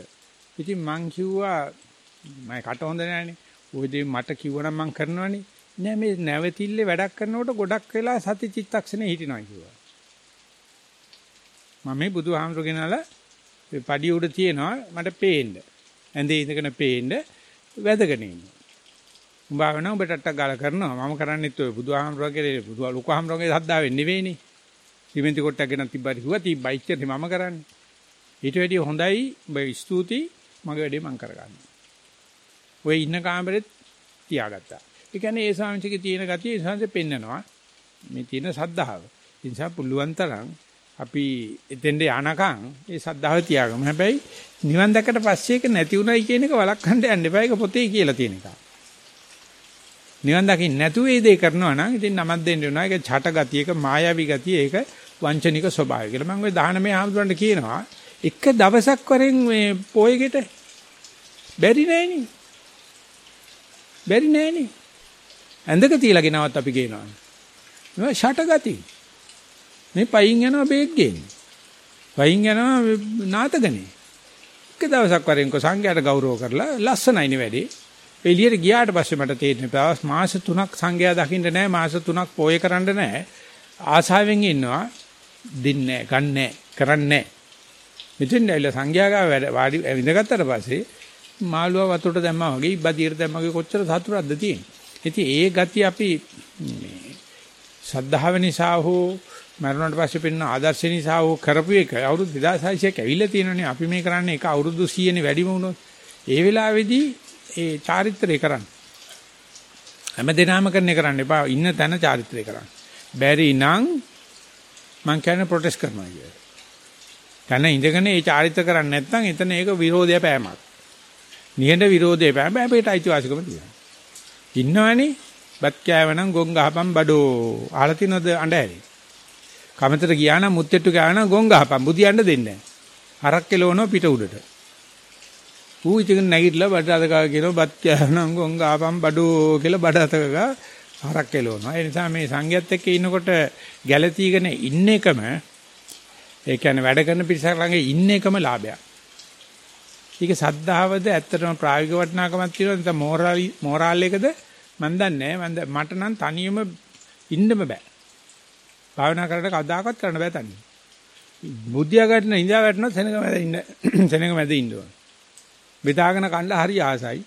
ඉතින් මං කිව්වා මම කට හොඳ නෑනේ. ওই දේ මට කිව්වනම් මං කරනවනේ. නෑ මේ නැවතිල්ලේ වැඩක් කරනකොට ගොඩක් වෙලා සති චිත්තක්ෂණේ හිටිනවා කිව්වා. මම මේ බුදුහාමුදුරු ගෙනලා පඩිය උඩ තියෙනවා මට පේන්න. ඇඳේ ඉඳගෙන පේන්න වැදගෙන ඉන්නවා. උඹාවන උඹ ටට්ටක් ගාලා කරනවා මම කරන්නේත් ඔය බුදුහාමුදුරුවගේ බුදු ලොකුහාමුදුරුවගේ සද්දාවෙන් නෙවෙයිනේ. සිමෙන්ති කොටයක් ගෙන තිබ්බට කිව්වා තිබ්බයි ඉච්චරේ මම කරන්නේ. ඊට වැඩිය හොඳයි උඹ ස්තුතියි මගේ වැඩේ මම කරගන්නවා. ඔය ඉන්න කාමරෙත් තියාගත්තා. ඒ කියන්නේ ඒ සාංශිකේ තියෙන ගතිය ඒ සාංශෙ පෙන්නනවා. මේ තියෙන සද්ධාව. ඒ නිසා පුළුවන් තරම් අපි එතෙන්ට යනකම් ඒ සද්ධාව තියාගමු. හැබැයි නිවන් දැක්කට පස්සේ ඒක නැති උනායි කියන එක වළක්වන්න යන්න එපා. ඒක පොතේ කියලා තියෙන එක. නිවන් දකින්න නැතුව ඒ දේ කරනවා නම් ඉතින් නමක් දෙන්න වෙනවා. ඒක ඡට ගතිය, ඒක මායාවී ගතිය, ඒක වංචනික ස්වභාවය කියලා. මම ওই 19 ආමතුරන්ට කියනවා එක දවසක් වරෙන් මේ පොයේකට බැරි නෑනේ. බැරි නෑනේ. ඇඳක තියලා ගෙනවත් අපි කියනවා. මේ ෂට ගති. මේ පයින් යනවා බේග් ගේන්නේ. පයින් යනවා නාතගනේ. එක දවසක් වරෙන්කො සංඝයාට ගෞරව කරලා ලස්සනයිනේ වැඩේ. එළියට ගියාට පස්සේ මට තේරෙන්නේ මාස 3ක් සංඝයා දකින්න නැහැ මාස 3ක් පෝය කරන්න නැහැ. ආසාවෙන් ඉන්නවා දෙන්නේ නැහැ, ගන්නෑ, කරන්නේ නැහැ. මෙතෙන් ඇවිල්ලා සංඝයා ගාව වාඩි ඉඳගත්තට පස්සේ මාළුවා වතුරට දැම්මා වගේ ඉබ්බදීර දැම්මා වගේ කොච්චර සතුටක්ද තියෙන්නේ. ඉතින් ඒ ගති අපි මේ සද්ධාව නිසා හෝ මරුණාට පස්සේ පෙන්න ආදර්ශ නිසා හෝ කරපු එක අවුරුදු 2600ක් ඇවිල්ලා තියෙනනේ අපි මේ කරන්නේ එක අවුරුදු 100නේ වැඩිම වුණොත් ඒ වෙලාවේදී ඒ චාරිත්‍රය කරන්න හැමදේනම කරන්නේ කරන්න එපා ඉන්න තැන චාරිත්‍රය කරන්න බැරි නම් මං කියන්නේ ප්‍රොටෙස්ට් කරනවා කියලා. තන ඉඳගෙන ඒ චාරිත්‍ර කරන්නේ නැත්නම් එතන ඒක විරෝධය පෑමක්. නිහඬ විරෝධය පෑම අපේට අයිතිවාසිකම තියෙනවා. ඉන්නවනේ බත් කෑවනම් ගොන් ගහපන් බඩෝ. අහලා තිනවද අඬහැරි? කමතට ගියා නම් මුත්තෙට්ටු ගාන ගොන් ගහපන් බුදියන්න දෙන්නේ නැහැ. හරක් කෙලවනවා පිට උඩට. ඌ ඉතින් නැගිටලා බඩ අතකා කියනවා බත් කෑවනම් ගොන් ගහපන් බඩෝ කියලා බඩ අතකා හරක් කෙලවනවා. ඒ නිසා මේ සංඝයත් එක්ක ඉන්නකොට ගැළතීගෙන ඉන්න එකම ඒ කියන්නේ වැඩ කරන පිරිසක් ළඟ ඉන්න එකම ලාභයක්. ඒක සද්ධාවද ඇත්තටම ප්‍රායෝගික වටිනාකමක් තියෙනවද? නැත්නම් මෝරාල් මෝරාල් එකද? මන් දන්නේ නැහැ. මට නම් තනියම ඉන්නම බෑ. භාවනා කරලා කවදාකවත් කරන්න බෑ තනියම. බුද්ධිය ගන්න ඉඳා වැටෙනොත් සෙනඟ මැද ඉන්න සෙනඟ මැද ඉන්න ඕන. බෙදාගෙන කන්න හරි ආසයි.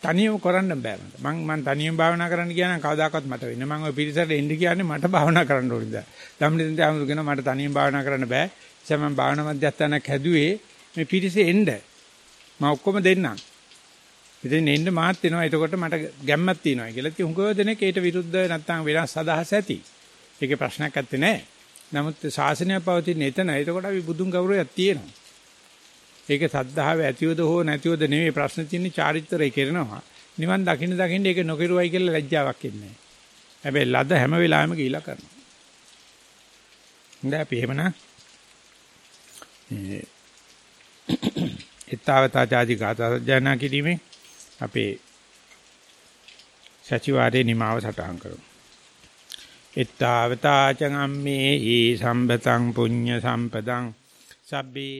තනියම කරන්න බෑ මට. මං මං තනියම භාවනා කරන්න ගියා නම් කවදාකවත් මට වෙන්නේ මං ওই පිරිසට එන්න කියන්නේ මට භාවනා කරන්න ඕනේ දැන්. ධම්මදින්ද ආමුදුගෙන මට තනියම භාවනා කරන්න බෑ. ඒ නිසා මම භාවනා මධ්‍යස්ථානක් හැදුවේ මේ පිරිසේ එන්න මම ඔක්කොම දෙන්නම්. ඉතින් එන්න මාත් වෙනවා. එතකොට මට ගැම්මක් තියෙනවා කියලා. ඉතින් හුඟව දෙනෙක් ඊට විරුද්ධ නැත්නම් වෙනස් අදහස් ඇති. ඒකේ ප්‍රශ්නයක් නැත්තේ නෑ. නමුත් ශාසනය පවතින එතන. එතකොට අපි බුදුන් ගෞරවයක් තියෙනවා. ඒක සද්ධාව ඇතිවද හෝ නැතිවද නෙමෙයි ප්‍රශ්න තියෙන්නේ චාරිත්‍රය කරනවා. නිවන් දකින්න දකින්න ඒක නොකිරුවයි කියලා ලැජ්ජාවක් එන්නේ නෑ. හැබැයි ලද හැම වෙලාවෙම ගිහිලා කරනවා. හොඳයි අපි එහෙමනම් ඊතාවතා ආදී ගාථා සජ්ජායනා කිරීමෙන් අපේ සතිವಾರේ නිමාව සටහන් කරමු. ඊතාවතා චංගම්මේ ඊ සම්බතං පුඤ්ඤ සම්පදං සබ්බේ